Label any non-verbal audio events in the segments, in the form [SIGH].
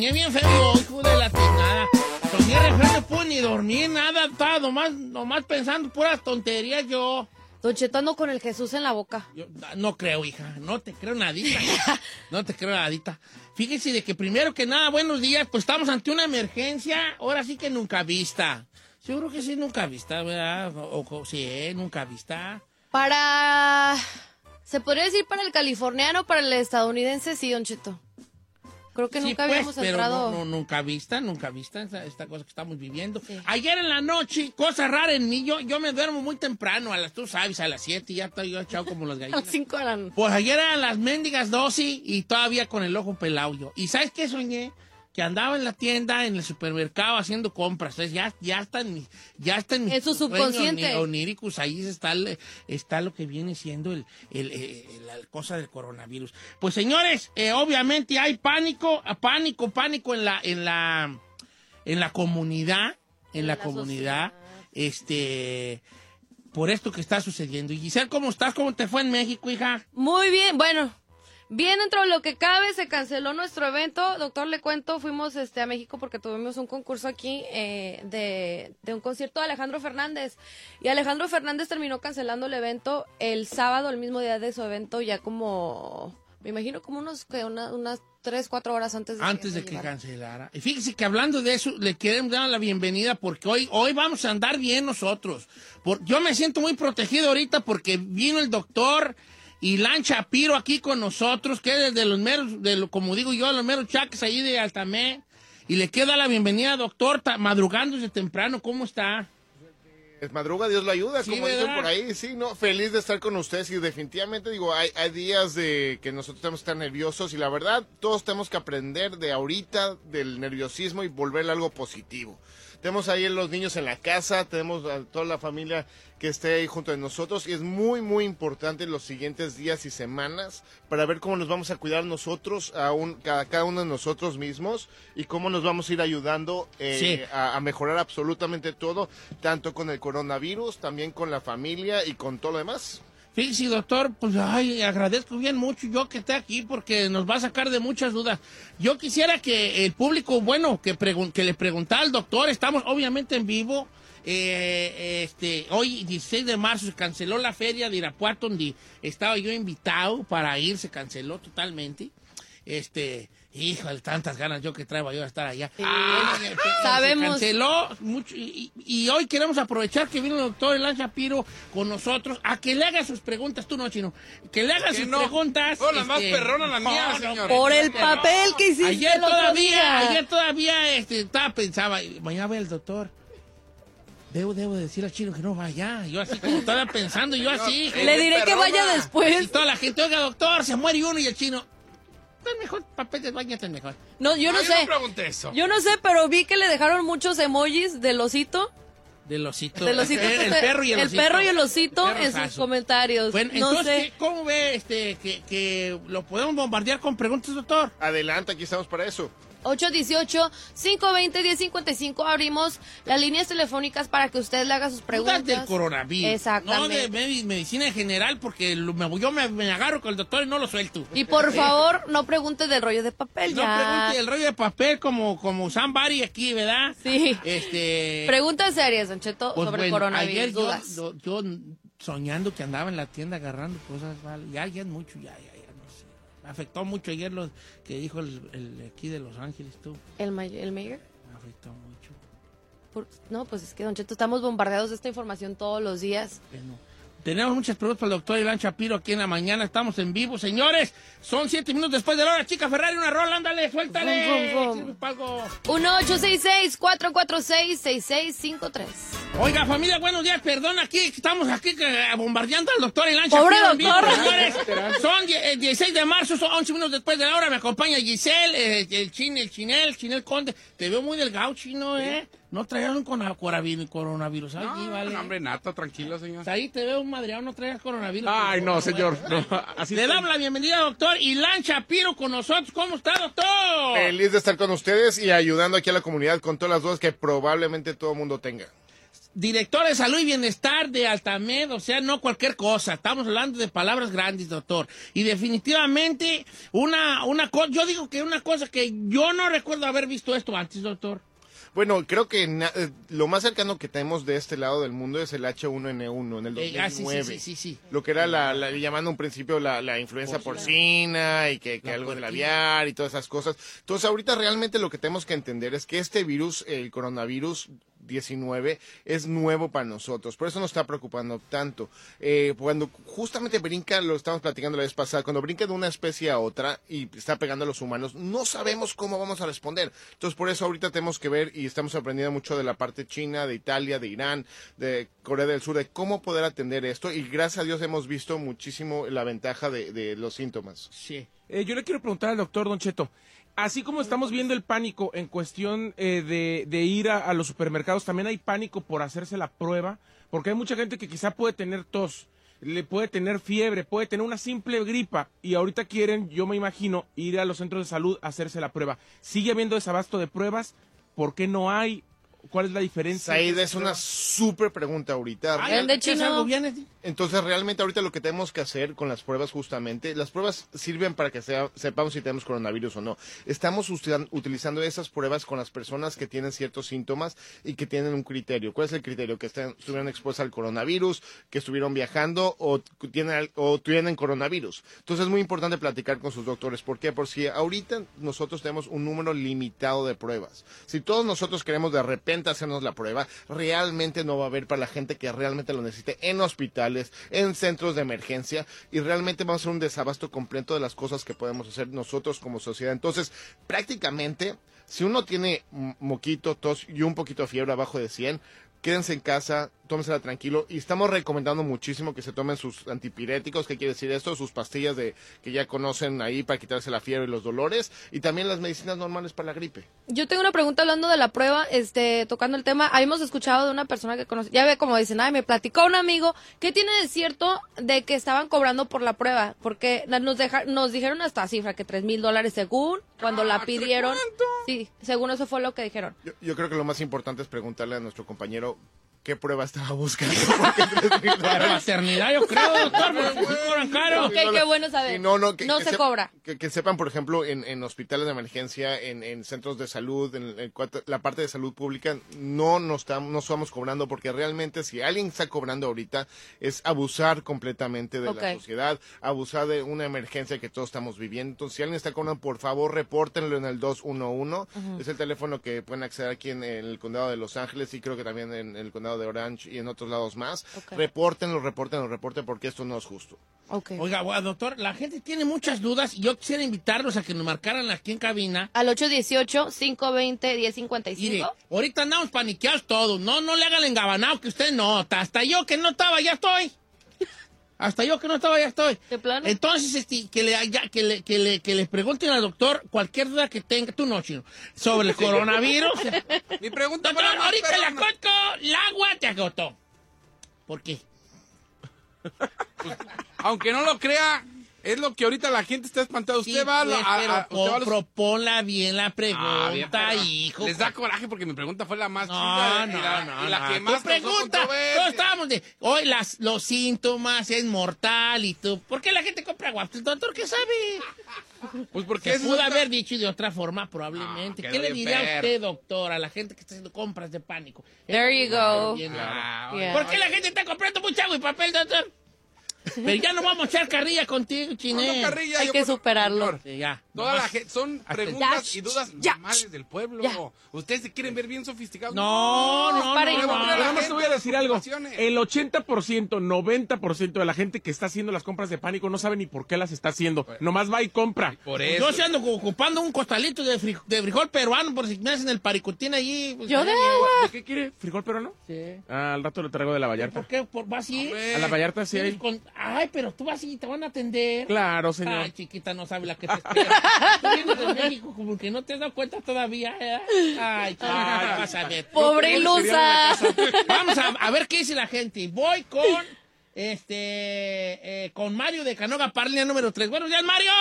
soñé bien feo, hijo de la tingada. Soñé re feo, no pude ni dormir, nada, estaba nomás, nomás pensando puras tonterías yo. Don Cheto ando con el Jesús en la boca. Yo no creo, hija, no te creo nadita. [LAUGHS] no te creo nadita. Fíjense de que primero que nada, buenos días, pues estamos ante una emergencia, ahora sí que nunca vista. Seguro que sí, nunca vista, ¿verdad? O, o- sí, eh, nunca vista. Para... ¿Se podría decir para el californiano, para el estadounidense? Sí, Don Cheto. Creo que Sí, nunca pues, habíamos pero entrado... no, no, nunca vista, nunca vista esta, esta cosa que estamos viviendo. Sí. Ayer en la noche, cosa rara en mí, yo, yo me duermo muy temprano, a las, tú sabes, a las 7 ya estoy yo echado como los [LAUGHS] A gallinas. las 5 de la noche. Pues ayer eran las mendigas 12 y todavía con el ojo pelado yo. ¿Y sabes qué soñé? Que andaba en la tienda, en el supermercado haciendo compras. Entonces ya, ya está en mi, ya está en su subconsciente. oníricos. Ahí está, está lo que viene siendo el, el- el- la cosa del coronavirus. Pues señores, eh, obviamente hay pánico, pánico, pánico en la, en la, en la comunidad, en la, la comunidad, este, por esto que está sucediendo. Y Giselle, ¿cómo estás? ¿Cómo te fue en México, hija? Muy bien, bueno, bien dentro de lo que cabe, se canceló nuestro evento. Doctor, le cuento, fuimos este, a México porque tuvimos un concurso aquí eh, de, de un concierto de Alejandro Fernández. Y Alejandro Fernández terminó cancelando el evento el sábado, el mismo día de su evento, ya como, me imagino como unos, que una- unas tres, cuatro horas antes de antes que de que llegara. cancelara. Y fíjese que hablando de eso, le queremos dar la bienvenida porque hoy, hoy vamos a andar bien nosotros. Por, yo me siento muy protegido ahorita porque vino el doctor Ilan Shapiro aquí con nosotros, que es de los meros, de lo, como digo yo, de los meros chaques ahí de Altamé. Y le queda la bienvenida, doctor, desde temprano. ¿Cómo está? Es madruga, Dios lo ayuda, Sí, como dicen ¿verdad? por ahí. Sí, no, feliz de estar con ustedes y definitivamente digo, hay, hay días de que nosotros tenemos que estar nerviosos y la verdad, todos tenemos que aprender de ahorita del nerviosismo y volverle algo positivo. Tenemos ahí a los niños en la casa, tenemos a toda la familia que esté ahí junto de nosotros y es muy, muy importante los siguientes días y semanas para ver cómo nos vamos a cuidar nosotros, a un, cada, cada uno de nosotros mismos y cómo nos vamos a ir ayudando eh, Sí. a, a mejorar absolutamente todo, tanto con el coronavirus, también con la familia y con todo lo demás. Fíjese, doctor, pues ay, agradezco bien mucho yo que esté aquí porque nos va a sacar de muchas dudas. Yo quisiera que el público, bueno, que, pregun- que le preguntara al doctor, estamos obviamente en vivo. eh, este, hoy, 16 de marzo, se canceló la feria de Irapuato, donde estaba yo invitado para ir, se canceló totalmente. Este, híjole, tantas ganas yo que traigo yo a estar allá. Ah, eh, eh, Sabemos. Se canceló mucho y, y- y hoy queremos aprovechar que vino el doctor Elan Shapiro con nosotros a que le haga sus preguntas, tú no, chino, que le haga ¿Por sus no? preguntas. este, más perronas las mías, señor. Por el papel que hiciste Ayer el otro todavía, día. ayer todavía este, estaba pensaba, mañana ve el doctor. Debo, debo decir al chino que no vaya. Yo así como estaba pensando, yo así. Le diré que perrona. vaya Y después. toda la gente, oiga, doctor, se muere uno y el chino. Está mejor, papel de baño está mejor. No, yo no Ay, sé. no pregunté eso. Yo no sé, pero vi que le dejaron muchos emojis del osito. Del osito. Del osito. El, el perro y el, osito. perro y el osito El en sus comentarios. Bueno, no entonces, sé. ¿qué- ¿cómo ve este, que, que lo podemos bombardear con preguntas, doctor? Adelante, aquí estamos para eso. 818-520-1055 abrimos las líneas telefónicas para que usted le haga sus Preguntas del coronavirus. Exactamente. No de medi- medicina en general, porque yo me, me agarro con el doctor y no lo suelto. Y por [LAUGHS] favor, no pregunte del rollo de papel. No ya. pregunte el rollo de papel como, como somebody aquí, ¿verdad? Sí. Este. Preguntas serias, Don Cheto, pues sobre el bueno, coronavirus. Ayer yo, dudas. yo- yo soñando que andaba en la tienda agarrando cosas, vale. Ya, ya es mucho, ya, afectó mucho ayer lo que dijo el, el de aquí de Los Ángeles, tú. ¿El, el mayor? Afectó mucho. Por- No, pues es que, Don Cheto, estamos bombardeados de esta información todos los días. Bueno, tenemos muchas preguntas para el doctor Ilan Shapiro aquí en la mañana. Estamos en vivo, señores. Son siete minutos después de la hora. Chica Ferrari, una rola, ándale, suéltale. Vum, vum, vum. Sirve pa' algo. 1-866-446-6653. Oiga, familia, buenos días. Perdón, aquí estamos aquí eh, bombardeando al doctor Ilan Pobre Shapiro en vivo, doctor. señores. Son die- eh, 16 de marzo, son 11 minutos después de la hora. Me acompaña Giselle, eh, el chin, el chinel, chinel conde. Te veo muy delgado, chino, ¿eh? No traías un coronavirus, aquí, No, ¿vale? no, hombre, nata, tranquilo, señor. Ahí te veo un madreado, no traías coronavirus. Ay, no, señor. no, [LAUGHS] así Le damos la bienvenida, doctor Ilan Shapiro, con nosotros. ¿Cómo está, doctor? Feliz de estar con ustedes y ayudando aquí a la comunidad con todas las dudas que probablemente todo el mundo tenga. director de salud y bienestar de Altamed, o sea, no cualquier cosa. Estamos hablando de palabras grandes, doctor. Y definitivamente, una, una cosa, yo digo que una cosa que yo no recuerdo haber visto esto antes, doctor. Bueno, creo que na- eh, lo más cercano que tenemos de este lado del mundo es el H1N1 en el Eh, ah, sí, 2009. sí, sí. Lo que era la, la- llamando un principio la, la influenza porcina y que, que algo del aviar y todas esas cosas. Entonces, ahorita realmente lo que tenemos que entender es que este virus, el coronavirus 19, es nuevo para nosotros. Por eso nos está preocupando tanto. Eh, cuando justamente brinca, lo estamos platicando la vez pasada, cuando brinca de una especie a otra y está pegando a los humanos, no sabemos cómo vamos a responder. Entonces, por eso ahorita tenemos que ver y estamos aprendiendo mucho de la parte china, de Italia, de Irán, de Corea del Sur, de cómo poder atender esto. Y gracias a Dios hemos visto muchísimo la ventaja de, de los síntomas. Sí. Eh, yo le quiero preguntar al doctor Don Cheto, así como estamos viendo el pánico en cuestión eh, de, ir a, a los supermercados, también hay pánico por hacerse la prueba, porque hay mucha gente que quizá puede tener tos, le puede tener fiebre, puede tener una simple gripa y ahorita quieren, yo me imagino, ir a los centros de salud a hacerse la prueba. ¿Sigue habiendo desabasto de pruebas? ¿Por qué no hay? ¿Cuál es la diferencia? Said, es una súper pregunta ahorita. Ay, ¿El de ¿qué es chino? algo bien? Entonces, realmente ahorita lo que tenemos que hacer con las pruebas justamente, las pruebas sirven para que sea- sepamos si tenemos coronavirus o no. Estamos utilizando esas pruebas con las personas que tienen ciertos síntomas y que tienen un criterio. ¿Cuál es el criterio? Que estén, estuvieron expuestas al coronavirus, que estuvieron viajando o tienen, o tienen coronavirus. Entonces, es muy importante platicar con sus doctores. ¿Por qué? Porque si ahorita nosotros tenemos un número limitado de pruebas. Si todos nosotros queremos de repente hacernos la prueba, realmente no va a haber para la gente que realmente lo necesite en hospitales, en centros de emergencia y realmente vamos a hacer un desabasto completo de las cosas que podemos hacer nosotros como sociedad. Entonces, prácticamente, si uno tiene moquito, tos y un poquito de fiebre abajo de 100, quédense en casa, tómensela tranquilo y estamos recomendando muchísimo que se tomen sus antipiréticos, ¿qué quiere decir esto? Sus pastillas de que ya conocen ahí para quitarse la fiebre y los dolores y también las medicinas normales para la gripe. Yo tengo una pregunta hablando de la prueba, este, tocando el tema. Habíamos escuchado de una persona que conoce, ya ve como dicen, ay, me platicó un amigo, ¿qué tiene de cierto de que estaban cobrando por la prueba? Porque nos deja, nos dijeron hasta cifra, que tres mil dólares según, cuando la pidieron. Sí, según eso fue lo que dijeron. Yo, yo creo que lo más importante es preguntarle a nuestro compañero out. Qué prueba estaba buscando. [LAUGHS] dólares- maternidad, yo creo, [LAUGHS] doctor, porque sí cobran caro. Ok, qué bueno saber. Sí, no, no, que, No que se cobra. Que, que sepan, por ejemplo, en, en hospitales de emergencia, en, en centros de salud, en, en la parte de salud pública, no nos estamos, no estamos cobrando porque realmente si alguien está cobrando ahorita es abusar completamente de la sociedad, abusar de una emergencia que todos estamos viviendo. Entonces, si alguien está cobrando, por favor, repórtenlo en el 211. Es el teléfono que pueden acceder aquí en, el condado de Los Ángeles y creo que también en el condado de Orange y en otros lados más. Ok. Repórtenlo, repórtenlo, repórtenlo porque esto no es justo. Ok. Oiga, bueno, doctor, la gente tiene muchas dudas y yo quisiera invitarlos a que nos marcaran aquí en cabina. Al 818-520-1055. Mire, ahorita andamos paniqueados todos. No, no le hagan el engabanado que usted no. Hasta yo que no estaba, ya estoy. Hasta yo que no estaba, ya estoy. ¿De plano? Entonces, este, que, le, ya- que, le, que, le, que le pregunten al doctor cualquier duda que tenga, tú no, chino, sobre el coronavirus. [LAUGHS] Mi pregunta doctor, más ahorita la conto, el agua te agotó. ¿Por qué? Aunque no lo crea, es lo que ahorita la gente está espantada. Usted Sí, va a, pues, a- pero a- usted va a los- proponla bien la pregunta, Ah, bien, hijo. Les da coraje porque mi pregunta fue la más No, chida no, y la, no, y la no. que Tu más pregunta, todos estábamos de, hoy las, los síntomas es mortal y tú, ¿por qué la gente compra agua? Pues, doctor, ¿qué sabe? Pues porque Se pudo nuestra- haber dicho de otra forma, probablemente. Ah, ¿Qué le diría a usted, doctor, a la gente que está haciendo compras de pánico? There you go. Ah, Yeah. ¿Por qué la gente está comprando mucha agua y papel, doctor? Pero ya no vamos a echar carrilla contigo, no, chiné. no, carrilla, Hay que superarlo. Sí, ya. Toda la gente son preguntas Ya, y dudas ya, normales del pueblo. ya. Ustedes se quieren ver bien sofisticados. No, no, no, no. Pero Pero nada más te voy a decir algo. El 80%, 90% de la gente que está haciendo las compras de pánico no sabe ni por qué las está haciendo. Nomás va y compra. Por Pues eso. Yo se ando ocupando un costalito de, fri- de frijol peruano por si me hacen el paricutín allí. pues, Yo de ahí, agua. ¿De qué quiere? ¿Frijol peruano? Sí. Ah, al rato le traigo de la Vallarta. ¿Por qué? ¿Por, ¿Vas así? A la Vallarta sí hay. Con- Ay, pero tú vas y te van a atender. Claro, señor. Ay, chiquita, no sabe la que te espera. Tú vienes de México como que no te has dado cuenta todavía. ¿eh? Ay, chiquita, vas a ver. Pobre ilusa. Vamos a, a ver qué dice la gente. Voy con este eh, con Mario de Canoga Parlia número 3. Buenos días, Mario.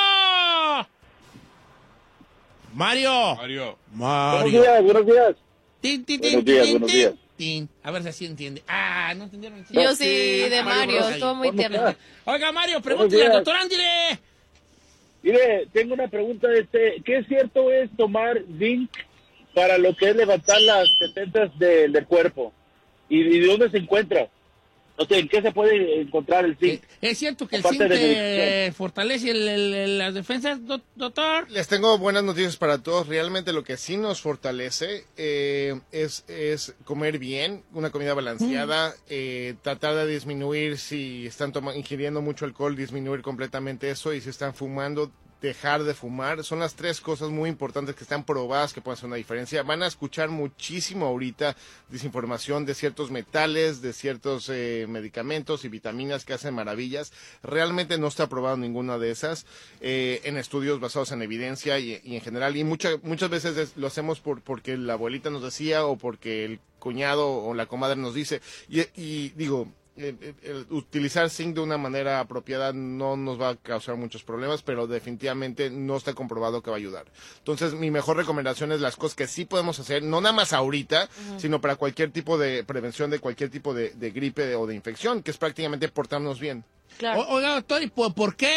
Mario. Mario. Buenos Mario. días, buenos días. Tin, tin, tin, Buenos días, buenos días. Tin. A ver si así entiende. Ah, ¿no entendieron? Yo sí, de Mario, estuvo muy tierno. Oiga, Mario, pregúntale al doctor Ándile. Mire, tengo una pregunta. Este, ¿Qué cierto es tomar zinc para lo que es levantar las defensas de- del cuerpo? ¿Y, y de dónde se encuentra? O sea, ¿en qué se puede encontrar el zinc? ¿Es cierto que el Aparte zinc de te nutrición. fortalece el- el- el- las defensas, doc- doctor? Les tengo buenas noticias para todos. Realmente lo que sí nos fortalece eh, es, es comer bien, una comida balanceada, eh, tratar de disminuir si están ingiriendo mucho alcohol, disminuir completamente eso y si están fumando, dejar de fumar. Son las tres cosas muy importantes que están probadas que pueden hacer una diferencia. Van a escuchar muchísimo ahorita desinformación de ciertos metales, de ciertos eh, medicamentos y vitaminas que hacen maravillas. Realmente no está probado ninguna de esas eh, en estudios basados en evidencia y, en general. Y muchas veces es- lo hacemos por, porque la abuelita nos decía o porque el cuñado o la comadre nos dice. Y digo, eh, eh, el utilizar zinc de una manera apropiada no nos va a causar muchos problemas, pero definitivamente no está comprobado que va a ayudar. Entonces, mi mejor recomendación es las cosas que sí podemos hacer, no nada más ahorita, sino para cualquier tipo de prevención de cualquier tipo de, de gripe o de infección, que es prácticamente portarnos bien. Claro. O- oiga, doctor, ¿y por, por qué?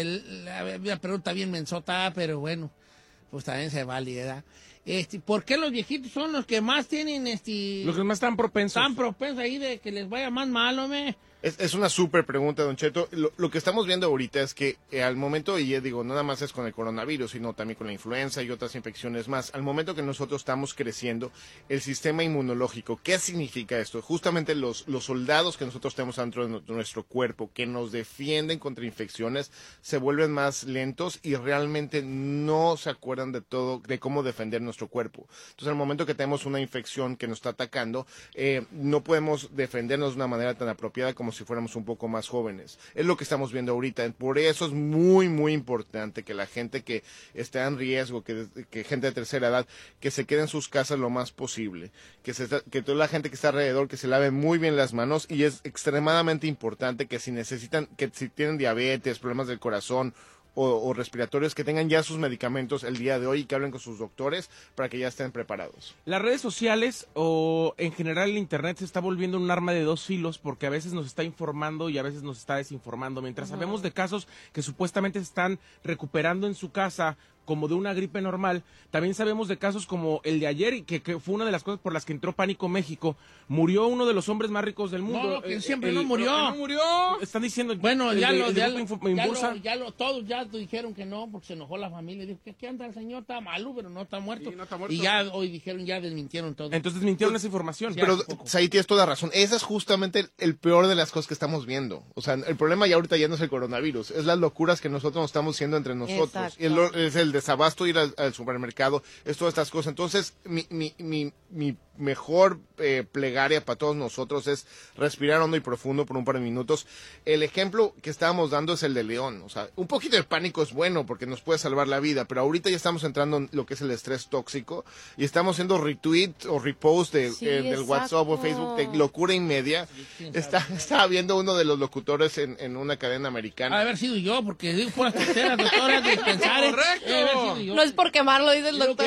eh, la, la pregunta bien mensota, pero bueno, pues también se vale, ¿verdad? Este, ¿Por qué los viejitos son los que más tienen este, Los que más están propensos. tan propensos ahí de que les vaya más malo, me? Es, es una súper pregunta, Don Cheto. Lo, lo que estamos viendo ahorita es que eh, al momento, y eh, digo, nada más es con el coronavirus, sino también con la influenza y otras infecciones más, al momento que nosotros estamos creciendo, el sistema inmunológico, ¿qué significa esto? Justamente los, los soldados que nosotros tenemos dentro de nu- nuestro cuerpo, que nos defienden contra infecciones, se vuelven más lentos y realmente no se acuerdan de todo, de cómo defender nuestro cuerpo. Entonces, al momento que tenemos una infección que nos está atacando, eh, no podemos defendernos de una manera tan apropiada como si fuéramos un poco más jóvenes. Es lo que estamos viendo ahorita. Por eso es muy, muy importante que la gente que está en riesgo, que, que gente de tercera edad, que se quede en sus casas lo más posible. Que, se, que toda la gente que está alrededor, que se lave muy bien las manos. Y es extremadamente importante que si necesitan, que si tienen diabetes, problemas del corazón, o, o respiratorios que tengan ya sus medicamentos el día de hoy y que hablen con sus doctores para que ya estén preparados. Las redes sociales o en general el Internet se está volviendo un arma de dos filos porque a veces nos está informando y a veces nos está desinformando. Mientras sabemos de casos que supuestamente se están recuperando en su casa como de una gripe normal, también sabemos de casos como el de ayer y que, que fue una de las cosas por las que entró pánico México. Murió uno de los hombres más ricos del mundo. No, que Eh, siempre el- no murió. ¡No murió! Están diciendo. Bueno, el ya lo, ya, Grupo lo, Info- ya, Impulsa. lo, ya lo- todos ya dijeron que no, porque se enojó la familia. Dijo que aquí anda el señor, está malo, pero no está muerto. Sí, no está muerto. Y ya hoy dijeron, ya desmintieron todo. Entonces mintieron esa información. Sí, Pero ahí tienes toda razón. Esa es justamente el, el peor de las cosas que estamos viendo. O sea, el problema ya ahorita ya no es el coronavirus, es las locuras que nosotros nos estamos haciendo entre nosotros. Y el, es el desabasto ir al, al supermercado, es todas estas cosas. Entonces, mi, mi, mi, mi mejor eh, plegaria para todos nosotros es respirar hondo y profundo por un par de minutos. El ejemplo que estábamos dando es el de León. O sea, un poquito de pánico es bueno porque nos puede salvar la vida, pero ahorita ya estamos entrando en lo que es el estrés tóxico y estamos haciendo retweet o repost de, Sí, eh, del WhatsApp o. Facebook de locura y media. Está, estaba viendo uno de los locutores en, en una cadena Ha de americana. haber sido yo, porque digo puras tonteras, doctora, de pensar. Correcto. No es por quemarlo, dice el ¿Qué doctor.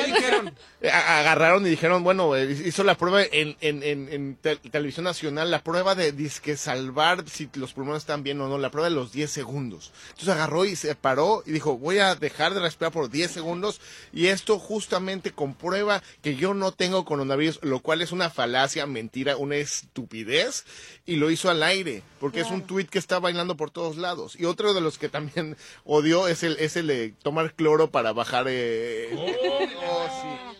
[LAUGHS] agarraron y dijeron, bueno, eh, hizo la prueba en, en, en, en tel- televisión nacional, la prueba de disque salvar si los pulmones están bien o no, la prueba de los 10 segundos. Entonces agarró y se paró y dijo, voy a dejar de respirar por 10 segundos y esto justamente comprueba que yo no tengo coronavirus, lo cual es una falacia, mentira, una estupidez y lo hizo al aire, porque es un tuit que está bailando por todos lados. Y otro de los que también [LAUGHS] odió es el, es el de tomar cloro para bajar... Eh, oh, sí.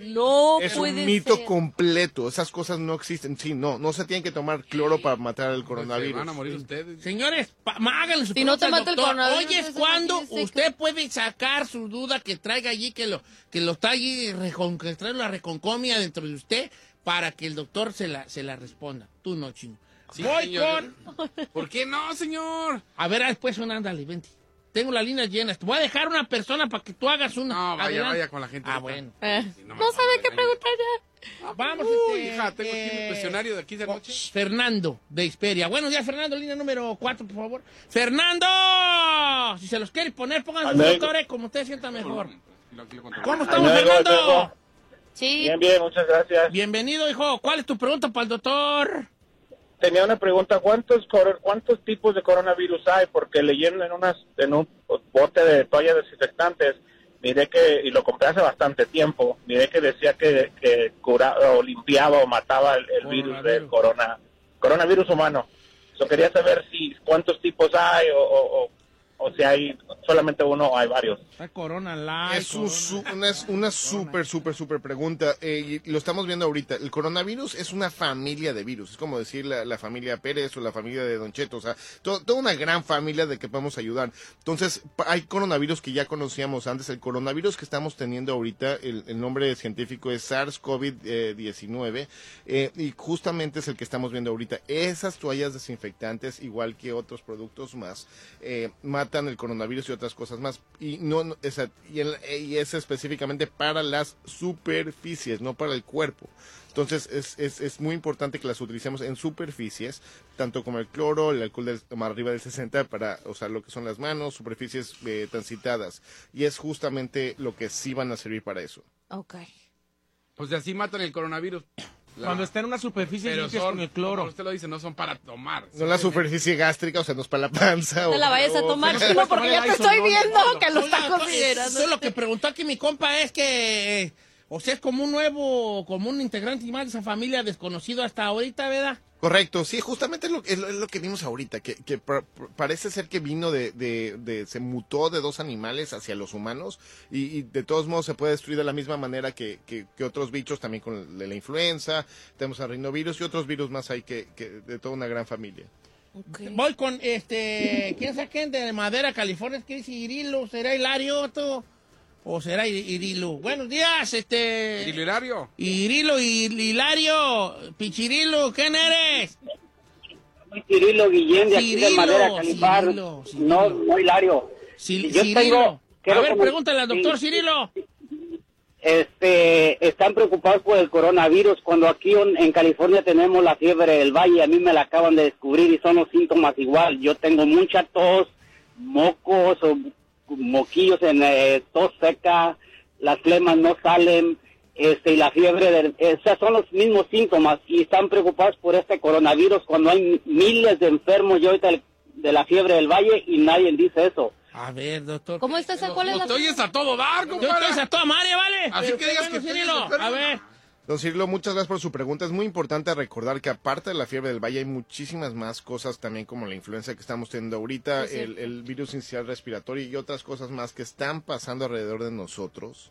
No Es puede un mito ser. completo. Esas cosas no existen. Sí, no, no se tienen que tomar cloro para matar el Se coronavirus. van a morir ustedes. Señores, háganle su Si no pregunta te mata el coronavirus, Hoy es cuando usted puede sacar su duda que traiga allí, que lo, que lo está allí, recon- que trae la reconcomia dentro de usted para que el doctor se la, se la responda. Tú no, chino. Sí, Voy señor. con... ¿Por qué no, señor? A ver, ah, después una, ándale, vente. Tengo las líneas llenas. Te voy a dejar una persona para que tú hagas una. No, vaya, Adelante. vaya con la gente. Ah, bueno. Eh, Sí, no sabe qué preguntar ya. Vamos, Uy, este, hija, tengo aquí eh, mi cuestionario de aquí de oh, noche. Fernando, de Hisperia. Buenos días, Fernando, línea número 4, por favor. ¡Fernando! Si se los quiere poner, pónganse Amigo. doctores como usted sienta mejor. ¿Cómo estamos, Amigo, Fernando? Sí. Bien, bien, muchas gracias. Bienvenido, hijo. ¿Cuál es tu pregunta para el doctor? Tenía una pregunta, ¿cuántos cuántos tipos de coronavirus hay? Porque leyendo en unas en un bote de toallas desinfectantes, miré que y lo compré hace bastante tiempo, miré que decía que, que curaba o limpiaba o mataba el, el virus del corona coronavirus humano. Yo quería saber si cuántos tipos hay o, o, o- o si hay solamente uno o hay varios. Está Corona Light. Es un su- una, es una súper, súper, súper pregunta. eh, y lo estamos viendo ahorita. El coronavirus es una familia de virus. Es como decir la, la familia Pérez o la familia de Don Cheto. O sea, to- toda una gran familia de que podemos ayudar. Entonces, hay coronavirus que ya conocíamos antes. El coronavirus que estamos teniendo ahorita, el, el nombre científico es SARS-CoV-19. eh, y justamente es el que estamos viendo ahorita. Esas toallas desinfectantes, igual que otros productos más, eh, matan el coronavirus y otras cosas más. Y no, no, esa- y, es específicamente para las superficies, no para el cuerpo. Entonces es, es, es muy importante que las utilicemos en superficies, tanto como el cloro, el alcohol del, más arriba del 60 para usar lo que son las manos, superficies eh, transitadas. Y es justamente lo que sí van a servir para eso. Ok. Pues de así matan el coronavirus. La- Cuando está en una superficie son, con el como cloro. usted lo dice, no son para tomar. No la superficie gástrica, o sea, no es para la panza. No o- la vayas a o- tomar, sí, porque ya te estoy viendo no, que lo está considerando. Eso lo que preguntó aquí mi compa es que, eh, o sea, es como un nuevo, como un integrante más de esa familia desconocido hasta ahorita, ¿verdad? Correcto, sí, justamente es lo, es lo, es lo que vimos ahorita, que, que pa- pa- parece ser que vino de, de, de- se mutó de dos animales hacia los humanos y, y de todos modos se puede destruir de la misma manera que, que, que otros bichos, también con el- de la influenza, tenemos al rinovirus y otros virus más hay que, que de toda una gran familia. Voy con, este, ¿quién saquen de Madera, California? ¿Qué dice Irilo? ¿Será Hilario tú? ¿O será Ir- Irilo? Buenos días, este... ¿Y Hilario? Irilo y Hilario, Pichirilo, ¿quién eres? Cirilo Guillén de aquí de Cirilo, Madera, Calipar. Cirilo, Cirilo. No, no Hilario. Cil- Yo Cirilo. tengo- A quiero ver, como- pregúntale al doctor sí. Cirilo. Este, están preocupados por el coronavirus cuando aquí en, en California tenemos la fiebre del valle. A mí me la acaban de descubrir y son los síntomas igual. Yo tengo mucha tos, mocos o moquillos en eh, tos seca, las flemas no salen, este, y la fiebre, del, esos son los mismos síntomas y están preocupados por este coronavirus cuando hay miles de enfermos yo ahorita de la fiebre del valle y nadie dice eso. A ver, doctor. ¿Cómo está esa? ¿Cuál es la te oyes a todo dar, Yo compadre. estoy a toda madre, ¿vale? Así Pero que digas bueno, que enfermo. A ver. Don Cirilo, muchas gracias por su pregunta. Es muy importante recordar que aparte de la fiebre del valle hay muchísimas más cosas también como la influenza que estamos teniendo ahorita, Sí, sí. el, el virus inicial respiratorio y otras cosas más que están pasando alrededor de nosotros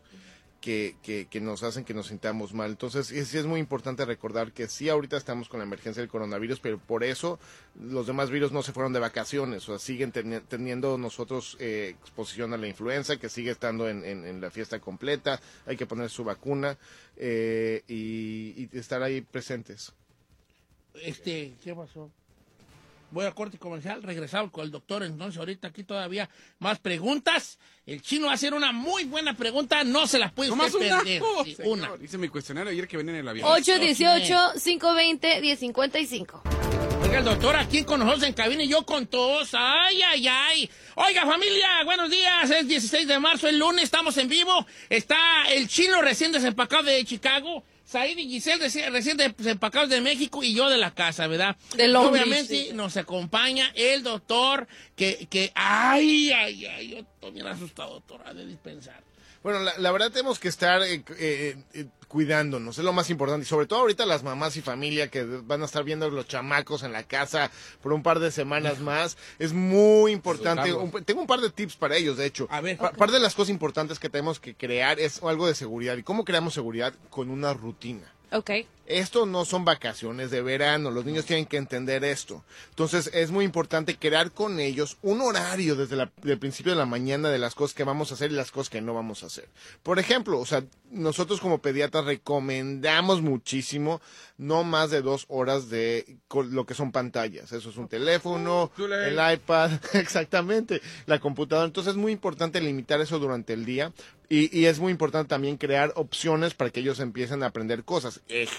que, que, que nos hacen que nos sintamos mal. Entonces, sí, es muy importante recordar que sí ahorita estamos con la emergencia del coronavirus, pero por eso los demás virus no se fueron de vacaciones, o sea, siguen teni- teniendo nosotros eh, exposición a la influenza, que sigue estando en, en- en la fiesta completa, hay que poner su vacuna eh, y, y estar ahí presentes. Este, ¿qué pasó? Voy a corte comercial, regresado con el doctor, entonces ahorita aquí todavía más preguntas. El chino va a hacer una muy buena pregunta, no se las puede ¿Nomás usted una? perder. Oh, Sí, señor. una. Hice mi cuestionario ayer que venía en el avión. 818-520-1055. Oiga, el doctor aquí con nosotros en cabina y yo con todos. Ay, ay, ay. Oiga, familia, buenos días. Es 16 de marzo, el lunes, estamos en vivo. Está el chino recién desempacado de Chicago. Said y Giselle reci- recién desempacados de México y yo de la casa, ¿verdad? De Long Beach, Obviamente sí. nos acompaña el doctor que, que, ay, ay, ay, yo estoy bien asustado, doctora, de dispensar. Bueno, la, la verdad tenemos que estar eh, eh, eh, cuidándonos, es lo más importante. Y sobre todo ahorita las mamás y familia que van a estar viendo los chamacos en la casa por un par de semanas más. Es muy importante. Tengo un par de tips para ellos, de hecho. A ver. Pa- Parte de las cosas importantes que tenemos que crear es algo de seguridad. ¿Y cómo creamos seguridad? Con una rutina. Ok. Esto no son vacaciones de verano, los niños tienen que entender esto. Entonces es muy importante crear con ellos un horario desde la- el principio de la mañana de las cosas que vamos a hacer y las cosas que no vamos a hacer. Por ejemplo, o sea, nosotros como pediatras recomendamos muchísimo no más de dos horas de lo que son pantallas. Eso es un teléfono, late. el iPad, [LAUGHS] exactamente, la computadora. Entonces es muy importante limitar eso durante el día y, y es muy importante también crear opciones para que ellos empiecen a aprender cosas. Ejemplo,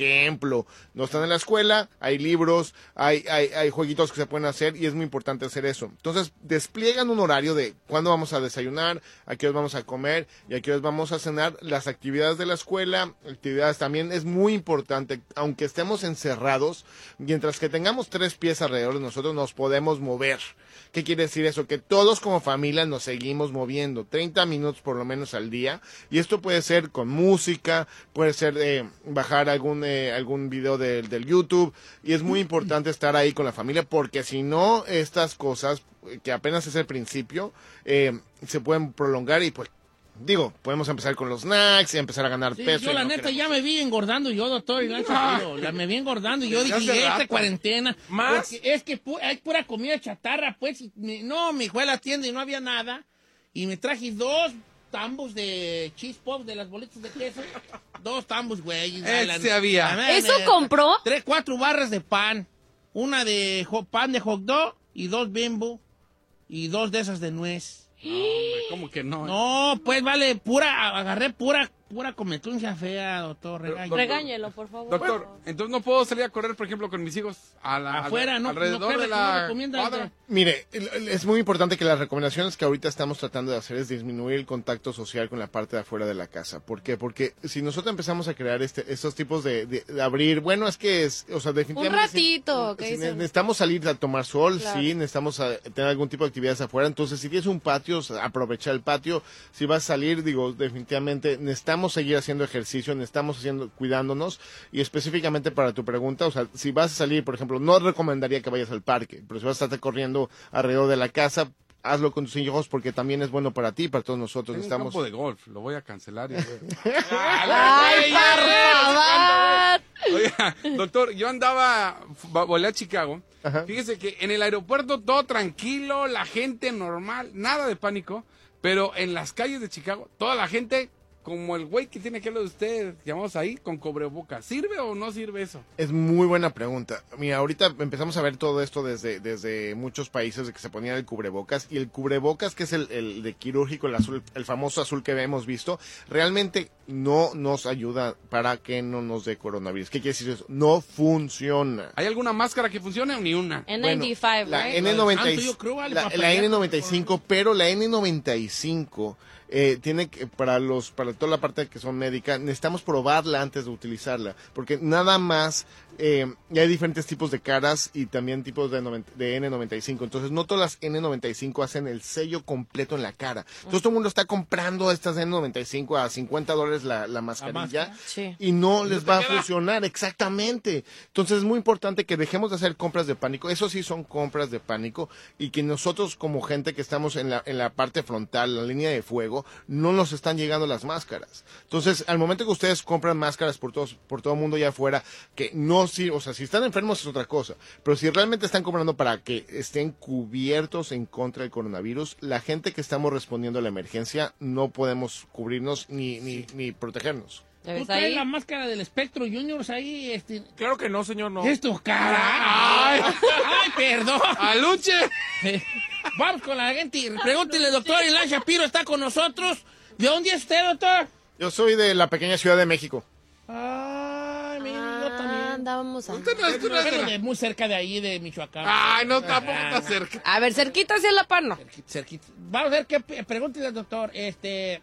no están en la escuela, hay libros, hay, hay, jueguitos que se pueden hacer y es muy importante hacer eso. Entonces despliegan un horario de cuándo vamos a desayunar, a qué horas vamos a comer y a qué horas vamos a cenar, las actividades actividades de la escuela, actividades también es muy importante, aunque estemos encerrados, mientras que tengamos tres pies alrededor de nosotros, nos podemos mover. ¿Qué quiere decir eso? Que todos como familia nos seguimos moviendo, 30 minutos por lo menos al día, y esto puede ser con música, puede ser eh, bajar algún, eh, algún video del- del YouTube, y es muy importante estar ahí con la familia, porque si no, estas cosas, que apenas es el principio, eh, se pueden prolongar y pues Digo, podemos empezar con los snacks y empezar a ganar Sí, peso. yo y la no neta queremos- ya me vi engordando yo, doctor Ilan Shapiro. La me vi engordando y yo Ya dije, "Y esta rato. cuarentena. ¿Más? es que pu- hay pura comida chatarra, pues. y me- no, me fue a la tienda y no había nada. Y me traje dos tambos de cheese pop de las bolitas de queso. dos tambos, güey. Ese había. La ¿Eso compró? Tres, cuatro barras de pan. Una de pan de hot dog y dos bimbo. Y dos de esas de nuez. Hombre, ¿Cómo que no? No, pues vale, pura, agarré pura, pura cometuncia fea, doctor. Regáñelo, por favor. Doctor, entonces no puedo salir a correr, por ejemplo, con mis hijos a la, Afuera, al- no, alrededor no, ¿qué de la cuadra. Mire, es muy importante que las recomendaciones que ahorita estamos tratando de hacer es disminuir el contacto social con la parte de afuera de la casa. ¿Por qué? Porque si nosotros empezamos a crear este, estos tipos de, de- de abrir, bueno, es que es, o sea, definitivamente... Un ratito, si- ¿qué si dicen? necesitamos salir a tomar sol, Claro. sí, necesitamos a- tener algún tipo de actividades afuera. Entonces, si tienes un patio, aprovechar el patio. Si vas a salir, digo, definitivamente necesitamos seguir haciendo ejercicio, necesitamos haciendo, cuidándonos. Y específicamente para tu pregunta, o sea, si vas a salir, por ejemplo, no recomendaría que vayas al parque, pero si vas a estar corriendo alrededor de la casa, hazlo con tus hijos porque también es bueno para ti y para todos nosotros. Tengo un Necesitamos... campo de golf, lo voy a cancelar. y [LAUGHS] ¡Ay, por favor! Oiga, doctor, yo andaba, volé a Chicago. Ajá. Fíjese que en el aeropuerto todo tranquilo, la gente normal, nada de pánico. Pero en las calles de Chicago, toda la gente, como el güey que tiene que lo de usted, llamamos ahí, con cobreboca. ¿Sirve o no sirve eso? Es muy buena pregunta. Mira, ahorita empezamos a ver todo esto desde, desde muchos países de que se ponían el cubrebocas y el cubrebocas que es el, el de quirúrgico, el azul, el famoso azul que hemos visto, realmente no nos ayuda para que no nos dé coronavirus. ¿Qué quiere decir eso? No funciona. ¿Hay alguna máscara que funcione o ni una? N95, la right? N95, Tanto yo creo, vale, la, para la pelear. N95, pero la N95 eh, tiene que para los para toda la parte que son médica necesitamos probarla antes de utilizarla porque nada más eh, y hay diferentes tipos de caras y también tipos de, de N95 entonces no todas las N95 hacen el sello completo en la cara entonces todo el mundo está comprando estas N95 a 50 dólares la, la mascarilla Sí. y no les va a funcionar, exactamente. Entonces es muy importante que dejemos de hacer compras de pánico, eso sí son compras de pánico, y que nosotros como gente que estamos en la, en la parte frontal, la línea de fuego, no nos están llegando las máscaras. Entonces, al momento que ustedes compran máscaras por, todos, por todo el mundo allá afuera, que no sirve, o sea, si están enfermos es otra cosa, pero si realmente están comprando para que estén cubiertos en contra del coronavirus, la gente que estamos respondiendo a la emergencia no podemos cubrirnos ni, ni, ni protegernos. ¿Ya ¿Tú traes la máscara del Espectro Juniors ahí? Este... Claro que no, señor, no. ¿Es tu cara? ¡Ay, perdón! ¡Aluche! Vamos con la gente. Pregúntele, doctor Ilan Shapiro está con nosotros. ¿De dónde es usted, doctor? Yo soy de la pequeña ciudad de México. Ay, andábamos a... Usted no de Pero la- de muy cerca de ahí, de Michoacán. Ay, no, tampoco está cerca. A ver, cerquita hacia la par, no. Cerquita, cerquita. Vamos a ver qué pregúntele al doctor. Este.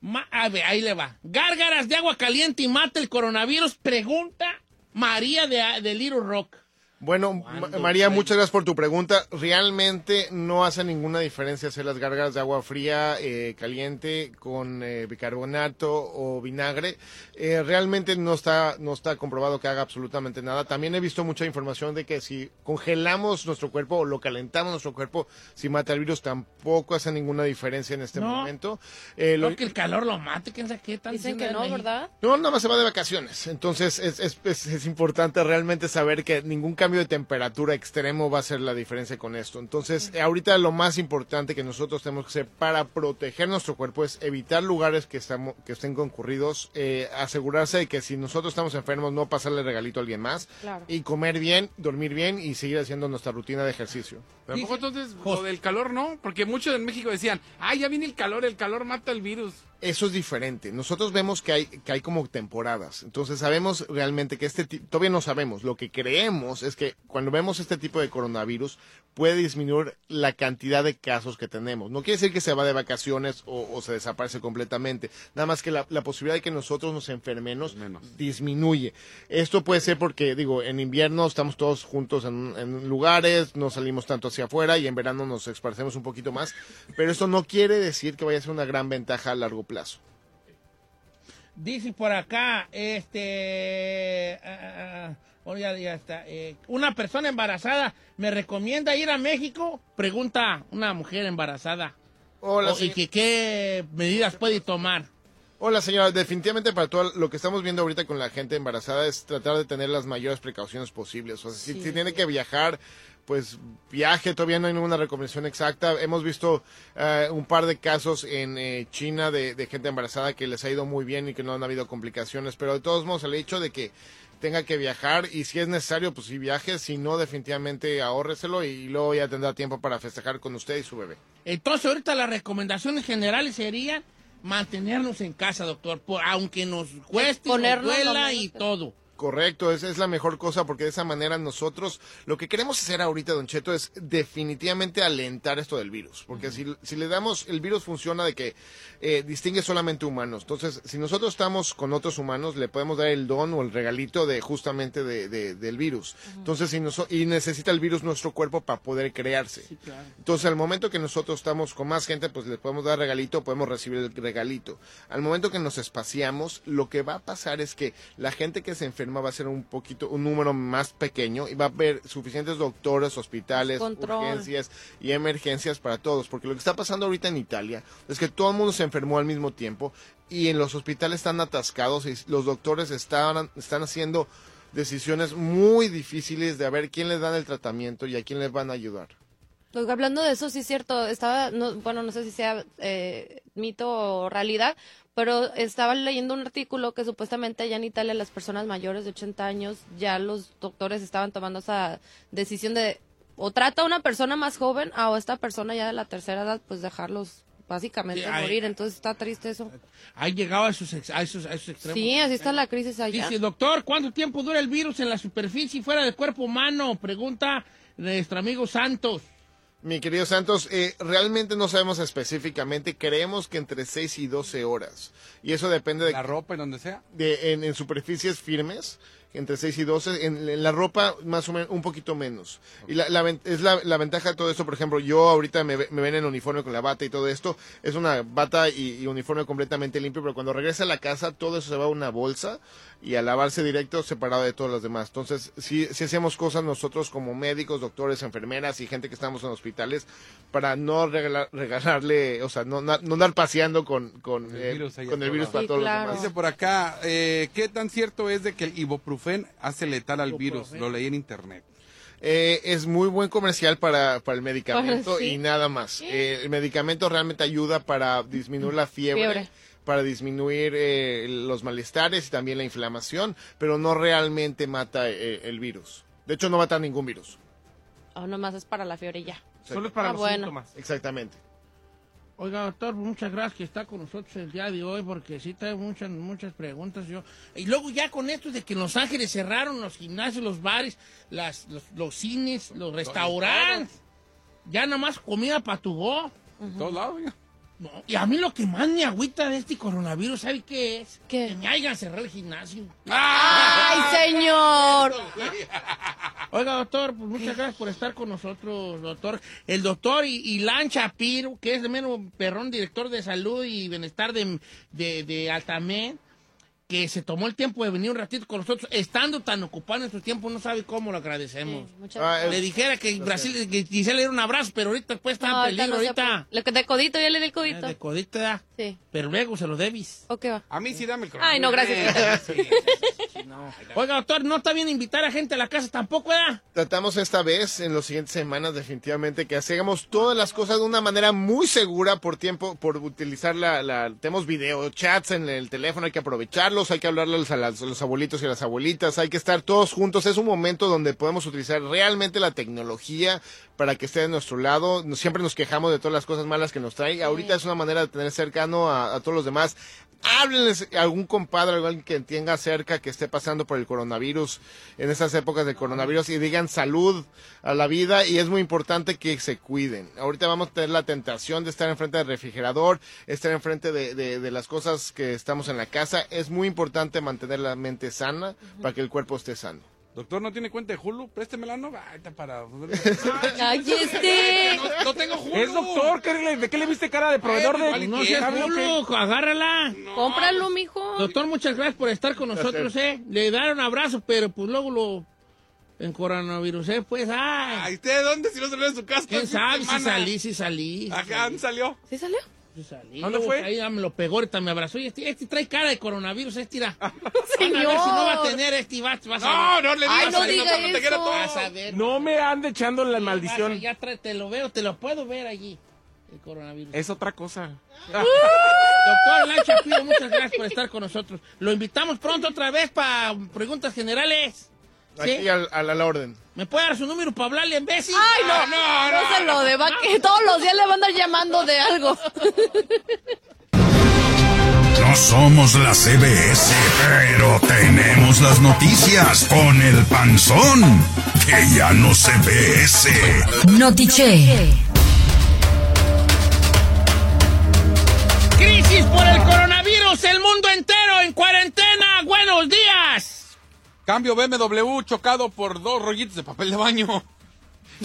ma- a ver, ahí le va. Gárgaras de agua caliente y mata el coronavirus. Pregunta María de, de Little Rock. Bueno, Ma- María, muchas gracias por tu pregunta. Realmente no hace ninguna diferencia hacer las gárgaras de agua fría, eh, caliente, con eh, bicarbonato o vinagre. Eh, realmente no está, no está comprobado que haga absolutamente nada. También he visto mucha información de que si congelamos nuestro cuerpo o lo calentamos nuestro cuerpo, si mata el virus, tampoco hace ninguna diferencia en este No. momento. Eh, lo- que el calor lo mate, quién sabe qué están Dicen que no. ¿verdad? No, nada más se va de vacaciones. Entonces es, es, es, es importante realmente saber que ningún cambio de temperatura extremo va a hacer la diferencia con esto. Entonces, ahorita lo más importante que nosotros tenemos que hacer para proteger nuestro cuerpo es evitar lugares que, estamos, que estén concurridos, eh, asegurarse de que si nosotros estamos enfermos no pasarle regalito a alguien más Claro. y comer bien, dormir bien y seguir haciendo nuestra rutina de ejercicio. Pero ¿a poco entonces lo del calor no? Porque muchos en México decían, ay, ya viene el calor, el calor mata el virus. Eso es diferente. Nosotros vemos que hay, que hay como temporadas. Entonces sabemos realmente que este tipo, todavía no sabemos. Lo que creemos es que cuando vemos este tipo de coronavirus puede disminuir la cantidad de casos que tenemos. No quiere decir que se va de vacaciones o, o se desaparece completamente. Nada más que la, la posibilidad de que nosotros nos enfermemos Menos. disminuye. Esto puede ser porque, digo, en invierno estamos todos juntos en, en lugares, no salimos tanto hacia afuera y en verano nos esparcemos un poquito más. Pero esto no quiere decir que vaya a ser una gran ventaja a largo plazo. Dice por acá, este, ah, ah, oh, ya, ya está. eh, una persona embarazada me recomienda ir a México. Pregunta una mujer embarazada. Hola, O- y que qué medidas puede tomar. Hola señora, definitivamente para todo lo que estamos viendo ahorita con la gente embarazada es tratar de tener las mayores precauciones posibles. O sea, si, si tiene que viajar, pues viaje, todavía no hay ninguna recomendación exacta. Hemos visto eh, un par de casos en eh, China de, de gente embarazada que les ha ido muy bien y que no han habido complicaciones, pero de todos modos el hecho de que tenga que viajar y si es necesario, pues sí viaje, si no, definitivamente ahórreselo y luego ya tendrá tiempo para festejar con usted y su bebé. Entonces, ahorita las recomendaciones generales serían mantenernos en casa, doctor, por, aunque nos cueste, nos duela y que- todo. Correcto, esa es la mejor cosa porque de esa manera nosotros lo que queremos hacer ahorita, Don Cheto, es definitivamente alentar esto del virus. Porque si, si le damos, el virus funciona de que eh, distingue solamente humanos. Entonces, si nosotros estamos con otros humanos, le podemos dar el don o el regalito de justamente de, de- del virus. Entonces, si noso- y necesita el virus nuestro cuerpo para poder crearse. Entonces, al momento que nosotros estamos con más gente, pues le podemos dar regalito, podemos recibir el regalito. Al momento que nos espaciamos, lo que va a pasar es que la gente que se enferma va a ser un poquito, un número más pequeño y va a haber suficientes doctores, hospitales, Control. urgencias y emergencias para todos. Porque lo que está pasando ahorita en Italia es que todo el mundo se enfermó al mismo tiempo y en los hospitales están atascados y los doctores están, están haciendo decisiones muy difíciles de a ver quién les dan el tratamiento y a quién les van a ayudar. Hablando de eso, sí es cierto, estaba, no, bueno, no sé si sea eh, mito o realidad, pero estaba leyendo un artículo que supuestamente allá en Italia las personas mayores de 80 años, ya los doctores estaban tomando esa decisión de o trata a una persona más joven a o esta persona ya de la tercera edad, pues dejarlos básicamente Sí, hay- morir. Entonces está triste eso. Ha llegado a esos, ex- a esos, a esos extremos. Sí, así está la crisis allá. Dice, doctor, ¿cuánto tiempo dura el virus en la superficie y fuera del cuerpo humano? Pregunta nuestro amigo Santos. Mi querido Santos, eh, realmente no sabemos específicamente, creemos que entre 6 y 12 horas. Y eso depende de, La ropa en donde sea. de- en, en superficies firmes, entre 6 y 12, en, en la ropa más o menos un poquito menos. Y la, es la, la ventaja de todo esto, por ejemplo, yo ahorita me, me ven en uniforme con la bata y todo esto, es una bata y, y uniforme completamente limpio, pero cuando regresa a la casa todo eso se va a una bolsa y a lavarse directo separado de todos los demás. Entonces, si, si hacemos cosas nosotros como médicos, doctores, enfermeras y gente que estamos en hospitales para no regalar- regalarle, o sea, no, no andar paseando con, con, El eh, virus con el virus para Sí, todos claro. los demás. Dice por acá, eh, ¿qué tan cierto es de que el ibuprofen hace letal al virus? Lo leí en internet. Eh, es muy buen comercial para, para el medicamento Para- sí. y nada más. Eh, el medicamento realmente ayuda para disminuir la fiebre, Fiebre. Para disminuir eh, los malestares y también la inflamación, pero no realmente mata eh, el virus. De hecho, no mata ningún virus. O nomás es para la fiebre y ya. Solo es para Ah, los bueno. síntomas. Exactamente. Oiga, doctor, muchas gracias que está con nosotros el día de hoy, porque sí trae muchas, muchas preguntas. Yo. Y luego ya con esto de que en Los Ángeles cerraron los gimnasios, los bares, las, los, los cines, los restaurantes. Ya nada más comida para tu go. En todos lados, oiga. No, y a mí lo que más me agüita de este coronavirus, ¿sabe qué es? ¿Qué? Que me hayan cerrado el gimnasio. ¡Ay, señor! [LAUGHS] Oiga, doctor, pues muchas gracias por estar con nosotros, doctor. El doctor Ilan Shapiro, que es de menos perrón, director de salud y bienestar de, de, de que se tomó el tiempo de venir un ratito con nosotros, estando tan ocupado en su tiempo, no sabe cómo lo agradecemos. Sí, muchas Ah, gracias. Le dijera que en Brasil, que quisiera le diera un abrazo, pero ahorita pues está No, en ahorita peligro, ahorita. Lo que de codito, ya le di el codito. De codita, Sí. pero luego se lo debis. ¿O qué va? A mí sí dame el Ay, no, gracias. Sí, sí, sí. sí, no. Oiga, doctor, no está bien invitar a gente a la casa tampoco, ¿verdad? Tratamos esta vez, en las siguientes semanas, definitivamente, que hagamos todas las cosas de una manera muy segura por tiempo, por utilizar la, la tenemos video, chats en el teléfono, hay que hay que hablarles a, las- a los abuelitos y a las abuelitas, hay que estar todos juntos. Es un momento donde podemos utilizar realmente la tecnología para que esté de nuestro lado. Siempre nos quejamos de todas las cosas malas que nos trae. Ahorita es una manera de tener cercano a, a todos los demás. Háblenles a algún compadre, alguien que tenga cerca que esté pasando por el coronavirus en estas épocas de coronavirus y digan salud a la vida y es muy importante que se cuiden. Ahorita vamos a tener la tentación de estar enfrente del refrigerador, estar enfrente de las cosas que estamos en la casa. Es muy importante mantener la mente sana para que el cuerpo esté sano. Doctor, ¿no tiene cuenta de Hulu? Préstemela, ¿no? Ay, está para... [LAUGHS] ¡Cállese! No, no tengo Hulu. Es doctor, ¿qué le- ¿de qué le viste cara de proveedor Ay, de...? vale, No seas ¿Sabe lo que- culo, agárrala. Cómpralo, mijo. Doctor, muchas gracias por estar con nosotros, ¿eh? Le daron un abrazo, pero pues luego lo... En coronavirus, ¿eh? Pues, ay. Ay, ¿usted de dónde? Si no salió de su casa. ¿Quién sabe si salí, si salí? si Acá salió. ¿Sí salió? Salí. ¿Dónde fue? Ahí ya me lo pegó, ahorita me abrazó. Y este, este trae cara de coronavirus, este irá. [LAUGHS] A ver si no va a tener este, vas, vas a No, no le Ay, digas no eso, diga no te quiero eso. todo. Vas a ver. No me ande echando la maldición. Ya trae- te lo veo, te lo puedo ver allí. El coronavirus. Es otra cosa. [LAUGHS] Doctor Lancha Pido, muchas gracias por estar con nosotros. Lo invitamos pronto otra vez para preguntas generales. ¿Sí? Aquí al- a, la- a la orden. ¿Me puede dar su número para hablarle en vez? Ay, no, no, no, se lo deba, que todos los días le van a andar llamando de algo. No somos la CBS, pero tenemos las noticias con el panzón, que ya no se ve ese. Notiche. Crisis por el coronavirus, el mundo entero en cuarentena. Buenos días. Cambio BMW chocado por dos rollitos de papel de baño.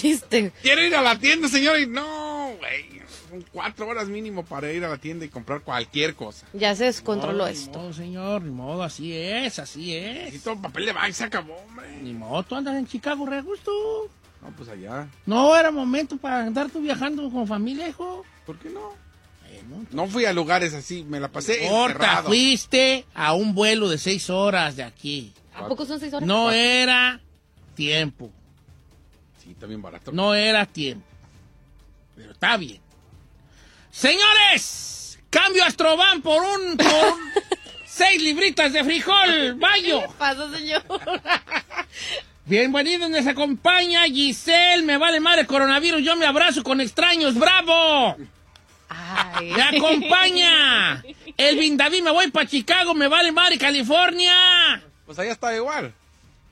Este, Quiere ir a la tienda, señor, y no, güey. Son cuatro horas mínimo para ir a la tienda y comprar cualquier cosa. ya se descontroló No, esto. Ni modo, señor, ni modo, así es, así es. Necesito papel de baño, se acabó, hombre. Ni modo, tú andas en Chicago, re gusto. No, pues allá. No era momento para andar tú viajando con familia, hijo. ¿Por qué no? Bueno, No fui a lugares así, me la pasé Corta, encerrado. fuiste a un vuelo de seis horas de aquí. ¿A poco son seis horas? No era tiempo. Sí, está bien barato. No era tiempo. Pero está bien. Señores, cambio Astroban por un, por [LAUGHS] seis libritas de frijol, bayo. ¿Qué pasa, señor? [LAUGHS] Bienvenido, nos acompaña Giselle, me vale madre coronavirus, yo me abrazo con extraños, bravo. Ay. Me acompaña [LAUGHS] Elvin David, me voy para Chicago, me vale madre California. Pues allá está igual.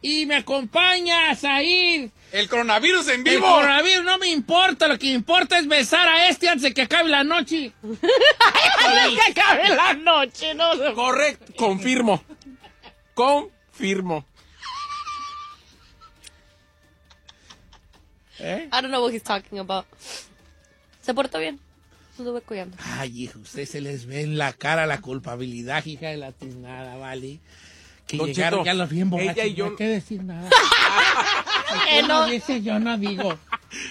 Y me acompaña Zahir. El coronavirus en El vivo. coronavirus no me importa, lo que importa es besar a este antes de que acabe la noche. [LAUGHS] antes de que acabe la noche, no Correcto. Confirmo. Confirmo. ¿Eh? I don't know what he's talking about. ¿Se portó bien? Anduve cuidando. Ay, hijo, usted se les ve en la cara la culpabilidad, hija de la tiznada, ¿vale? Que Don llegaron Cheto, ya los bien borrachos, ella y no yo- hay que decir nada. [LAUGHS] Que no. dices, yo no digo.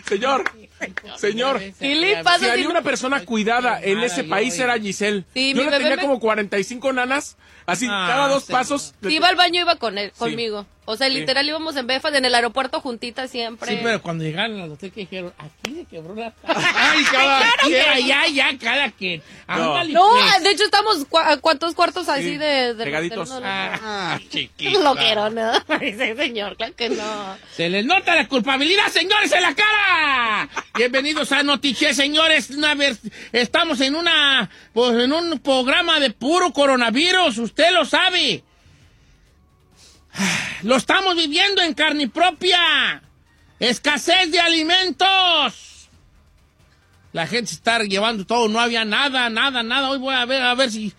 Señor, [LAUGHS] señor. ¿Qué le pasa, Si había una persona cuidada en ese país era Giselle. Sí, Yo bebé tenía como 45 nanas, así Ah, cada dos sí. pasos. Si iba al baño, iba con él, conmigo. O sea, literal íbamos en Befas, en el aeropuerto juntitas siempre. Sí, pero cuando llegaron al hotel que dijeron, aquí se quebró la [LAUGHS] Ay, cada Ya, ya, ya, cada quien. Ándale, No, pues. de hecho estamos a cuántos cuartos así Sí, de, de pegaditos. No, no, no. Ah, chiquita. Lo quiero, ¿no? [LAUGHS] Dice señor, claro que no. Se les nota la culpabilidad, señores, en la cara. Bienvenidos a Notiche, señores. Una vez estamos en una, pues en un programa de puro coronavirus, usted lo sabe. Lo estamos viviendo en carne propia. Escasez de alimentos. La gente se está llevando todo, no había nada, nada, nada. Hoy voy a ver, a ver si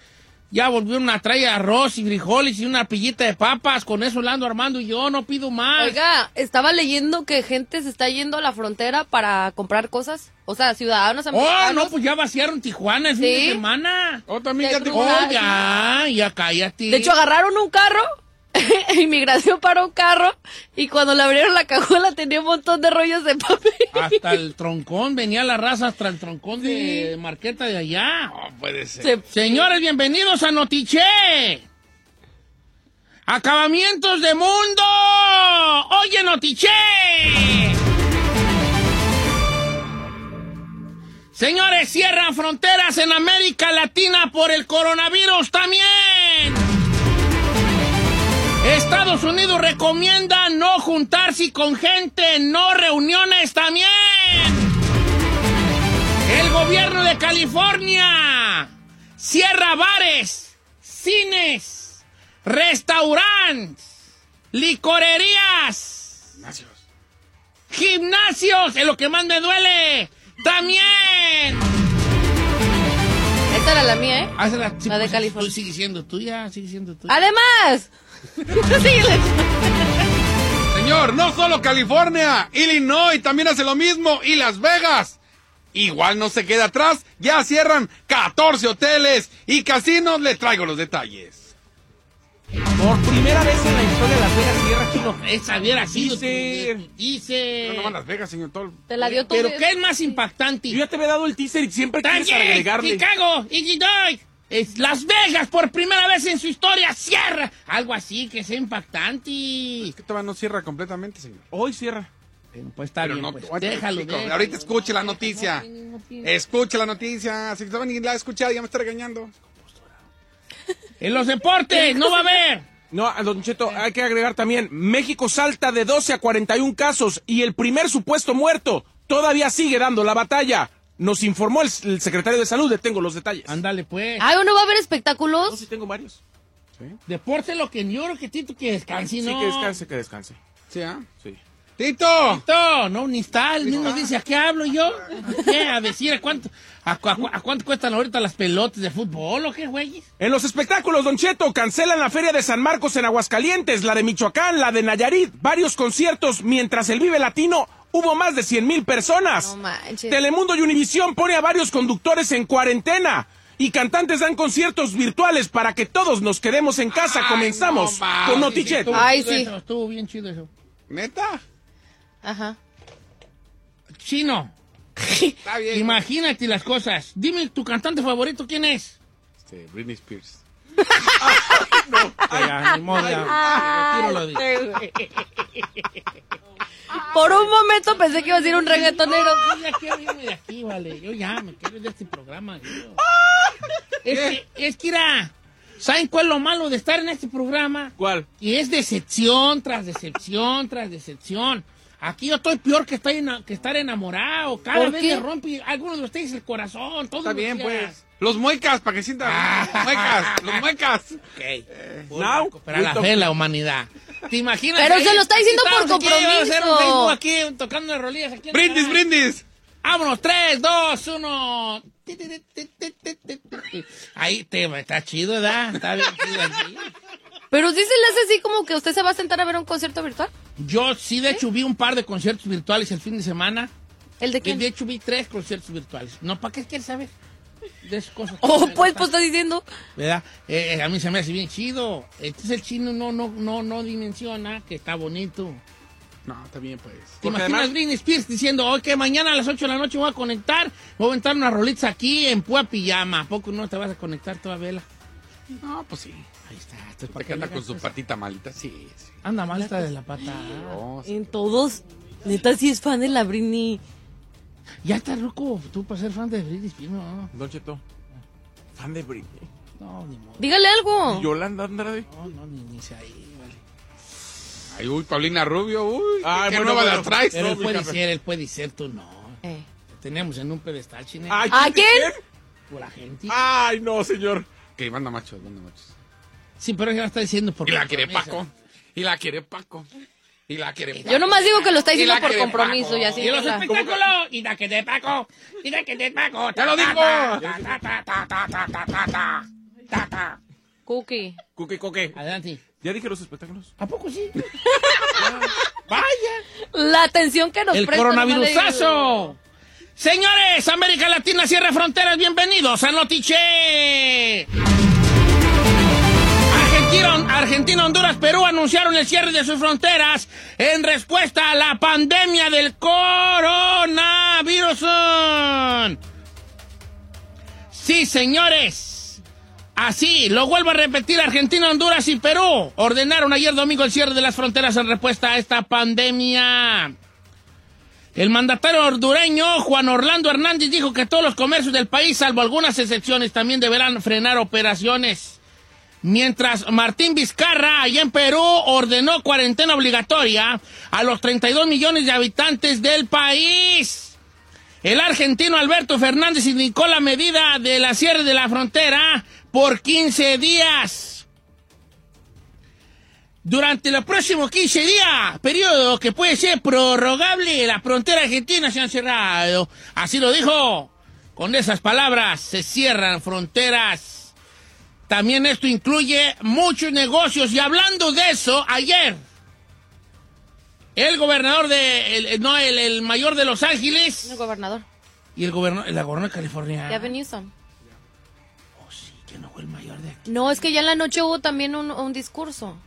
ya volvieron a traer arroz y frijoles y una pillita de papas. Con eso la ando armando y yo no pido más. Oiga, estaba leyendo que gente se está yendo a la frontera para comprar cosas. O sea, ciudadanos Oh, americanos. no, pues ya vaciaron Tijuana el fin de semana. Oh, también De ya te Oh, ya, ya cállate. De hecho, agarraron un carro, [LAUGHS] inmigración para un carro, y cuando le abrieron la cajuela tenía un montón de rollos de papel. hasta el troncón, venía la raza hasta el troncón de Marqueta de allá. No puede ser. Se- Señores, bienvenidos a Notiche. Acabamientos de mundo. Oye, Notiche. Señores, cierran fronteras en América Latina por el coronavirus también. Estados Unidos recomienda no juntarse con gente, no reuniones también. El gobierno de California cierra bares, cines, restaurantes, licorerías, gimnasios, es lo que más me duele. También. Esta era la mía, ¿eh? Sí, La de pues, California. tú Sigue siendo tuya, sigue siendo tuya. Además. [LAUGHS] Señor, no solo California, Illinois también hace lo mismo y Las Vegas. Igual no se queda atrás, ya cierran 14 hoteles y casinos, le traigo los detalles. Por primera vez en la historia de Las Vegas cierra chino. Esa hubiera sido Dice- tu- Dice. No, no van Las Vegas, señor. Todo... Te la dio todo. Pero ¿qué es más impactante? Yo ya te había dado el teaser y siempre quieres agregarle. Chicago, Illinois, es Las Vegas por primera vez en su historia cierra. Algo así que sea impactante. Es que todavía no cierra completamente, señor. Hoy cierra. Bueno, pues está Pero bien, no, pues, déjalo. Ahorita escuche la noticia. Escuche la noticia. Si ni la ha escuchado, ya me está regañando. En los deportes, no va a haber. No, a Don Cheto, hay que agregar también, México salta de 12 a 41 casos y el primer supuesto muerto todavía sigue dando la batalla. Nos informó el, el secretario de Salud, le tengo los detalles. Ándale, pues. Ay, ¿no va a haber No, espectáculos? sí tengo varios. Deporte lo que yo creo que Tito que descanse, Sí, ¿no? que descanse, que descanse. ¿Sí, ah? Sí. ¡Tito! Tito, no, ni está. El mismo dice, ¿a qué hablo yo? ¿A qué? ¿A decir a cuánto, a, cu- a cu- a cuánto cuestan ahorita las pelotas de fútbol o qué, güeyes? En los espectáculos, Don Cheto, cancelan la Feria de San Marcos en Aguascalientes, la de Michoacán, la de Nayarit, varios conciertos, mientras el Vive Latino hubo más de 100 mil personas. No manches. Telemundo y Univisión pone a varios conductores en cuarentena. Y cantantes dan conciertos virtuales para que todos nos quedemos en casa. Ay, Comenzamos no con Notichet. Ay, sí. eso, estuvo bien chido eso. ¿Neta? Ajá. Chino, Está bien. imagínate las cosas. Dime, ¿tu cantante favorito quién es? Este, Britney Spears. [LAUGHS] Ya, ni modo, ya. Retiro lo dicho. Por un momento pensé que iba a decir un reggaetonero. Yo ya quiero irme de aquí, vale. Yo ya me quiero ir de este programa. yo. Es que, es que, mira, ¿saben cuál es lo malo de estar en este programa? ¿Cuál? Y es decepción tras decepción tras decepción. Aquí yo estoy peor que estar, ena- que estar enamorado. Cada ¿Por vez qué? me rompe alguno de ustedes el corazón. Todos Está bien, días. pues. Los muecas, para que sientan. Los muecas, los muecas. Ok. Now, Recuperar la we talk- fe en la humanidad. ¿Te imaginas? Pero ahí? se lo está diciendo por Estamos aquí, un compromiso. Facebook aquí tocando las rolillas. Aquí Brindis, brindis. Vámonos, tres, dos, uno. Ahí te, está chido, ¿verdad? Está bien chido aquí. Pero sí se le hace así como que usted se va a sentar a ver un concierto virtual. Yo sí, de hecho, vi un par de conciertos virtuales el fin de semana. ¿El de De quién? hecho, vi tres conciertos virtuales. No, ¿para qué quieres saber? De esas cosas. que Oh, pues, pues está diciendo. ¿Verdad? Eh, eh, a mí se me hace bien chido. Entonces el chino no, no, no, no dimensiona que está bonito. No, está bien, pues. ¿Te Porque imaginas además- Britney Spears diciendo, hoy que mañana a las 8 de la noche voy a conectar, voy a aventar unas rolitas aquí en pua pijama? ¿A poco no te vas a conectar toda vela? No, pues sí. Ahí está. Esto es ¿Para qué anda con su patita malita? Sí, sí. Anda mal esta de la pata. No, sí. En todos. Neta, sí es fan de la Britney. Ya está ruco, tú para ser fan de Britney Spears, no. Don Cheto, fan de Britney. No, ni modo. Dígale algo. Yolanda Andrade. No, no, ni, ni se ahí, vale. Ay, uy, Paulina Rubio, uy. Ay, ¿Qué bueno, nueva bueno. la traes? Pero él puede café. ser, él puede ser, tú no. Eh. Tenemos en un pedestal, chine. Ay, ¿A quién? Por la gente. Ay, no, señor. Que manda machos, manda machos. Sí, pero ya lo está diciendo por Y la quiere. Paco. Y la quiere Paco. Y la quiere Yo nomás digo que lo está diciendo por compromiso y así. Y los espectáculos. Y da que te paco Y da que te paco Te lo digo. Ta, ta, ta, Cookie. Cookie, cookie. Adelante. ¿Ya dije los espectáculos? ¿A poco sí? Vaya. La atención que nos El coronavirusazo. Señores, América Latina cierra fronteras. Bienvenidos a Notiche. Argentina, Honduras, Perú anunciaron el cierre de sus fronteras en respuesta a la pandemia del coronavirus. Sí, señores. Así, lo vuelvo a repetir, Argentina, Honduras y Perú ordenaron ayer domingo el cierre de las fronteras en respuesta a esta pandemia. El mandatario hondureño Juan Orlando Hernández dijo que todos los comercios del país, salvo algunas excepciones, también deberán frenar operaciones. Mientras Martín Vizcarra, allá en Perú, ordenó cuarentena obligatoria a los 32 millones de habitantes del país. El argentino Alberto Fernández indicó la medida de la cierre de la frontera por 15 días. Durante los próximos 15 días, periodo que puede ser prorrogable, la frontera argentina se han cerrado. Así lo dijo. Con esas palabras se cierran fronteras. También esto incluye muchos negocios. Y hablando de eso, ayer, el gobernador de, el- no, el, el mayor de Los Ángeles El gobernador. y el gobernador, el gobernador de California. Gavin Newsom. Oh, sí, que no fue el mayor de aquí. No, es que ya en la noche hubo también un, un discurso.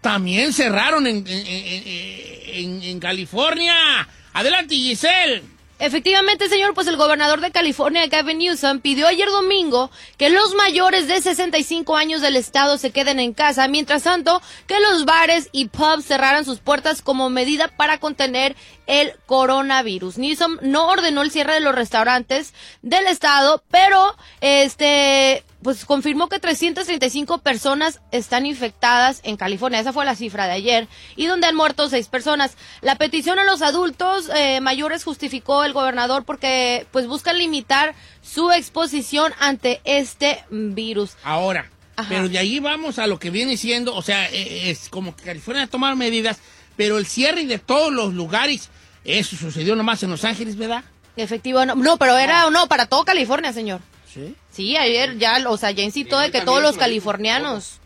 También cerraron en, en- en- en- en California. Adelante, Giselle. Efectivamente, señor, pues el gobernador de California, Gavin Newsom, pidió ayer domingo que los mayores de 65 años del estado se queden en casa, mientras tanto que los bares y pubs cerraran sus puertas como medida para contener el coronavirus. Newsom no ordenó el cierre de los restaurantes del estado, pero este pues confirmó que 335 personas están infectadas en California. Esa fue la cifra de ayer. Y donde han muerto seis personas. La petición a los adultos eh, mayores justificó el gobernador porque pues buscan limitar su exposición ante este virus. Ahora, Ajá. pero de ahí vamos a lo que viene siendo, o sea, eh, es como que California ha tomado medidas, pero el cierre de todos los lugares, eso sucedió nomás en Los Ángeles, ¿verdad? Efectivo, no, no pero era no para todo California, señor. Sí. Sí, ayer ya, o sea, ya incitó de que todos los lo- californianos.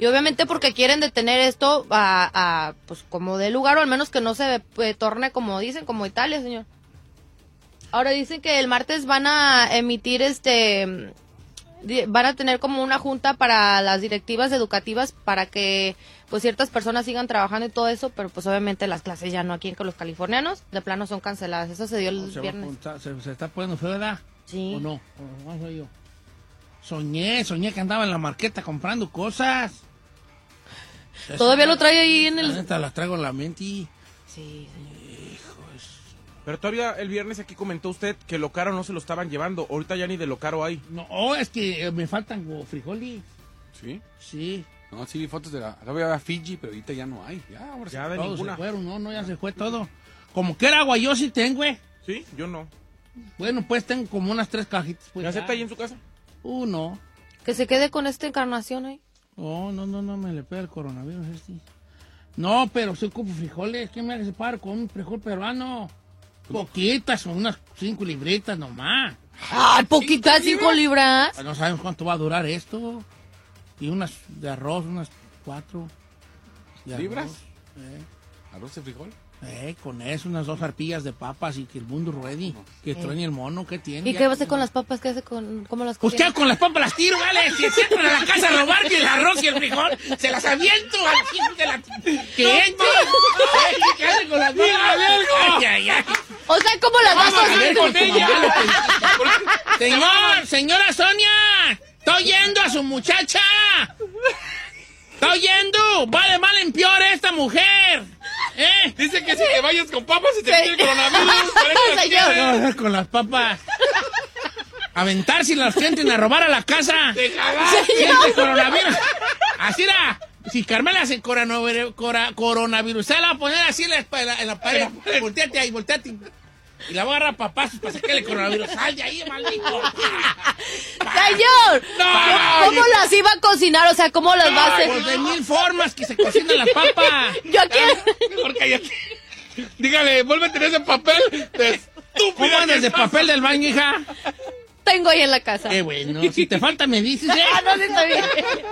Y obviamente porque quieren detener esto a, a, pues como de lugar o al menos que no se eh, torne como dicen, como Italia, señor. Ahora dicen que el martes van a emitir este van a tener como una junta para las directivas educativas para que pues ciertas personas sigan trabajando y todo eso, pero pues obviamente las clases ya no aquí con los californianos, de plano son canceladas. Eso se dio el Se, viernes. apuntar- se- se está poniendo feo, ¿verdad? Sí. ¿O no? ¿O no soy yo? Soñé, soñé que andaba en la marqueta comprando cosas. Todavía lo trae ahí en La el neta, las traigo en la mente y... Sí, señor. Pero todavía el viernes aquí comentó usted que lo caro no se lo estaban llevando. Ahorita ya ni de lo caro hay. No, oh, es que eh, me faltan frijoles. ¿Sí? Sí. No, sí vi fotos de la... Acá había Fiji, pero ahorita ya no hay. Ya, ahora sí. Ya de Todos se ninguna. fueron, no, no, ya se fue todo. Como que era agua, yo sí tengo, güey. Sí, yo no. Bueno, pues tengo como unas tres cajitas. Pues, ¿Me acepta ahí en su casa? Uh, no. Que se quede con esta encarnación ahí. Oh, no, no, no, me le pega el coronavirus este. No, pero sí ocupo frijoles. ¿Qué me hace par con un frijol peruano? Poquitas, son unas cinco libritas nomás. ¡Ay, poquitas cinco libras! No sabemos cuánto va a durar esto. Y unas de arroz, unas cuatro. de arroz. ¿Libras? Eh, ¿Arroz de frijol? eh, con eso, unas dos arpillas de papas y que el mundo ready. Que truene el mono, ¿qué tiene? ¿Y qué va a hacer que- con las papas? ¿Qué hace con cómo las Pues con las papas las tiro, ¿vale? Si se entran a la casa a robarme el arroz y el frijol, se las aviento al de la... ¿Qué entre? ¿Qué hace con las papas? Ay, ay, ay. O sea, ¿cómo las vas a hacer? que- Señor, señora Sonia, está oyendo a su muchacha. Está oyendo. Va de mal en peor esta mujer. ¿Eh? Dice que si te vayas con papas y te pide el coronavirus. [LAUGHS] Señor. No, con las papas. Aventar si las entren a robar a la casa. Te. Siente coronavirus. Así era. Si Carmela se coronavirus, se la va a poner así en la, en la pared. Volteate ahí, volteate. Y la va a agarrar papazos para sacarle coronavirus. ¡Sal de ahí, maldito! ¡Señor! No, ¿Cómo las iba a cocinar? O sea, ¿cómo las va a hacer? Pues de mil formas que se cocinan las papas. [LAUGHS] Yo aquí... Mejor cállate. Dígale, vuelve a tener ese papel de estúpida. ¿Cómo andas de papel del baño, hija? Tengo ahí en la casa. Qué bueno. Si te falta, me dices, ¿eh? [LAUGHS] Ah, no, sí está bien.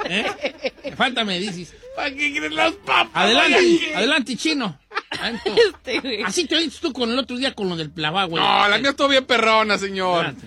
¿Eh? Te falta, me dices. ¿Para qué quieres las papas? Adelante, adelante, chino. [LAUGHS] Este, güey. Así te oíste tú con el otro día con lo del lavagüe. güey. No, la mía estuvo bien perrona, señor. Adelante.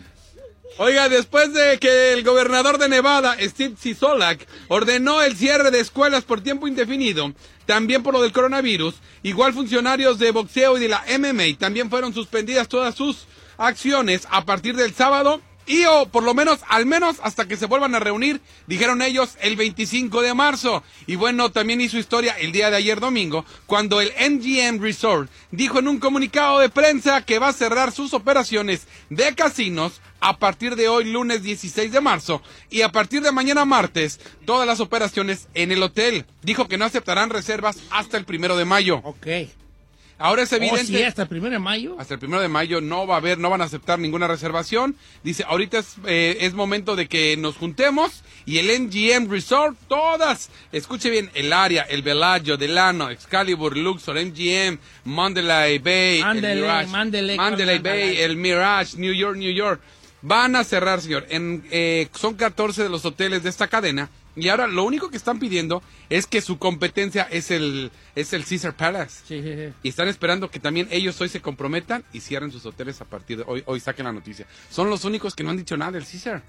Oiga, después de que el gobernador de Nevada, Steve Sisolak, ordenó el cierre de escuelas por tiempo indefinido, también por lo del coronavirus, igual funcionarios de boxeo y de la MMA también fueron suspendidas todas sus acciones a partir del sábado y o por lo menos, al menos hasta que se vuelvan a reunir, dijeron ellos, el 25 de marzo. Y bueno, también hizo historia el día de ayer domingo, cuando el MGM Resort dijo en un comunicado de prensa que va a cerrar sus operaciones de casinos a partir de hoy lunes 16 de marzo y a partir de mañana martes todas las operaciones en el hotel. Dijo que no aceptarán reservas hasta el primero de mayo. Ahora es Oh, evidente. sí, hasta el primero de mayo. Hasta el primero de mayo no va a haber, no van a aceptar ninguna reservación. Dice, ahorita es, eh, es momento de que nos juntemos y el MGM Resort, todas, escuche bien, el área, el Bellagio, Delano, Excalibur, Luxor, MGM, Mandalay Bay, el Mandalay, Mirage, Mandalay, Mandalay Mandalay. Bay, el Mirage, New York, New York. Van a cerrar, señor. En, eh, son 14 de los hoteles de esta cadena. Y ahora lo único que están pidiendo es que su competencia es el, es el Caesar Palace. Sí, sí, sí. Y están esperando que también ellos hoy se comprometan y cierren sus hoteles a partir de hoy. Hoy saquen la noticia. Son los únicos que no han dicho nada del Caesar.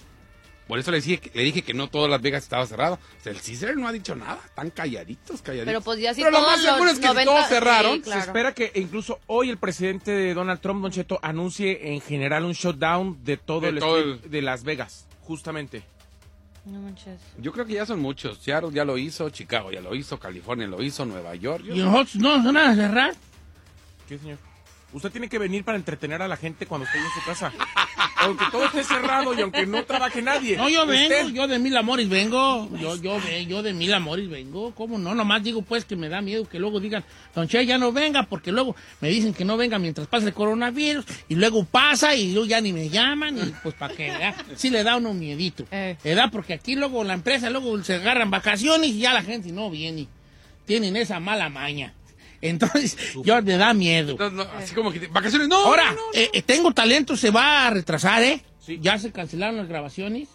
Por eso le dije, le dije que no todas Las Vegas estaba cerrado. O sea, el Caesar no ha dicho nada. Están calladitos, calladitos. Pero pues ya sí Pero lo todos más seguro los es que si 90 todos cerraron, sí, claro. Se espera que incluso hoy el presidente de Donald Trump, Don Cheto, anuncie en general un shutdown de todo De el todo el- de Las Vegas, justamente. No manches. Yo creo que ya son muchos. Seattle ya lo hizo, Chicago ya lo hizo, California lo hizo, Nueva York. yo- ¿Y nosotros no van a cerrar? ¿Qué, señor? Usted tiene que venir para entretener a la gente cuando esté en su casa. aunque todo esté cerrado y aunque no trabaje nadie. No, yo vengo, Usted- yo de Mil Amores vengo, yo, yo, yo de Mil Amores vengo, ¿cómo no? Nomás digo pues que me da miedo que luego digan, Don Che ya no venga, porque luego me dicen que no venga mientras pasa el coronavirus, y luego pasa y luego ya ni me llaman, y pues para qué, ¿verdad? Sí le da uno miedito, Eh. ¿verdad? Porque aquí luego la empresa, luego se agarran vacaciones y ya la gente no viene, tienen esa mala maña. Entonces, [LAUGHS] yo me da miedo. No, así como que, vacaciones, no. Ahora, no, no. eh, eh, tengo talento, se va a retrasar, ¿eh? Sí. Ya se cancelaron las grabaciones.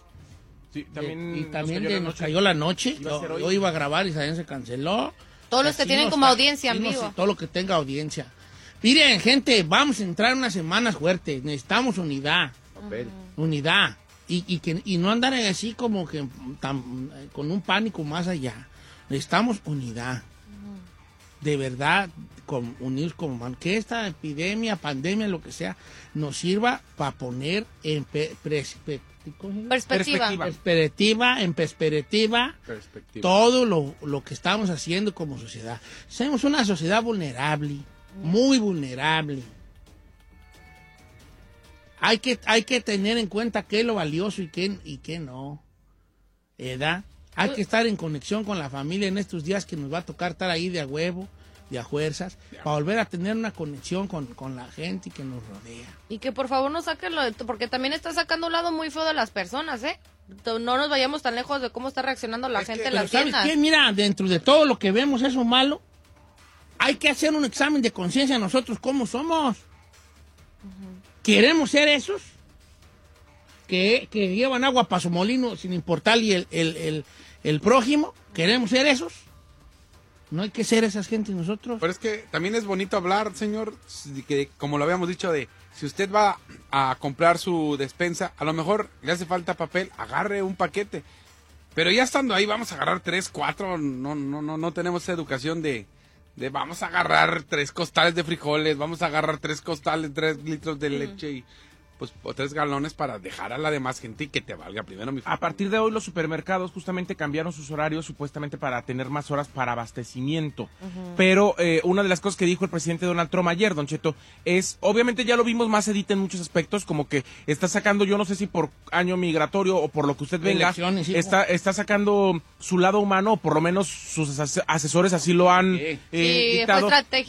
Sí, también y nos también cayó de- la nos noche. cayó la noche. Iba Yo, iba a grabar y también se canceló. Todos los que tienen como audiencia vivo. Todo lo que tenga audiencia. Miren, gente, vamos a entrar en unas semanas fuertes. Necesitamos unidad. Unidad. Y, y, que, y no andar así como que tan- con un pánico más allá. Necesitamos unidad. De verdad, con, unir como man- que esta epidemia, pandemia, lo que sea, nos sirva para poner en pe-. Perspectiva. Perspectiva. perspectiva, en perspectiva, Perspectiva. todo lo, lo que estamos haciendo como sociedad. Somos una sociedad vulnerable, muy vulnerable. Hay que, hay que tener en cuenta qué es lo valioso y qué, y qué no. ¿Verdad? Hay que estar en conexión con la familia en estos días que nos va a tocar estar ahí de a huevo, de a fuerzas, para volver a tener una conexión con, con la gente que nos rodea. Y que por favor no saquen lo de- porque también está sacando un lado muy feo de las personas, ¿eh? No nos vayamos tan lejos de cómo está reaccionando la gente en Pero las ¿sabes tiendas. qué? Mira, dentro de todo lo que vemos eso malo, hay que hacer un examen de conciencia nosotros cómo somos. ¿Queremos ser esos? Que, que llevan agua para su molino sin importarle el, el, el, el prójimo. ¿Queremos ser esos? No hay que ser esas gentes nosotros. Pero es que también es bonito hablar, señor, de que como lo habíamos dicho, de si usted va a comprar su despensa, a lo mejor le hace falta papel, agarre un paquete. Pero ya estando ahí, vamos a agarrar tres, cuatro, no, no, no, no tenemos esa educación de, de vamos a agarrar tres costales de frijoles, vamos a agarrar tres costales, tres litros de leche y pues o tres galones para dejar a la demás gente y que te valga primero mi A partir de hoy los supermercados justamente cambiaron sus horarios supuestamente para tener más horas para abastecimiento. Pero eh, una de las cosas que dijo el presidente Donald Trump ayer, Don Cheto, es, obviamente ya lo vimos más edita en muchos aspectos, como que está sacando, yo no sé si por año migratorio o por lo que usted venga, está, está sacando su lado humano, o por lo menos sus as- asesores así lo han eh, Sí.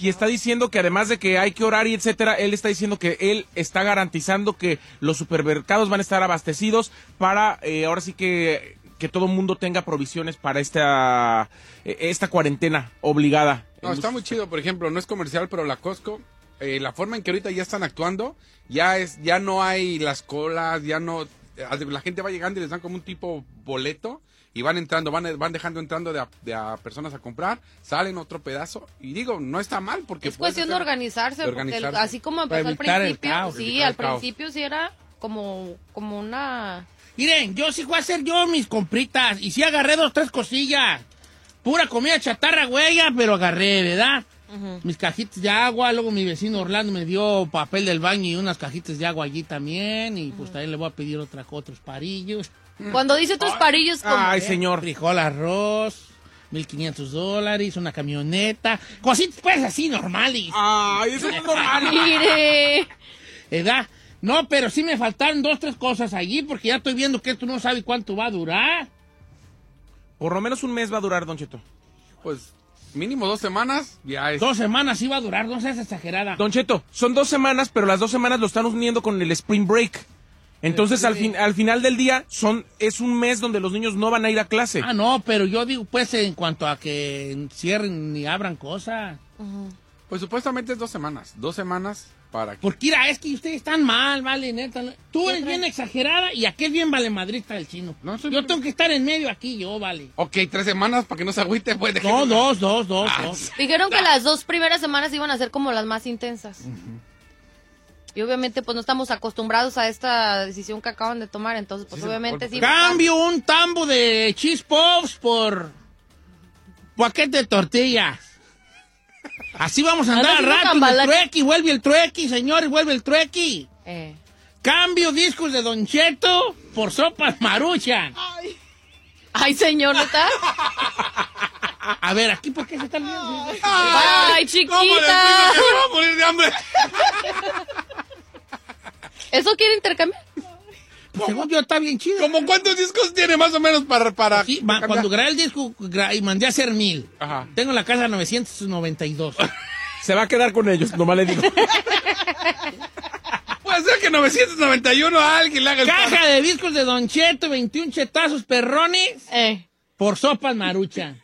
Y está diciendo que además de que hay que orar y etcétera, él está diciendo que él está garantizando que los supermercados van a estar abastecidos para eh, ahora sí que que todo mundo tenga provisiones para esta eh, esta cuarentena obligada. No, está muy chido, por ejemplo, no es comercial, pero la Costco, eh, la forma en que ahorita ya están actuando, ya es, ya no hay las colas, ya no, eh, la gente va llegando y les dan como un tipo boleto y van entrando, van, van dejando entrando de a, de a personas a comprar, salen otro pedazo y digo, no está mal porque Es cuestión de organizarse, de porque el- así como empezó al principio, caos, sí, al principio sí era como, como una... Miren, yo sí voy a hacer yo mis compritas y sí agarré dos, tres cosillas. Pura comida chatarra, huella, pero agarré, ¿verdad? mis cajitas de agua, luego mi vecino Orlando me dio papel del baño y unas cajitas de agua allí también, y pues también le voy a pedir otra, otros parillos, Cuando dice otros parillos, como. Ay, señor. frijol, arroz, 1500 dólares, una camioneta, cositas pues así normales, Ay, eso no es normal. [LAUGHS] Mire. ¿verdad? No, pero sí me faltaron dos, tres cosas allí, porque ya estoy viendo que esto no sabe cuánto va a durar. Por lo menos un mes va a durar, Don Cheto. Pues mínimo dos semanas, ya es. Dos semanas sí va a durar, no seas exagerada. Don Cheto, son dos semanas, pero las dos semanas lo están uniendo con el Spring Break. Entonces, al, fin, al final del día, son es un mes donde los niños no van a ir a clase. Ah, no, pero yo digo, pues, en cuanto a que cierren y abran cosas. Pues supuestamente es dos semanas. Dos semanas para que. Porque, mira, es que ustedes están mal, vale, neta. Tú eres bien exagerada y aquel bien vale madrista el chino. No, soy yo bien- tengo que estar en medio aquí, yo, vale. Ok, tres semanas para que no se agüite, pues. No, dos, dos, dos, Ah, dos. Dijeron que las dos primeras semanas iban a ser como las más intensas. Y obviamente, pues no estamos acostumbrados a esta decisión que acaban de tomar, entonces, pues obviamente sí. Cambio un tambo de cheese puffs por paquete de tortillas. Así vamos a andar al sí no rato. El truequi, vuelve el truequi, señores, vuelve el truequi. Eh. Cambio discos de Don Cheto por sopas maruchan. Ay, señor, ¿neta? [LAUGHS] A ver, aquí, ¿por qué se están viendo? Ay, ¿Cómo le chiquita. que me voy a morir de hambre? ¿Eso quiere intercambiar? Según yo, está bien chido. ¿Cómo cuántos discos tiene más o menos para. para Sí, cambiar? cuando grabé el disco gra- y mandé a hacer mil. Ajá. Tengo en la casa 992. Se va a quedar con ellos, nomás le digo. [LAUGHS] Puede ser que 991 a alguien le haga el. Caja de discos de Don Cheto, 21 chetazos perrones Eh. por sopas maruchan.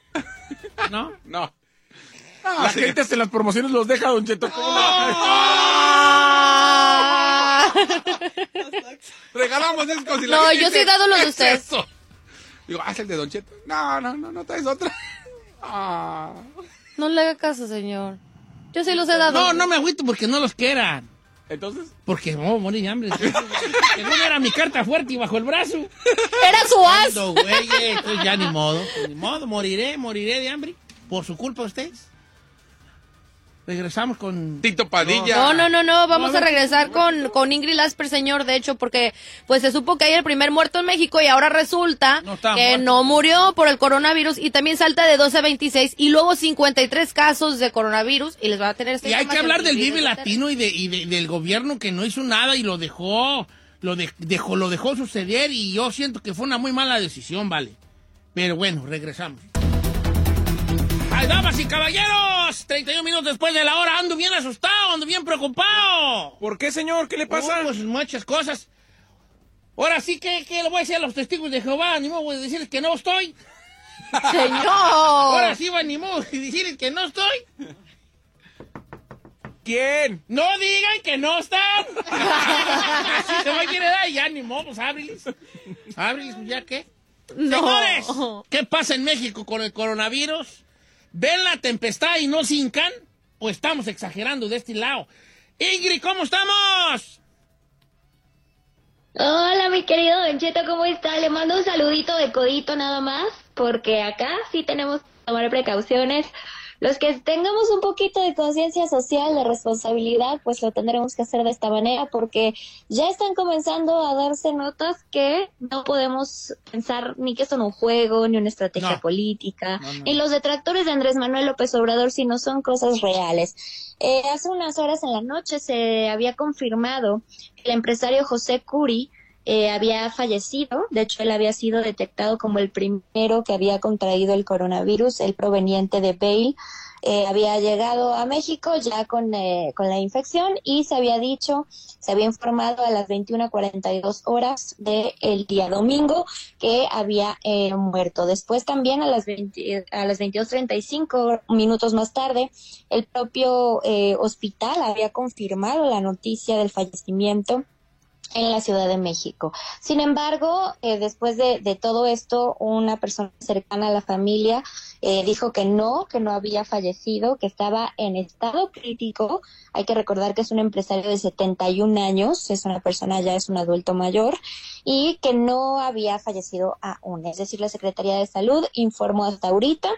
¿No? No. La gente hasta en las promociones los deja, Don Cheto. Ah. [LAUGHS] Regalamos discos y No, yo sí he dado los de "¿Qué es ustedes". eso? Digo, haz el de Don Cheto. No, no, no, no traes otra. [LAUGHS] Ah. No le haga caso, señor. Yo sí los he dado. No, no me agüito porque no los quieran. Entonces, Porque no, morir de hambre. Que no era mi carta fuerte y bajo el brazo. Era su as. No, güey, entonces ya ni modo. Ni modo, moriré, moriré de hambre. Por su culpa ustedes. Regresamos con... Tito Padilla. No, no, no, no, vamos No, a no. regresar con, con Ingrid Lasper, señor, de hecho, porque pues se supo que hay el primer muerto en México y ahora resulta No que muerto. no murió por el coronavirus y también salta de 12 a 26 y luego 53 casos de coronavirus y les va a tener esta Y hay que hablar del Vive. Latino y, de, y de- del gobierno que no hizo nada y lo dejó, lo de- dejó, lo dejó suceder y yo siento que fue una muy mala decisión, vale. Pero bueno, regresamos. ¡Ay, damas y caballeros! 31 minutos después de la hora, ando bien asustado, ando bien preocupado. ¿por qué, señor? ¿Qué le pasa? Oh, pues muchas cosas. Ahora sí que, que le voy a decir a los testigos de Jehová, ni modo de decirles que no estoy. Señor. Ahora sí va ni modo de decirles que no estoy. ¿Quién? No digan que no están. Así se va a querer dar, ya ni modo, pues ábreles. Ábreles, pues, ya qué. No. Señores, ¿qué pasa en México con el coronavirus? ¿Ven la tempestad y no sincan? ¿O estamos exagerando de este lado? Ingrid, ¿cómo estamos? Hola, mi querido Don ¿cómo está? Le mando un saludito de codito nada más, porque acá sí tenemos que tomar precauciones. Los que tengamos un poquito de conciencia social, de responsabilidad, pues lo tendremos que hacer de esta manera, porque ya están comenzando a darse notas que no podemos pensar ni que son un juego, ni una estrategia No. política, No, no. ni los detractores de Andrés Manuel López Obrador, sino son cosas reales. Eh, hace unas horas en la noche se había confirmado que el empresario José Curi eh, había fallecido. De hecho, él había sido detectado como el primero que había contraído el coronavirus, el proveniente de Bale. Eh, había llegado a México ya con, eh, con la infección y se había dicho, se había informado a las 21:42 horas del día domingo que había eh, muerto. Después también a las 20 a las 22:35 minutos más tarde, el propio eh, hospital había confirmado la noticia del fallecimiento en la Ciudad de México. Sin embargo, eh, después de, todo esto, una persona cercana a la familia eh, dijo que no, que no había fallecido, que estaba en estado crítico. Hay que recordar que es un empresario de 71 años, es una persona ya, es un adulto mayor, y que no había fallecido aún. Es decir, la Secretaría de Salud informó hasta ahorita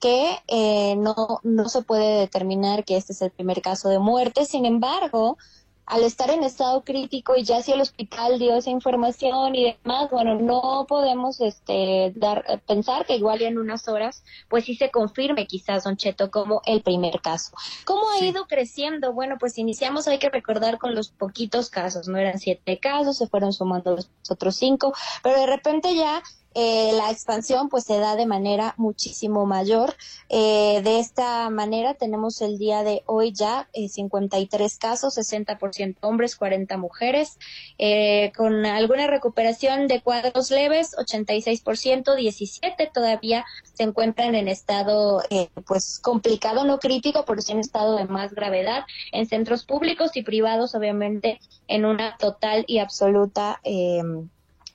que eh, no, no se puede determinar que este es el primer caso de muerte. Sin embargo, al estar en estado crítico y ya si el hospital dio esa información y demás, bueno, no podemos este dar eh, pensar que igual en unas horas pues sí se confirme quizás Don Cheto como el primer caso. ¿Cómo ha ido creciendo? Bueno, pues iniciamos hay que recordar con los poquitos casos, no eran siete casos, se fueron sumando los otros cinco, pero de repente ya eh, la expansión pues se da de manera muchísimo mayor. Eh, de esta manera tenemos el día de hoy ya eh, 53 casos, 60% hombres, 40 mujeres, eh, con alguna recuperación de cuadros leves, 86%, 17 todavía se encuentran en estado eh, pues complicado, no crítico, pero sí en estado de más gravedad en centros públicos y privados, obviamente en una total y absoluta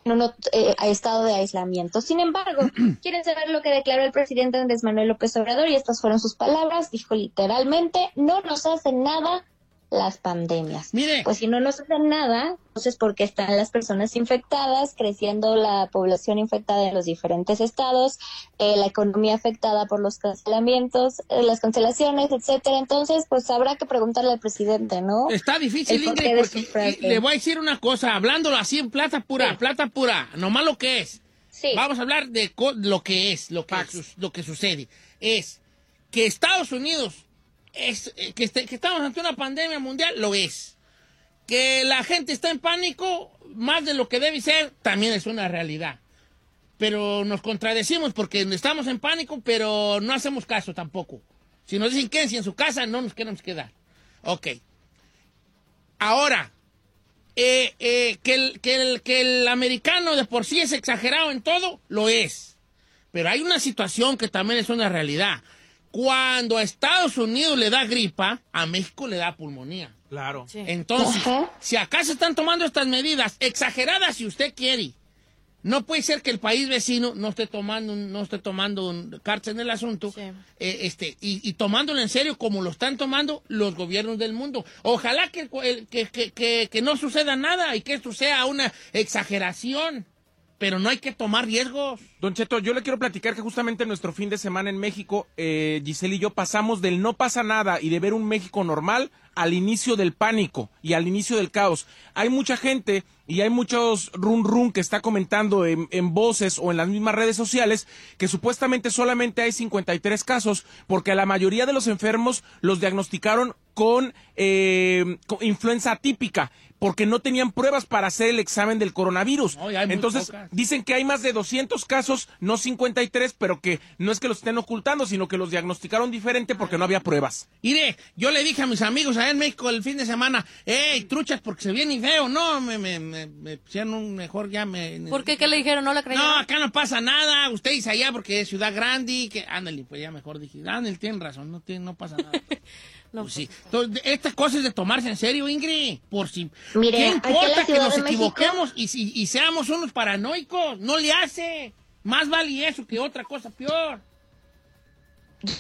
eh, en un eh, estado de aislamiento. Sin embargo, [CLEARS THROAT] quieren saber lo que declaró el presidente Andrés Manuel López Obrador y estas fueron sus palabras. Dijo literalmente, no nos hacen nada las pandemias. Mire. Pues si no nos hacen nada, entonces porque están las personas infectadas, creciendo la población infectada en los diferentes estados, eh, la economía afectada por los cancelamientos, eh, las cancelaciones, etcétera. Entonces, pues habrá que preguntarle al presidente, ¿no? Está difícil, Ingrid, porque le voy a decir una cosa, hablándolo así en plata pura, Sí. plata pura, nomás lo que es. Sí. Vamos a hablar de co- lo que es, lo que, su- lo que sucede. Es que Estados Unidos, es, eh, que, este- que estamos ante una pandemia mundial, lo es. Que la gente está en pánico, más de lo que debe ser, también es una realidad. Pero nos contradecimos porque estamos en pánico, pero no hacemos caso tampoco. Si nos dicen quédense en su casa, no nos queremos quedar. Ok. Ahora, eh, eh, que, el, que, el, que el americano de por sí es exagerado en todo, lo es. Pero hay una situación que también es una realidad. Cuando a Estados Unidos le da gripa, a México le da pulmonía. Claro. Sí. Entonces, Ajá. si acá se están tomando estas medidas exageradas, si usted quiere, no puede ser que el país vecino no esté tomando, un- no esté tomando un- cartas en el asunto, Sí. eh, este, y, y tomándolo en serio como lo están tomando los gobiernos del mundo. Ojalá que, el- que, que- que- que no suceda nada y que esto sea una exageración, pero no hay que tomar riesgos. Don Cheto, yo le quiero platicar que justamente nuestro fin de semana en México, eh, Giselle y yo pasamos del no pasa nada y de ver un México normal al inicio del pánico y al inicio del caos. Hay mucha gente y hay muchos run run que está comentando en, en voces o en las mismas redes sociales que supuestamente solamente hay 53 casos porque a la mayoría de los enfermos los diagnosticaron con, eh, con influenza atípica porque no tenían pruebas para hacer el examen del coronavirus. No, Entonces, pocas. Dicen que hay más de 200 casos, no 53, pero que no es que los estén ocultando, sino que los diagnosticaron diferente porque no había pruebas. Mire, yo le dije a mis amigos allá en México el fin de semana, hey, truchas porque se viene feo, no, me, me, me, me pusieron un mejor ya me... ¿Por qué? ¿Qué le dijeron? ¿No la creyeron? No, acá no pasa nada, usted dice allá porque es ciudad grande y que, ándale, pues ya mejor dije, ándale, tienen razón, no, tiene, no pasa nada. [LAUGHS] No, Pues sí. Entonces, estas cosas de tomarse en serio, Ingrid, por si... Mire, ¿Qué importa que nos equivoquemos y, si- y seamos unos paranoicos? No le hace. Más vale eso que otra cosa peor.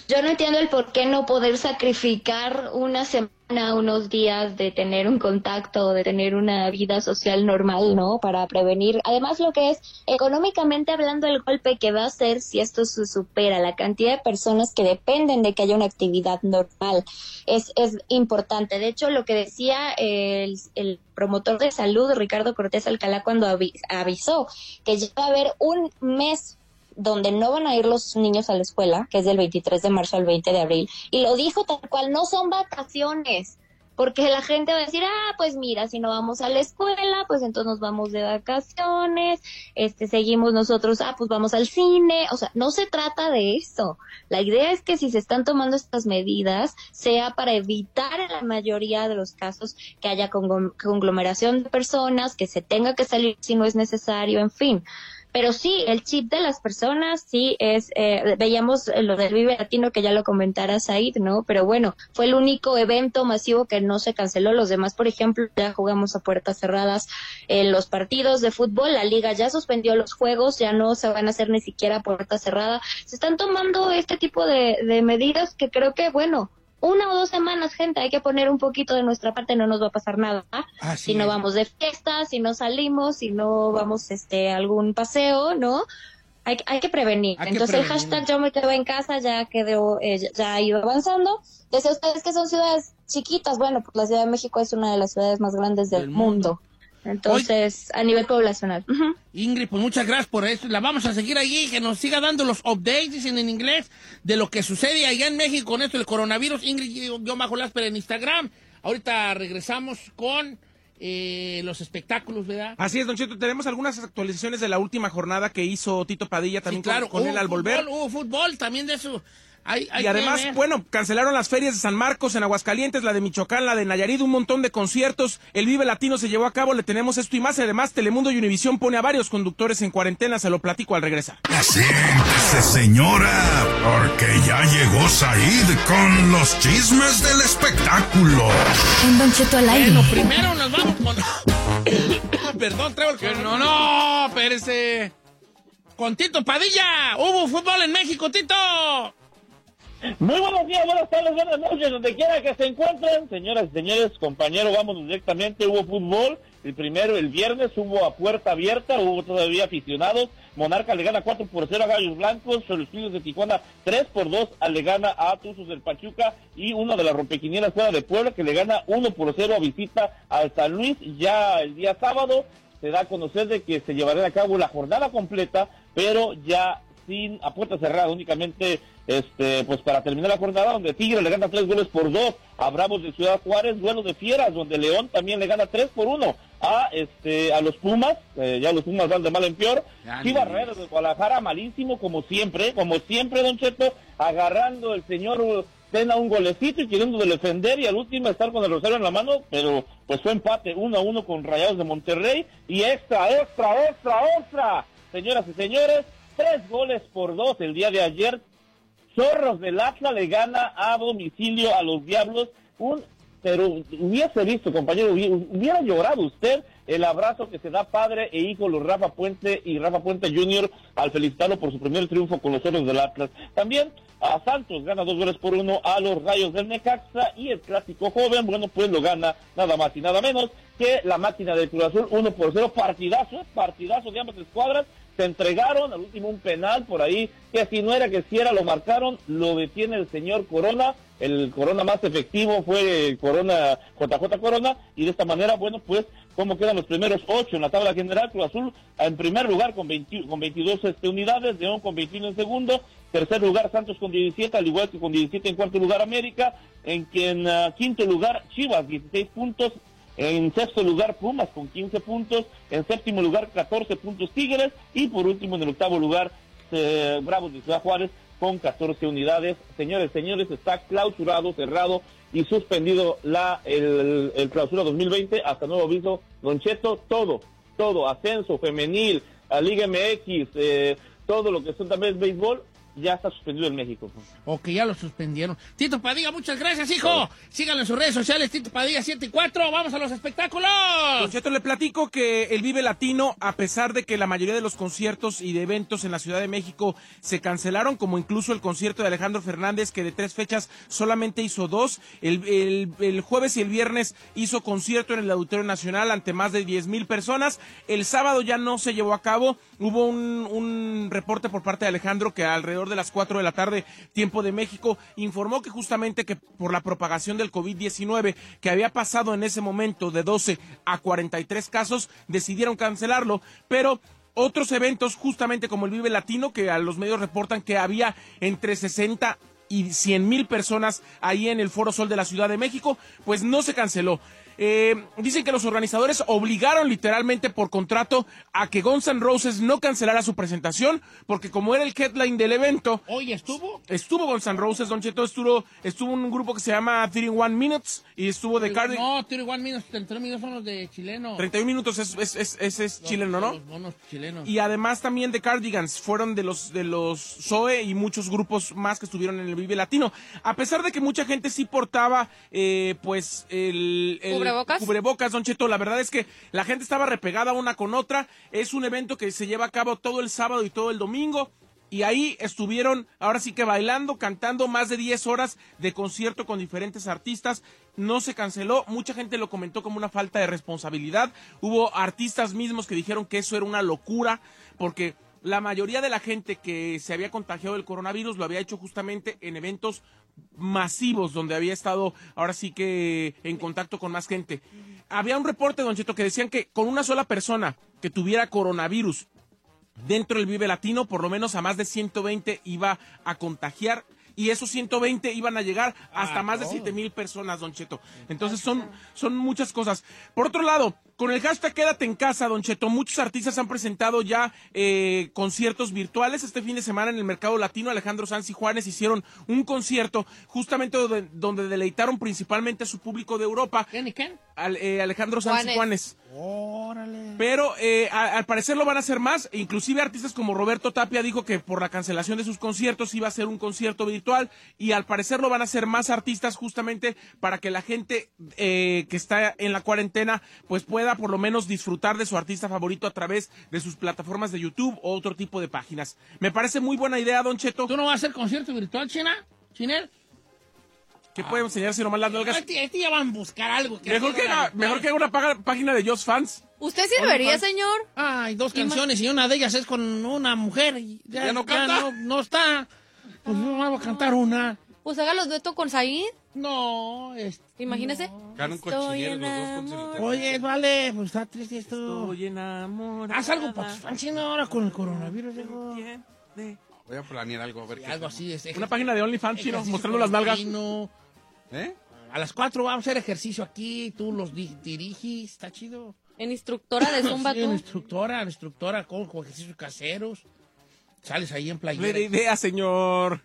Yo no entiendo el por qué no poder sacrificar una semana, unos días de tener un contacto, de tener una vida social normal, ¿no? Para prevenir. Además, lo que es económicamente hablando, el golpe que va a ser si esto se supera la cantidad de personas que dependen de que haya una actividad normal es, es importante. De hecho, lo que decía el, el promotor de salud, Ricardo Cortés Alcalá, cuando avi- avisó que ya va a haber un mes donde no van a ir los niños a la escuela, que es del 23 de marzo al 20 de abril, y lo dijo tal cual, no son vacaciones, porque la gente va a decir, ah, pues mira, si no vamos a la escuela, pues entonces nos vamos de vacaciones, este, seguimos nosotros, ah, pues vamos al cine, o sea, no se trata de eso. La idea es que si se están tomando estas medidas, sea para evitar en la mayoría de los casos que haya conglom- conglomeración de personas, que se tenga que salir si no es necesario, en fin. Pero sí, el chip de las personas sí es, eh, veíamos lo del Vive Latino que ya lo comentara Said, ¿no? Pero bueno, fue el único evento masivo que no se canceló. Los demás, por ejemplo, ya jugamos a puertas cerradas en los partidos de fútbol. La liga ya suspendió los juegos, ya no se van a hacer ni siquiera a puerta cerrada. Se están tomando este tipo de, de medidas que creo que, bueno, una o dos semanas, gente, hay que poner un poquito de nuestra parte, no nos va a pasar nada. ¿ah? Así si no es. vamos de fiesta, si no salimos, si no vamos este a algún paseo, ¿no? Hay, hay que prevenir. Hay que Entonces el hashtag yo me quedo en casa ya quedó, eh, ya- ya ha ido avanzando. Desde ustedes que son ciudades chiquitas, bueno, pues la Ciudad de México es una de las ciudades más grandes del, Del mundo. mundo. Entonces, a nivel poblacional. Ingrid, pues muchas gracias por esto. La vamos a seguir allí, que nos siga dando los updates, dicen en inglés, de lo que sucede allá en México con esto del coronavirus. Ingrid, yo, yo Majo Lasper en Instagram. Ahorita regresamos con eh, los espectáculos, ¿verdad? Así es, Don Cheto, tenemos algunas actualizaciones de la última jornada que hizo Tito Padilla también Sí, con- claro, con, él al volver. Fútbol, hubo fútbol, también de eso. Hay, hay Y además, bueno, cancelaron las ferias de San Marcos en Aguascalientes, la de Michoacán, la de Nayarit, un montón de conciertos. El Vive Latino se llevó a cabo, le tenemos esto y más. Y además, Telemundo y Univisión pone a varios conductores en cuarentena, se lo platico al regresar. Siéntese, señora, porque ya llegó Said con los chismes del espectáculo. En Don Cheto al aire. Bueno, primero nos vamos con... [COUGHS] Perdón, traigo el no, no, espérese. Con Tito Padilla. Hubo fútbol en México, Tito. Muy buenos días, buenas tardes, buenas noches, donde quiera que se encuentren. Señoras y señores, compañeros, vamos directamente. Hubo fútbol. El primero, el viernes, hubo a puerta abierta, hubo todavía aficionados. Monarca le gana 4 por 0 a Gallos Blancos. Los Estudios de Tijuana 3 por 2 a le gana a Tuzos del Pachuca. Y uno de las rompequinielas fuera de Puebla que le gana 1 por 0 a visita al San Luis. Ya el día sábado se da a conocer de que se llevará a cabo la jornada completa, pero ya sin a puerta cerrada, únicamente este pues para terminar la jornada donde Tigre le gana tres goles por dos a Bravos de Ciudad Juárez, duelo de fieras donde León también le gana tres por uno a este a los Pumas, eh, ya los Pumas van de mal en peor, ni- Rayadas de Guadalajara malísimo como siempre, como siempre Don Cheto, agarrando el señor Tena un golecito y queriendo defender y al último estar con el rosario en la mano, pero pues fue empate uno a uno con Rayados de Monterrey. Y extra, extra, extra, extra, señoras y señores, tres goles por dos el día de ayer, Zorros del Atlas le gana a domicilio a los Diablos. Un, pero hubiese visto, compañero, hubiera, llorado usted el abrazo que se da padre e hijo los Rafa Puente y Rafa Puente Jr. al felicitarlo por su primer triunfo con los Zorros del Atlas. También a Santos gana dos goles por uno a los Rayos del Necaxa y el clásico joven, bueno, pues lo gana nada más y nada menos que la máquina del Cruz Azul, uno por cero, partidazo, partidazo de ambas escuadras se entregaron, al último un penal por ahí, que si no era que si era, lo marcaron, lo detiene el señor Corona, el Corona más efectivo fue Corona, JJ Corona, y de esta manera, bueno, pues, ¿cómo quedan los primeros ocho en la tabla general? Cruz Azul en primer lugar con, 20 con 22 este, unidades, León con 21 en segundo, tercer lugar Santos con 17, al igual que con 17 en cuarto lugar América, en que en ah, quinto lugar Chivas, 16 puntos, en sexto lugar Pumas con 15 puntos. En séptimo lugar 14 puntos Tigres. Y por último en el octavo lugar eh, Bravos de Ciudad Juárez con 14 unidades. Señores, señores, está clausurado, cerrado y suspendido la el, el clausura 2020 hasta nuevo aviso. Don Cheto, todo, todo, ascenso femenil, a Liga MX, eh, todo lo que son también béisbol, ya está suspendido en México. O que ya lo suspendieron. Tito Padilla, muchas gracias, hijo. Síganlo en sus redes sociales, Tito Padilla 7 y 4. Vamos a los espectáculos. Don Cheto, le platico que el Vive Latino, a pesar de que la mayoría de los conciertos y de eventos en la Ciudad de México se cancelaron, como incluso el concierto de Alejandro Fernández, que de tres fechas solamente hizo dos, el, el- el jueves y el viernes hizo concierto en el Auditorio Nacional ante más de 10 mil personas, el sábado ya no se llevó a cabo, hubo un, un reporte por parte de Alejandro que alrededor de las 4 de la tarde, tiempo de México, informó que justamente que por la propagación del COVID-19 que había pasado en ese momento de 12 a 43 casos, decidieron cancelarlo, pero otros eventos, justamente como el Vive Latino, que a los medios reportan que había entre 60 y 100 mil personas ahí en el Foro Sol de la Ciudad de México, pues no se canceló. Eh, dicen que los organizadores obligaron literalmente por contrato a que Guns N' Roses no cancelara su presentación, porque como era el headline del evento, Oye, ¿estuvo? estuvo Guns N' Roses, Don Cheto, estuvo, estuvo un grupo que se llama 31 Minutes y estuvo de Cardi. No, 31 minutos, 31 minutos son los de chileno. 31 minutos es, es, es, es- es chileno, ¿no? Los monos chilenos. Y además también de Cardigans, fueron de los de los Zoe y muchos grupos más que estuvieron en el Vive Latino. A pesar de que mucha gente sí portaba, eh, pues, el, el ¿Cubrebocas? cubrebocas, Don Cheto, la verdad es que la gente estaba repegada una con otra. Es un evento que se lleva a cabo todo el sábado y todo el domingo. Y ahí estuvieron, ahora sí que bailando, cantando más de 10 horas de concierto con diferentes artistas. No se canceló, mucha gente lo comentó como una falta de responsabilidad. Hubo artistas mismos que dijeron que eso era una locura, porque la mayoría de la gente que se había contagiado del coronavirus lo había hecho justamente en eventos masivos donde había estado ahora sí que en contacto con más gente. Había un reporte, Don Cheto, que decían que con una sola persona que tuviera coronavirus dentro del Vive Latino, por lo menos a más de 120 iba a contagiar. Y esos 120 iban a llegar hasta Ah, más de todo. 7 mil personas, Don Cheto. Entonces son, son muchas cosas. Por otro lado, con el hashtag Quédate en casa, Don Cheto, muchos artistas han presentado ya eh, conciertos virtuales. Este fin de semana en el Mercado Latino, Alejandro Sanz y Juanes hicieron un concierto justamente donde, donde deleitaron principalmente a su público de Europa. ¿Quién y quién? Al- eh, Alejandro Sanz y Juanes. Juanes. Órale. Pero eh, a- al parecer lo van a hacer más. Inclusive artistas como Roberto Tapia dijo que por la cancelación de sus conciertos iba a ser un concierto virtual. Y al parecer lo van a hacer más artistas justamente para que la gente eh, que está en la cuarentena pues pueda por lo menos disfrutar de su artista favorito a través de sus plataformas de YouTube o otro tipo de páginas. Me parece muy buena idea, Don Cheto. ¿Tú no vas a hacer concierto virtual, China? ¿Chinel? ¿Qué podemos enseñarse nomás las nalgas? Este, este ya van a buscar algo. Que Mejor que, haga haga, mejor que haga una paga- página de Just Fans. ¿Usted sí debería, señor? Ay, dos canciones y una de ellas es con una mujer. y Ya, ¿Ya no canta? no, no está. Pues no voy a cantar una. Pues haga los duetos con Said. No, este, Imagínese. Ganan Estoy cochineros los dos con Oye, vale, pues está triste esto. Estoy enamorada. Haz algo para tus fans, Chino, ahora con el coronavirus. hijo. Voy a planear algo, a ver qué Algo hacemos. así. Es, Una página de OnlyFans, chino, mostrando las nalgas. ¿Eh? A las cuatro vamos a hacer ejercicio aquí, tú los di- diriges, está chido. En instructora de Zumba, Sí, tú. instructora, una instructora con, con ejercicios caseros. Sales ahí en playera. Buena idea, señor.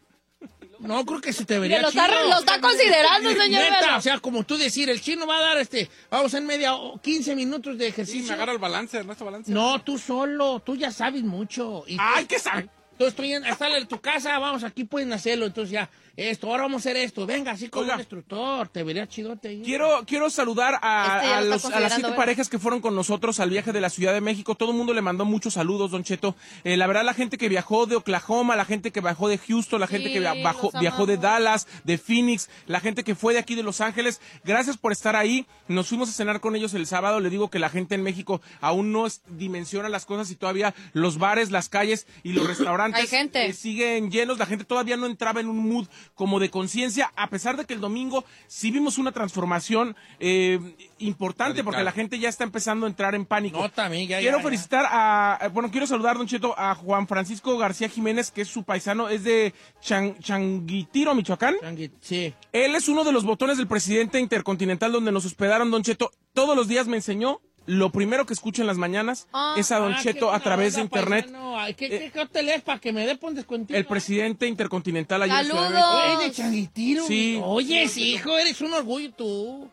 No, creo que se te vería lo está, chido. lo está considerando, señor. Neta, o sea, como tú decir, el chino va a dar este, vamos en media, o 15 minutos de Sí, ejercicio. me agarra el balance, Ernesto Balance. No, tú solo, tú ya sabes mucho. Y ¡Ay, qué sabe! Tú estoy en, en tu casa, vamos, aquí pueden hacerlo, entonces ya, esto, ahora vamos a hacer esto, venga, así como Oiga. un instructor, te vería chidote ahí. Quiero, quiero saludar a, Este ya a lo está los- a las siete considerando, ¿eh? parejas que fueron con nosotros al viaje de la Ciudad de México. Todo el mundo le mandó muchos saludos, Don Cheto. Eh, la verdad, la gente que viajó de Oklahoma, la gente que viajó de Houston, la gente Sí, que via- bajó- los viajó de amamos. Dallas, de Phoenix, la gente que fue de aquí de Los Ángeles. Gracias por estar ahí. Nos fuimos a cenar con ellos el sábado. Le digo que la gente en México aún no es- dimensiona las cosas y todavía los bares, las calles y los [CLEARS THROAT] restaurantes Hay gente. eh, siguen llenos, la gente todavía no entraba en un mood como de conciencia, a pesar de que el domingo sí vimos una transformación eh, importante, Radical. porque la gente ya está empezando a entrar en pánico. No, también, ya, quiero ya, ya. felicitar a, eh, bueno, quiero saludar, Don Cheto, a Juan Francisco García Jiménez, que es su paisano, es de Chan- Changuitiro, Michoacán. Changuit, Sí. Él es uno de los botones del presidente intercontinental donde nos hospedaron, Don Cheto. Todos los días me enseñó. Lo primero que escucho en las mañanas Ah. es a Don Ah, Cheto a través de internet. paisano. Ay, ¿Qué, qué, qué hotel es para que me dé un descuentito? El presidente intercontinental de ¡Saludos! Oye, de Changuitiro. Sí. Oye, sí, hijo, eres un orgullo tú.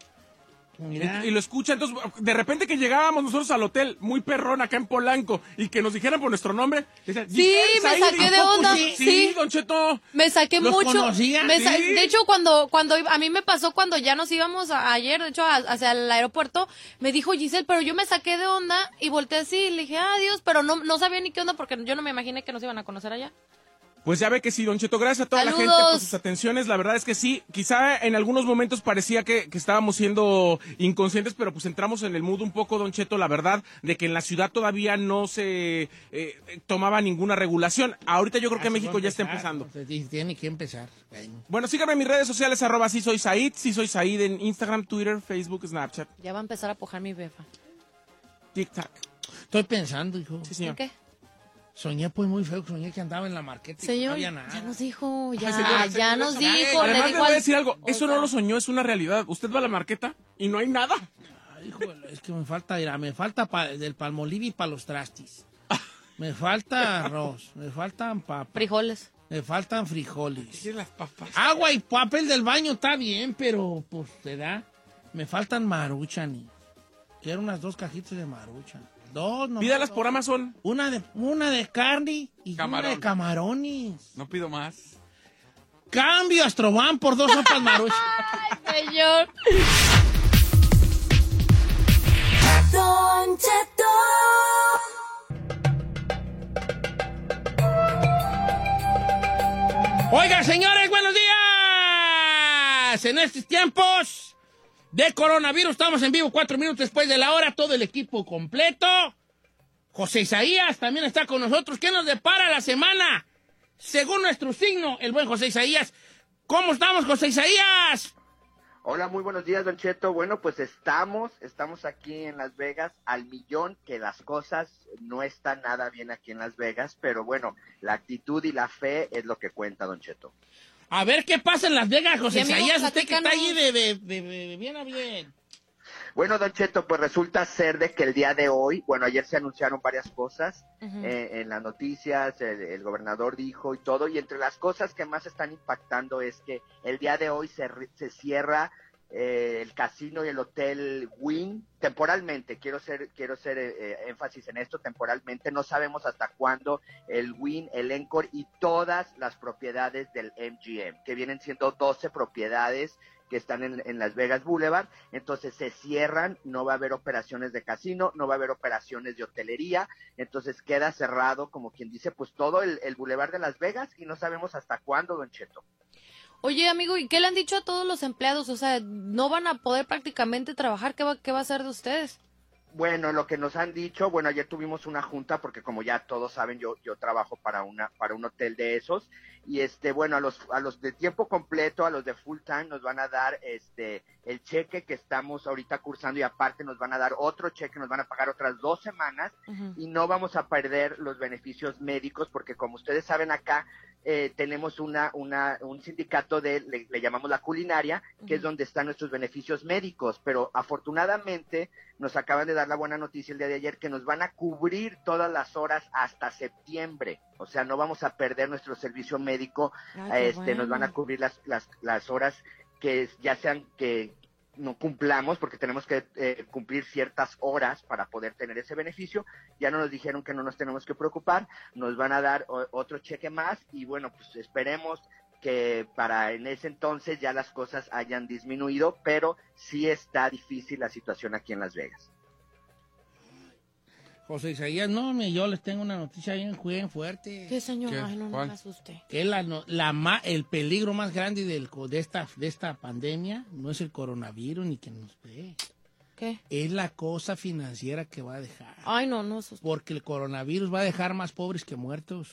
Mira. Y, lo escucha, entonces, de repente que llegábamos nosotros al hotel, muy perrón acá en Polanco, y que nos dijeran por nuestro nombre, decían, Sí, "Giselle, me Said". saqué ¿A de onda, Sí, sí. Don Cheto. Me saqué ¿Los mucho. conocía? Me sa- Sí. De hecho, cuando, cuando a mí me pasó cuando ya nos íbamos a- ayer, de hecho, a- hacia el aeropuerto, me dijo Giselle, pero yo me saqué de onda y volteé así y le dije, adiós, pero no, no sabía ni qué onda porque yo no me imaginé que nos iban a conocer allá. Pues ya ve que sí, Don Cheto, gracias a toda la gente por sus atenciones. La verdad es que sí, quizá en algunos momentos parecía que, que estábamos siendo inconscientes, pero pues entramos en el mood un poco, Don Cheto, la verdad, de que en la ciudad todavía no se eh, tomaba ninguna regulación. Ahorita yo creo que Así México ya está empezando. entonces, Tiene que empezar. Bueno. Bueno, síganme en mis redes sociales, arroba sí soy Said, sí soy Said en Instagram, Twitter, Facebook, Snapchat, Ya va a empezar a pujar mi befa. TikTok. Estoy pensando, hijo. Sí, señor. ¿Qué? Soñé pues muy feo, soñé que andaba en la marqueta y que no Señor, había nada. ya nos dijo, ya, Ay, señora, ya señora, nos señora. dijo. Además, le dijo voy a decir algo, eso no lo soñó, es una realidad. Usted va a la marqueta y no hay nada. Híjole, es que me falta, mira, me falta pa- del palmolive para los trastis. Me falta arroz, me faltan papas, Frijoles. me faltan frijoles. ¿Qué las papas? Agua y papel del baño está bien, pero pues te da. Me faltan maruchan. Quiero unas dos cajitas de maruchan. Dos, no. Pídalas por Amazon. Una de, una de carne y Camarón. una de camarones. No pido más. Cambio Astroban por dos sopas [LAUGHS] maruchan. Señor. Don Cheto. Oiga, señores, buenos días. En estos tiempos de coronavirus estamos en vivo cuatro minutos después de la hora, todo el equipo completo. José Isaías también está con nosotros. ¿Qué nos depara la semana? Según nuestro signo, el buen José Isaías. ¿Cómo estamos, José Isaías? Hola, muy buenos días, Don Cheto. Bueno, pues estamos, estamos aquí en Las Vegas al millón, que las cosas no están nada bien aquí en Las Vegas, pero bueno, la actitud y la fe es lo que cuenta, Don Cheto. A ver qué pasa en Las Vegas, José Isaías. Usted que está allí de, de- de- de bien a bien. Bueno, Don Cheto, pues resulta ser de que el día de hoy, bueno, ayer se anunciaron varias cosas eh, en las noticias, el, el gobernador dijo y todo, y entre las cosas que más están impactando es que el día de hoy se, se cierra eh, el casino y el hotel Wynn temporalmente. Quiero ser, quiero hacer eh, énfasis en esto temporalmente. No sabemos hasta cuándo el Wynn, el Encore y todas las propiedades del MGM, que vienen siendo 12 propiedades que están en, en Las Vegas Boulevard, entonces se cierran, no va a haber operaciones de casino, no va a haber operaciones de hotelería, entonces queda cerrado, como quien dice, pues todo el, el Boulevard de Las Vegas y no sabemos hasta cuándo, don Cheto. Oye, amigo, ¿y qué le han dicho a todos los empleados? O sea, no van a poder prácticamente trabajar. ¿Qué va, qué va a hacer de ustedes? Bueno, lo que nos han dicho, bueno, ayer tuvimos una junta porque como ya todos saben, yo yo trabajo para una para un hotel de esos y este bueno, a los a los de tiempo completo, a los de full time nos van a dar este el cheque que estamos ahorita cursando y aparte nos van a dar otro cheque, nos van a pagar otras dos semanas y no vamos a perder los beneficios médicos porque como ustedes saben acá eh, tenemos una, una, un sindicato de, le, le llamamos la culinaria, que es donde están nuestros beneficios médicos, pero afortunadamente nos acaban de dar la buena noticia el día de ayer que nos van a cubrir todas las horas hasta septiembre, o sea, no vamos a perder nuestro servicio médico, Ay, este, nos van a cubrir las, las, las horas que ya sean que no cumplamos porque tenemos que eh, cumplir ciertas horas para poder tener ese beneficio. Ya no nos dijeron que no nos tenemos que preocupar, nos van a dar o- otro cheque más y bueno, pues esperemos que para en ese entonces ya las cosas hayan disminuido, pero sí está difícil la situación aquí en Las Vegas. José Isaías, no, me- yo les tengo una noticia bien, bien fuerte. ¿Qué, señor? ¿Qué? Ay, no, no me asuste. que la, la el peligro más grande del, co- de, esta, de esta pandemia no es el coronavirus ni que nos ve, ¿Qué? es la cosa financiera que va a dejar. Ay, no, no asuste. Porque el coronavirus va a dejar más pobres que muertos.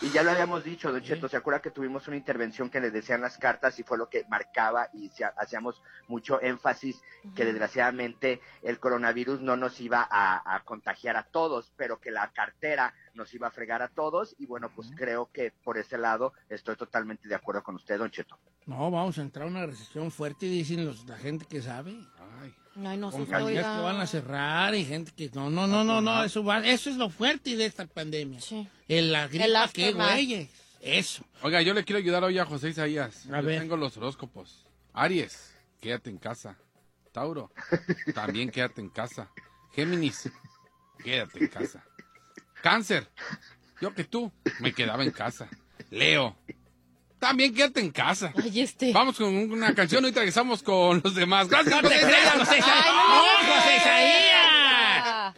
Y ya lo habíamos dicho, Don Cheto, ¿se acuerda que tuvimos una intervención que les decían las cartas y fue lo que marcaba y hacíamos mucho énfasis que desgraciadamente el coronavirus no nos iba a, a contagiar a todos, pero que la cartera nos iba a fregar a todos y bueno, pues creo que por ese lado estoy totalmente de acuerdo con usted, Don Cheto. No, vamos a entrar a una recesión fuerte, dicen los, la gente que sabe. Ay, Ay, no asuste, Compañías que van a cerrar y gente que no, no, no, no, no, eso va, eso es lo fuerte de esta pandemia. Sí. El, la gripa, que aftermath. güeyes. Eso. Oiga, yo le quiero ayudar hoy a José Isaías. A yo ver. tengo los horóscopos. Aries, quédate en casa. Tauro, [LAUGHS] también quédate en casa. Géminis, quédate en casa. Cáncer, yo que tú, me quedaba en casa. Leo, también quédate en casa. Ay, este. Vamos con una canción y regresamos con los demás. Gracias, No te José creas, Isaías. José Isaías. Ay, No, José digas. Isaías.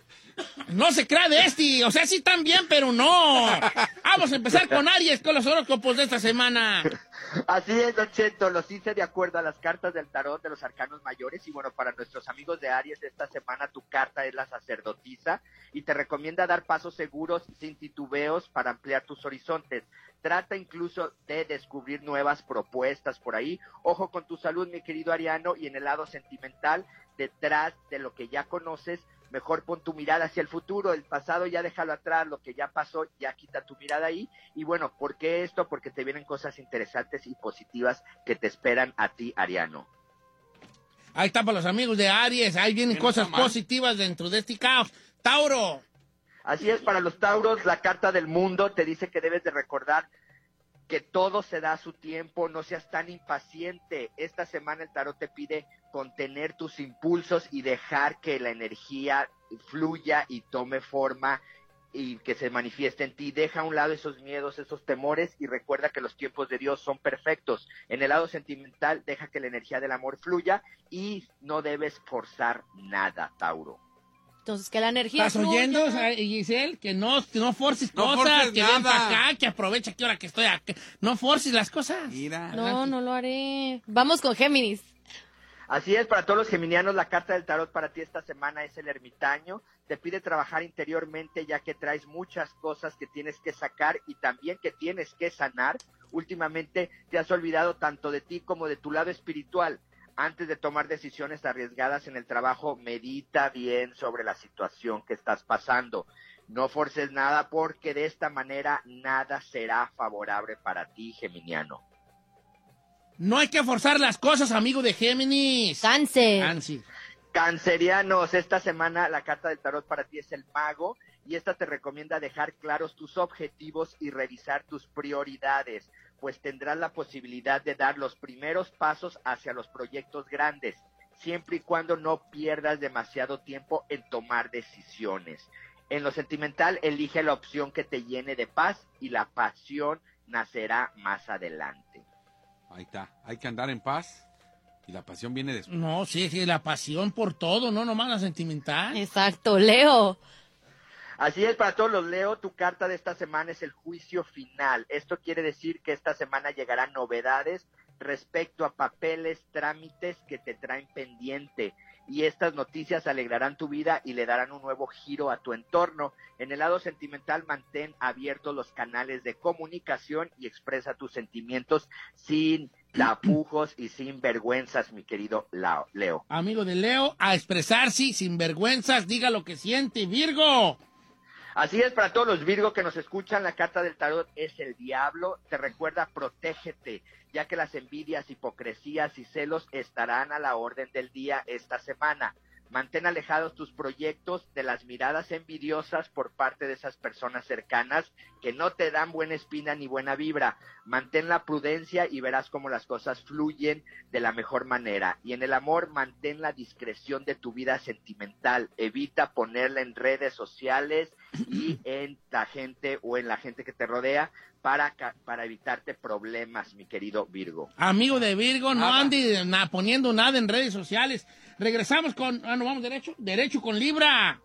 No se crea de este. O sea, sí también, pero no. Vamos a empezar con Aries, con los horóscopos de esta semana. Así es, Don Cheto, los hice de acuerdo a las cartas del tarot de los arcanos mayores y bueno, para nuestros amigos de Aries esta semana tu carta es la sacerdotisa y te recomienda dar pasos seguros sin titubeos para ampliar tus horizontes. Trata incluso de descubrir nuevas propuestas por ahí. Ojo con tu salud, mi querido Ariano, y en el lado sentimental, detrás de lo que ya conoces, mejor pon tu mirada hacia el futuro, el pasado ya déjalo atrás, lo que ya pasó, ya quita tu mirada ahí. Y bueno, ¿por qué esto? Porque te vienen cosas interesantes y positivas que te esperan a ti, Ariano. Ahí está para los amigos de Aries. Ahí vienen cosas positivas dentro de este caos. Tauro. Así es, para los Tauros, la carta del mundo te dice que debes de recordar que todo se da a su tiempo, no seas tan impaciente. Esta semana el tarot te pide contener tus impulsos y dejar que la energía fluya y tome forma y que se manifieste en ti. Deja a un lado esos miedos, esos temores y recuerda que los tiempos de Dios son perfectos. En el lado sentimental, deja que la energía del amor fluya y no debes forzar nada, Tauro. Entonces, que la energía ¿Estás fluya. oyendo, Giselle? Que no, que no forces No cosas, forces que ven para acá, que aprovecha que ahora que estoy acá. No forces las cosas. Mira. No, no lo haré. Vamos con Géminis. Así es, para todos los geminianos, la carta del tarot para ti esta semana es el ermitaño. Te pide trabajar interiormente ya que traes muchas cosas que tienes que sacar y también que tienes que sanar. Últimamente te has olvidado tanto de ti como de tu lado espiritual. Antes de tomar decisiones arriesgadas en el trabajo, medita bien sobre la situación que estás pasando. No forces nada porque de esta manera nada será favorable para ti, geminiano. No hay que forzar las cosas, amigo de Géminis. Cáncer. Cáncer. Cancerianos, esta semana la carta del tarot para ti es el mago y esta te recomienda dejar claros tus objetivos y revisar tus prioridades, pues tendrás la posibilidad de dar los primeros pasos hacia los proyectos grandes, siempre y cuando no pierdas demasiado tiempo en tomar decisiones. En lo sentimental, elige la opción que te llene de paz y la pasión nacerá más adelante. Ahí está. Hay que andar en paz y la pasión viene después. No, sí, sí, la pasión por todo, no nomás la sentimental. Exacto, Leo. Así es, para todos los Leo, tu carta de esta semana es el juicio final. Esto quiere decir que esta semana llegarán novedades respecto a papeles, trámites que te traen pendiente. Y estas noticias alegrarán tu vida y le darán un nuevo giro a tu entorno. En el lado sentimental, mantén abiertos los canales de comunicación y expresa tus sentimientos sin tapujos y sin vergüenzas, mi querido Leo. Amigo de Leo, a expresarse sin vergüenzas, diga lo que siente, Virgo. Así es, para todos los Virgo que nos escuchan, la carta del tarot es el diablo. Te recuerda, protégete, ya que las envidias, hipocresías y celos estarán a la orden del día esta semana. Mantén alejados tus proyectos de las miradas envidiosas por parte de esas personas cercanas que no te dan buena espina ni buena vibra. Mantén la prudencia y verás cómo las cosas fluyen de la mejor manera. Y en el amor, mantén la discreción de tu vida sentimental. Evita ponerla en redes sociales y en la gente o en la gente que te rodea para, para evitarte problemas, mi querido Virgo. Amigo de Virgo, no ande na- poniendo nada en redes sociales. Regresamos con, ah, no, vamos derecho, derecho con Libra.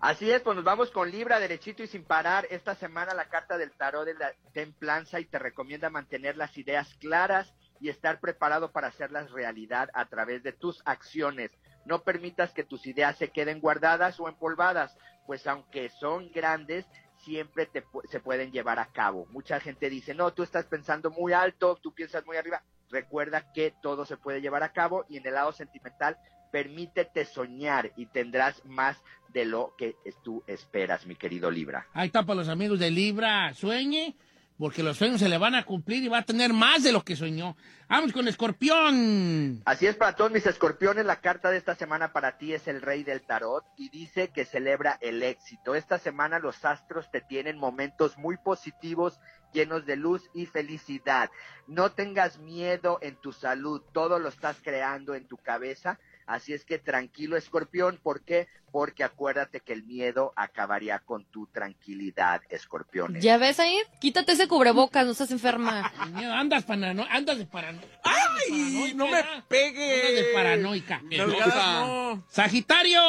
Así es, pues nos vamos con Libra, derechito y sin parar. Esta semana la carta del tarot de la templanza y te recomienda mantener las ideas claras y estar preparado para hacerlas realidad a través de tus acciones. No permitas que tus ideas se queden guardadas o empolvadas, pues aunque son grandes, siempre te se pueden llevar a cabo. Mucha gente dice, no, tú estás pensando muy alto, tú piensas muy arriba. Recuerda que todo se puede llevar a cabo y en el lado sentimental, permítete soñar y tendrás más de lo que tú esperas, mi querido Libra. Ahí está para los amigos de Libra. Sueñe, porque los sueños se le van a cumplir y va a tener más de lo que soñó. Vamos con Escorpión. Así es para todos mis escorpiones, la carta de esta semana para ti es el rey del tarot y dice que celebra el éxito. Esta semana los astros te tienen momentos muy positivos, llenos de luz y felicidad. No tengas miedo en tu salud, todo lo estás creando en tu cabeza. Así es que tranquilo, escorpión. ¿Por qué? Porque acuérdate que el miedo acabaría con tu tranquilidad, escorpiones. ¿Ya ves ahí? Quítate ese cubrebocas, no estás enferma. [LAUGHS] Andas, parano andas de paranoica. ¡Ay! ¡No me pegue! Andas de paranoica. No. Sagitario.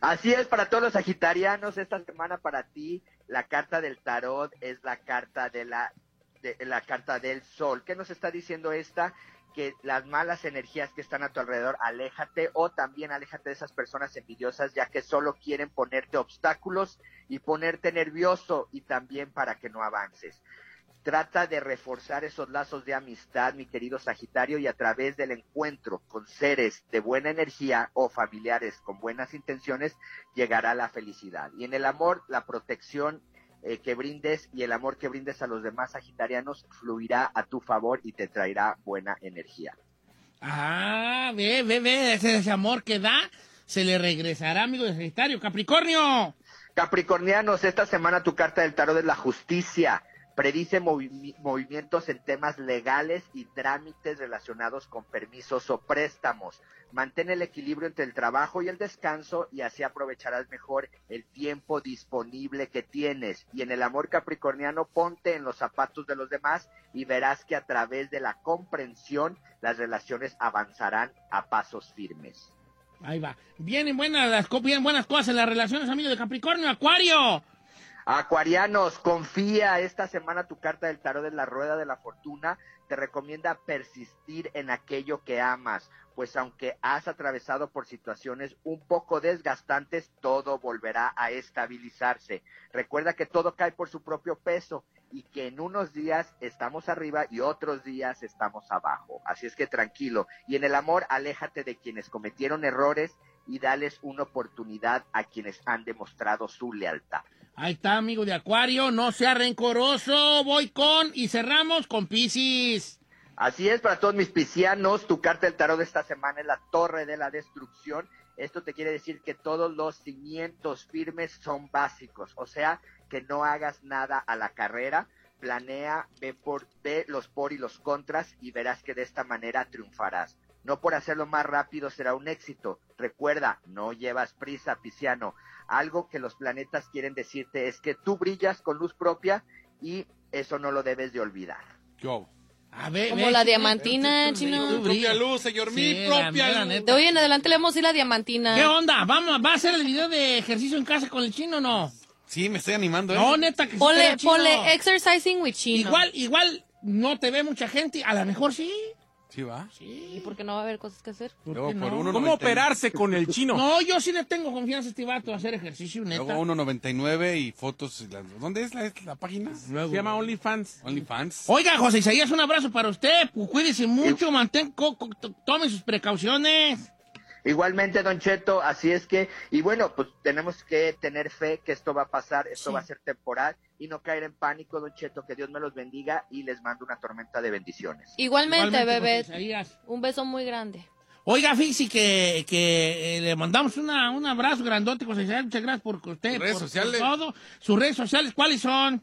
Así es para todos los sagitarianos esta semana para ti la carta del tarot es la carta de la de, la carta del sol. ¿Qué nos está diciendo esta? Que las malas energías que están a tu alrededor, aléjate o también aléjate de esas personas envidiosas ya que solo quieren ponerte obstáculos y ponerte nervioso y también para que no avances. Trata de reforzar esos lazos de amistad, mi querido Sagitario, y a través del encuentro con seres de buena energía o familiares con buenas intenciones, llegará la felicidad. Y en el amor, la protección eh, que brindes y el amor que brindes a los demás sagitarianos fluirá a tu favor y te traerá buena energía. Ah, ve, ve, ve, ese, ese amor que da, se le regresará, amigo de Sagitario. Capricornio. Capricornianos, esta semana tu carta del tarot es la justicia. Predice movi- movimientos en temas legales y trámites relacionados con permisos o préstamos. Mantén el equilibrio entre el trabajo y el descanso y así aprovecharás mejor el tiempo disponible que tienes. Y en el amor capricorniano, ponte en los zapatos de los demás y verás que a través de la comprensión las relaciones avanzarán a pasos firmes. Ahí va. Vienen buenas, las, buenas cosas en las relaciones, amigo de Capricornio. Acuario. Acuarianos, confía esta semana tu carta del tarot de la rueda de la fortuna te recomienda persistir en aquello que amas, pues aunque has atravesado por situaciones un poco desgastantes, todo volverá a estabilizarse. Recuerda que todo cae por su propio peso y que en unos días estamos arriba y otros días estamos abajo. Así es que tranquilo. Y en el amor, aléjate de quienes cometieron errores y dales una oportunidad a quienes han demostrado su lealtad. Ahí está, amigo de Acuario. No sea rencoroso. Voy con y cerramos con Piscis. Así es, para todos mis piscianos, tu carta del tarot de esta semana es la torre de la destrucción. Esto te quiere decir que todos los cimientos firmes son básicos, o sea, que no hagas nada a la carrera, planea, ve, por, ve los por y los contras y verás que de esta manera triunfarás. No por hacerlo más rápido será un éxito. Recuerda, no llevas prisa, pisciano. Algo que los planetas quieren decirte es que tú brillas con luz propia y eso no lo debes de olvidar. Yo. A ver, Como ve, la diamantina, chino. brillas. propia luz, señor, mi Sí, propia la mera luz. neta. De hoy en adelante le vamos a ir la diamantina. ¿Qué onda? ¿Vamos, ¿Va a hacer el video de ejercicio en casa con el chino o no? Sí, me estoy animando, ¿eh? No, neta, que sí Ponle, chido. ponle exercising with chino. Igual, igual no te ve mucha gente. A lo mejor sí. Sí, va. ¿Y por qué no va a haber cosas que hacer? Luego qué por no? uno ¿Cómo operarse con el chino? No, yo sí le tengo confianza a este vato a hacer ejercicio, neta. Luego 1.99 y fotos. y la- ¿Dónde es la, la página? Se llama OnlyFans. OnlyFans. Oiga, José Isaías, un abrazo para usted. Pues cuídese mucho, mantén, co- co- to- tome sus precauciones. Igualmente, Don Cheto, así es que, y bueno, pues tenemos que tener fe que esto va a pasar, esto Sí. va a ser temporal y no caer en pánico, Don Cheto, que Dios me los bendiga y les mando una tormenta de bendiciones. Igualmente, Igualmente, bebé. Un beso muy grande. Oiga, fíjese que, que eh, le mandamos una, un abrazo grandote, José Isaías. Muchas gracias por usted. Sus redes por- todo. Sus redes sociales, ¿cuáles son?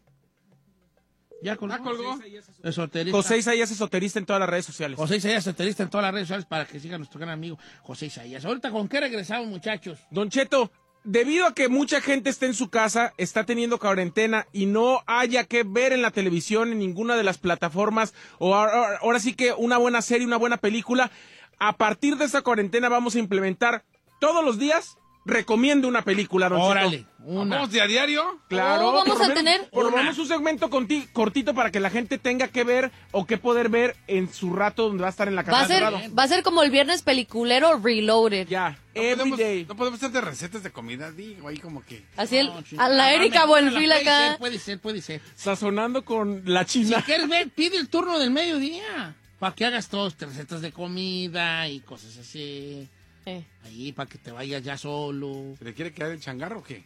Ya colgó. Ah, colgó. Esoterista. José Isaías Esoterista en todas las redes sociales. José Isaías, esoterista en todas las redes sociales para que siga nuestro gran amigo José Isaías. Ahorita, ¿con qué regresamos, muchachos? Don Cheto, debido a que mucha gente está en su casa, está teniendo cuarentena y no haya que ver en la televisión, en ninguna de las plataformas, o ahora, sí que una buena serie, una buena película, a partir de esta cuarentena vamos a implementar todos los días, recomiendo una película, Don Órale, una. ¿Vamos de a diario? Claro, Oh, vamos a menos- tener por lo menos un segmento conti- cortito para que la gente tenga que ver o que poder ver en su rato donde va a estar en la Va casa. a ser, va a ser como el viernes peliculero Reloaded. Ya, No every podemos, day. no podemos hacer de recetas de comida, digo, ahí como que... Así el, No, chino. a la Ah, Erika Buenfil acá. ser, Puede ser, puede ser. Sazonando con la Si china. quieres ver, pide el turno del mediodía. Para que hagas todas recetas de comida y cosas así. Eh. Ahí, para que te vayas ya solo. ¿Se le quiere quedar el changarro o qué?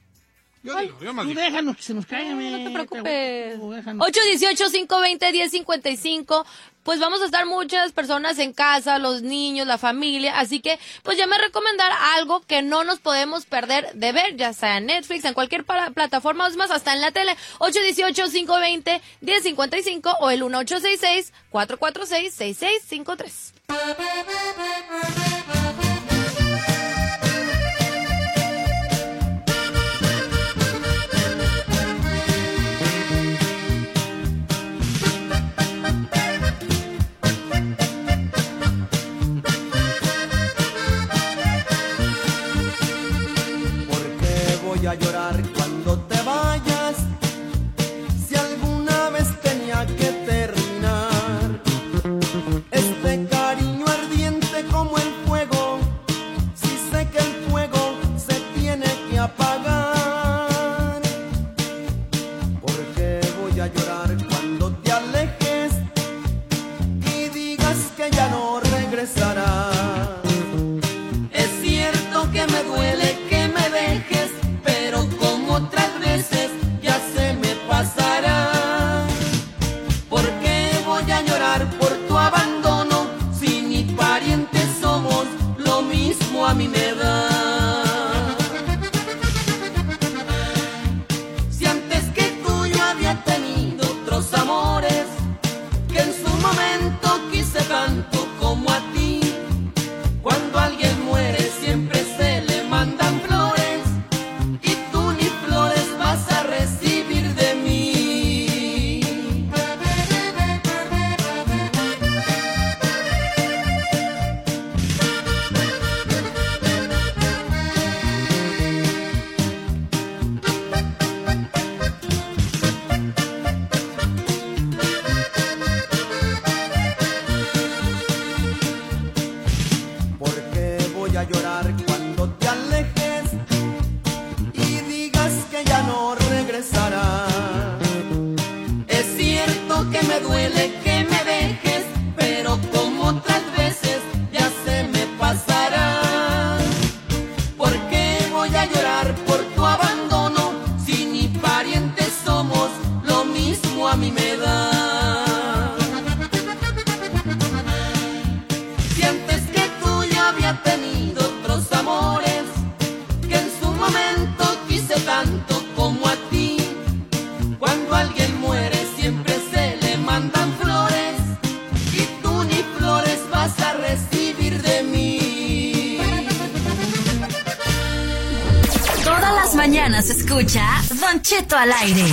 Yo Ay, digo, yo más Tú digo. déjanos que se nos caiga, No, no te preocupes. aguanta, déjanos. 818-520-1055. Pues vamos a estar muchas personas en casa, los niños, la familia. Así que, pues ya me recomendar algo que no nos podemos perder de ver, ya sea en Netflix, en cualquier para- plataforma, o es más, hasta en la tele. 818-520-1055 o el 1866-446-6653. Voy a llorar a llorar al aire.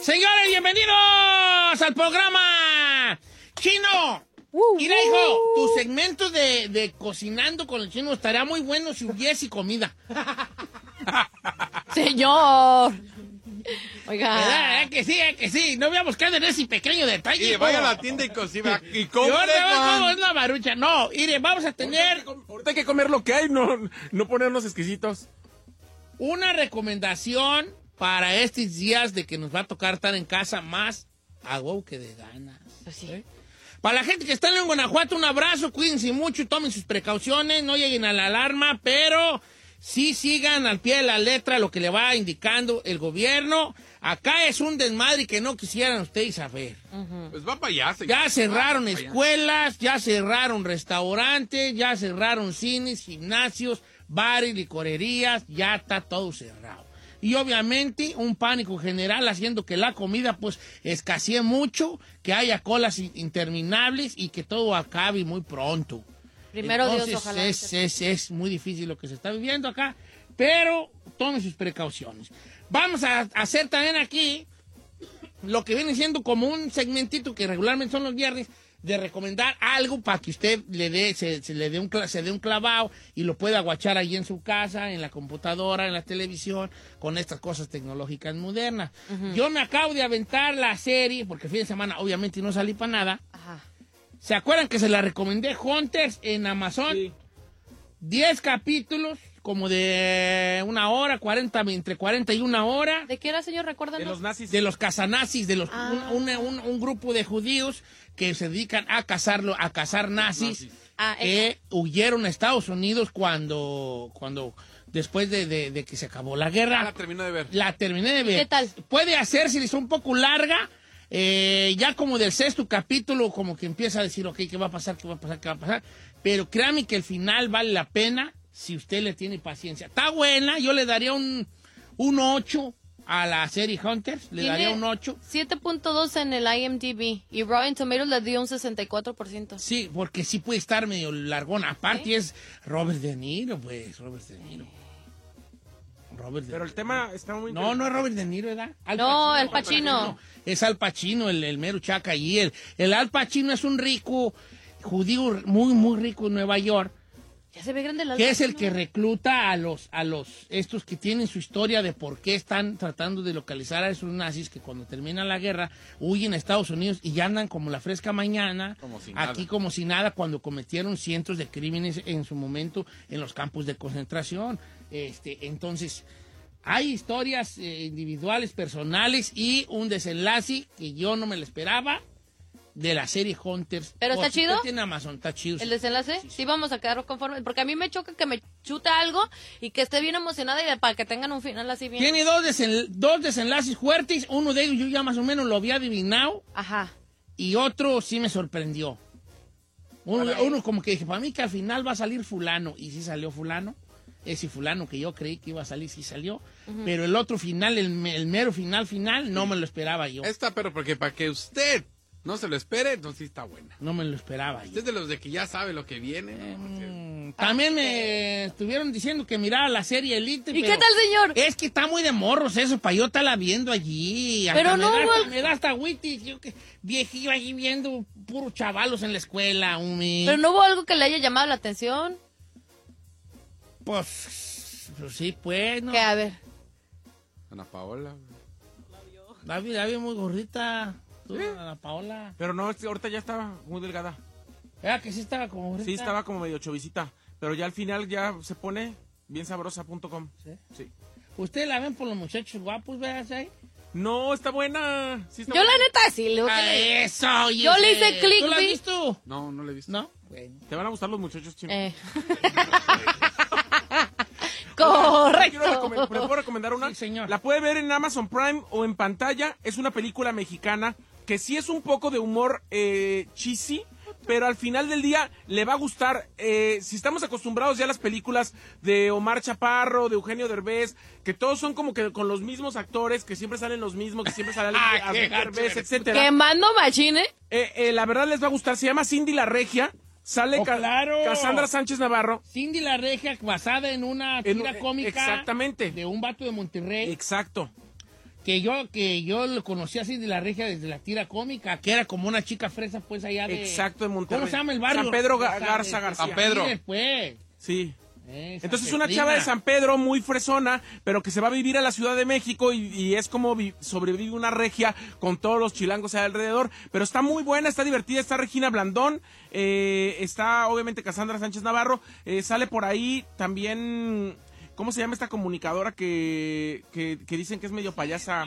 Señores, bienvenidos al programa Chino. Mira, hijo, tu segmento de, de cocinando con el chino estaría muy bueno si hubiese comida. [LAUGHS] Señor. Oiga. ¿Verdad? ¿Eh que sí, eh que sí. No voy a buscar en ese pequeño detalle. Vaya a la tienda y cocina. [LAUGHS] Y compre, es la marucha. No, mire, vamos a tener Ahorita hay que comer lo que hay, no, no ponernos exquisitos. Una recomendación para estos días de que nos va a tocar estar en casa más a huevo que de ganas. Pues sí. ¿Eh? Para la gente que está en Guanajuato, un abrazo, cuídense mucho, tomen sus precauciones, no lleguen a la alarma, pero sí sigan al pie de la letra lo que le va indicando el gobierno. Acá es un desmadre que no quisieran ustedes saber. Pues va para allá, señor. Ya cerraron Va escuelas, ya cerraron restaurantes, ya cerraron cines, gimnasios, bares, licorerías, ya está todo cerrado. Y obviamente un pánico general haciendo que la comida pues escasee mucho, que haya colas in- interminables y que todo acabe muy pronto. Primero Dios, Entonces, ojalá. Es, es, es muy difícil lo que se está viviendo acá, pero tomen sus precauciones. Vamos a hacer también aquí lo que viene siendo como un segmentito que regularmente son los viernes de recomendar algo para que usted le dé se, se le dé un cla- se dé un clavado y lo pueda guachar ahí en su casa, en la computadora, en la televisión, con estas cosas tecnológicas modernas. Yo me acabo de aventar la serie porque fin de semana obviamente no salí para nada. Ajá. ¿Se acuerdan que se la recomendé Hunters en Amazon? Sí. 10 capítulos, como de una hora, 40, entre 40 y una hora ¿De qué era, señor? De Recuérdanos. los nazis. de los casanazis, de los Ah. un, un- un- un grupo de judíos que se dedican a cazarlo, a cazar nazis, Ah, que huyeron a Estados Unidos cuando, cuando después de, de- de que se acabó la Ah, guerra. la terminó de ver. La terminé de ver. ¿Qué tal? Puede hacerse, es un poco larga. eh, ya como del sexto capítulo, como que empieza a decir, ok, ¿qué va a pasar? ¿Qué va a pasar? ¿Qué va a pasar? Pero créame que el final vale la pena si usted le tiene paciencia. Está buena, yo le daría un, un 8 a la serie Hunters, le daría un 8. 7.2 en el IMDb y Rotten Tomatoes le dio un 64%. Sí, porque sí puede estar medio largona. Aparte ¿Sí? es Robert De Niro, pues, Robert De Niro. Robert De Pero el Niro. tema está muy No, no es Robert De Niro, ¿verdad? Al No, Al Pacino. Es Al Pacino, el, el mero chaca allí. El, el Al Pacino es un rico judío muy, muy rico en Nueva York, Ya se ve grande la que es el que recluta a los, a los, estos que tienen su historia de por qué están tratando de localizar a esos nazis que cuando termina la guerra huyen a Estados Unidos y ya andan como la fresca mañana, Como si nada. aquí como si nada, cuando cometieron cientos de crímenes en su momento en los campos de concentración. Este, entonces, hay historias eh, individuales, personales y un desenlace que yo no me lo esperaba de la serie Hunters. ¿Pero Por está si chido? Tiene Amazon, está chido. ¿El desenlace? Sí, vamos a quedar conformes. Porque a mí me choca que me chuta algo y que esté bien emocionada y para que tengan un final así bien. Tiene dos, desen- dos desenlaces fuertes. Uno de ellos yo ya más o menos lo había adivinado Ajá. y otro sí me sorprendió. Uno, uno como que dije, para mí que al final va a salir fulano. Y sí salió fulano. Ese fulano que yo creí que iba a salir, sí salió. Pero el otro final, el, el mero final, final, no me lo esperaba yo. Esta, pero porque para que usted no se lo espere, entonces sí está buena. No me lo esperaba. Usted es de los de que ya sabe lo que viene. ¿no? Mm, También me estuvieron diciendo que mirara la serie Elite. ¿Y pero qué tal, señor? Es que está muy de morros eso, para yo estarla viendo allí. Hasta Pero me no, da, me da hasta witty, yo que viejillo allí viendo puros chavalos en la escuela. umi. Pero no hubo algo que le haya llamado la atención. Pues, pues sí, pues, no. Que a ver. Ana Paola. David, David muy gordita. Tú, Ana Paola. Pero no, este- ahorita ya estaba muy delgada. Era que sí estaba como. Sí, estaba como medio chovicita. Pero ya al final ya se pone biensabrosa.com. ¿Sí? Sí. ¿Ustedes la ven por los muchachos guapos, veas ahí? No, está buena. Sí está Yo buena. la neta sí, le Ah, eso, Yo le hice ese. clic, ¿Tú la has vi. visto? No, no le he visto. ¿No? Bueno. Te van a gustar los muchachos chinos. Eh. [LAUGHS] Quiero Correcto. recomendar- ¿Me puedo recomendar una? Sí, señor. La puede ver en Amazon Prime o en pantalla. Es una película mexicana que sí es un poco de humor eh, cheesy, pero al final del día le va a gustar. eh, si estamos acostumbrados ya a las películas de Omar Chaparro, de Eugenio Derbez, que todos son como que con los mismos actores, que siempre salen los mismos, que siempre sale [LAUGHS] Ah, gacho Derbez, etcétera. Quemando machine. Eh, eh, la verdad les va a gustar. Se llama Cindy la Regia. Sale Oh, claro. Cassandra Sánchez Navarro. Cindy la Regia, basada en una En- tira cómica exactamente. de un vato de Monterrey. Exacto. Que yo que yo lo conocí a Cindy la Regia desde la tira cómica, que era como una chica fresa, pues allá de. Exacto, de Monterrey. ¿Cómo se llama el barrio? San Pedro Ga- Esa, Garza de- García. San Pedro. Sí, pues. Sí. Esa Entonces es una Petrina. chava de San Pedro muy fresona, pero que se va a vivir a la Ciudad de México y, y es como vi- sobrevive una regia con todos los chilangos alrededor. Pero está muy buena, está divertida, está Regina Blandón, eh, está obviamente Cassandra Sánchez Navarro, eh, sale por ahí también, ¿cómo se llama esta comunicadora que, que, que dicen que es medio payasa?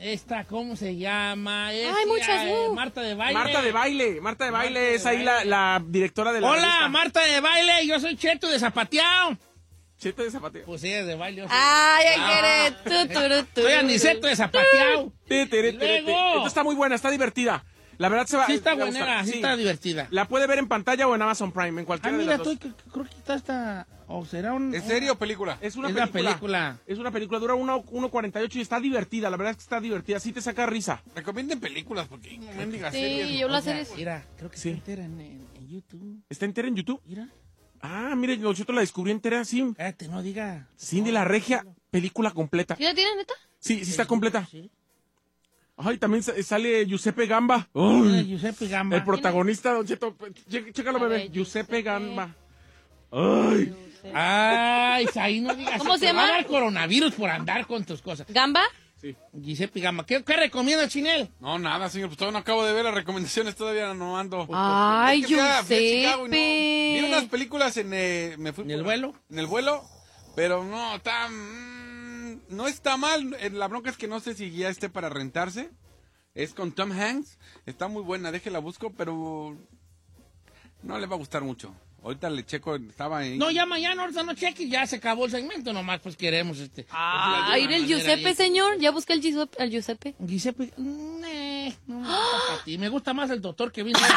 Esta, ¿cómo se llama? Es, Ay, muchas, eh, uh. Marta de Baile. Marta de Baile, Marta de Baile de es ahí la, Baile. la directora de la Hola, revista. Marta de Baile, yo soy Cheto de Zapateado. Cheto de Zapateo. Pues ella es de baile. yo soy- Ay, Ah. quiere. Tu, turu, turu. [LAUGHS] Soy Aniceto de Zapateado. [LAUGHS] Luego. Está muy buena, está divertida. La verdad se va Sí está buena, sí Sí. está divertida. La puede ver en pantalla o en Amazon Prime, en Ah, cualquiera de mira, las dos. tú, que- creo que está esta... O será un... ¿Es serio o película? Es una Es una película. película. Es una película, dura 1.48 y está divertida. La verdad es que está divertida. Sí te saca risa. Recomienden películas porque no mendigas Sí, series. yo la Oiga, serie. Mira, creo que Sí. está entera en, en- en YouTube. ¿Está entera en YouTube? Mira. Ah, mire, yo la descubrí entera, sí. Cállate, no diga. Cindy la Regia, película completa. ¿Sí la tienes, neta? Sí, sí está completa. Sí. Ay, también sa- sale Giuseppe Gamba. Ay, Giuseppe Gamba. el protagonista, Don Cheto. Ché- Chécalo, bebé. Giuseppe. Gamba. Ay. Ay, ahí no digas. ¿Cómo se va a llama? dar coronavirus por andar con tus cosas. ¿Gamba? Giuseppe Gamba. ¿Qué, qué recomienda Chinel? No, nada, señor. Pues todavía no acabo de ver las recomendaciones. Todavía no ando. Ay, Es que fui a- fui a Chicago y no-. Vi unas películas en... eh, me fui ¿En el vuelo? En el vuelo. Pero no, está... mm, no está mal. Eh, La bronca es que no sé si ya esté para rentarse. Es con Tom Hanks. Está muy buena. Déjela busco, pero... No le va a gustar mucho. Ahorita le checo. Estaba ahí. No, ya mañana, ahorita no cheques, ya se acabó el segmento, nomás pues queremos este. Ah, de ir el Giuseppe, ahí. señor. Ya busqué el Giuseppe. El Giuseppe. Giuseppe, eh, no me gusta para ti. Me gusta más el doctor que vino. [LAUGHS]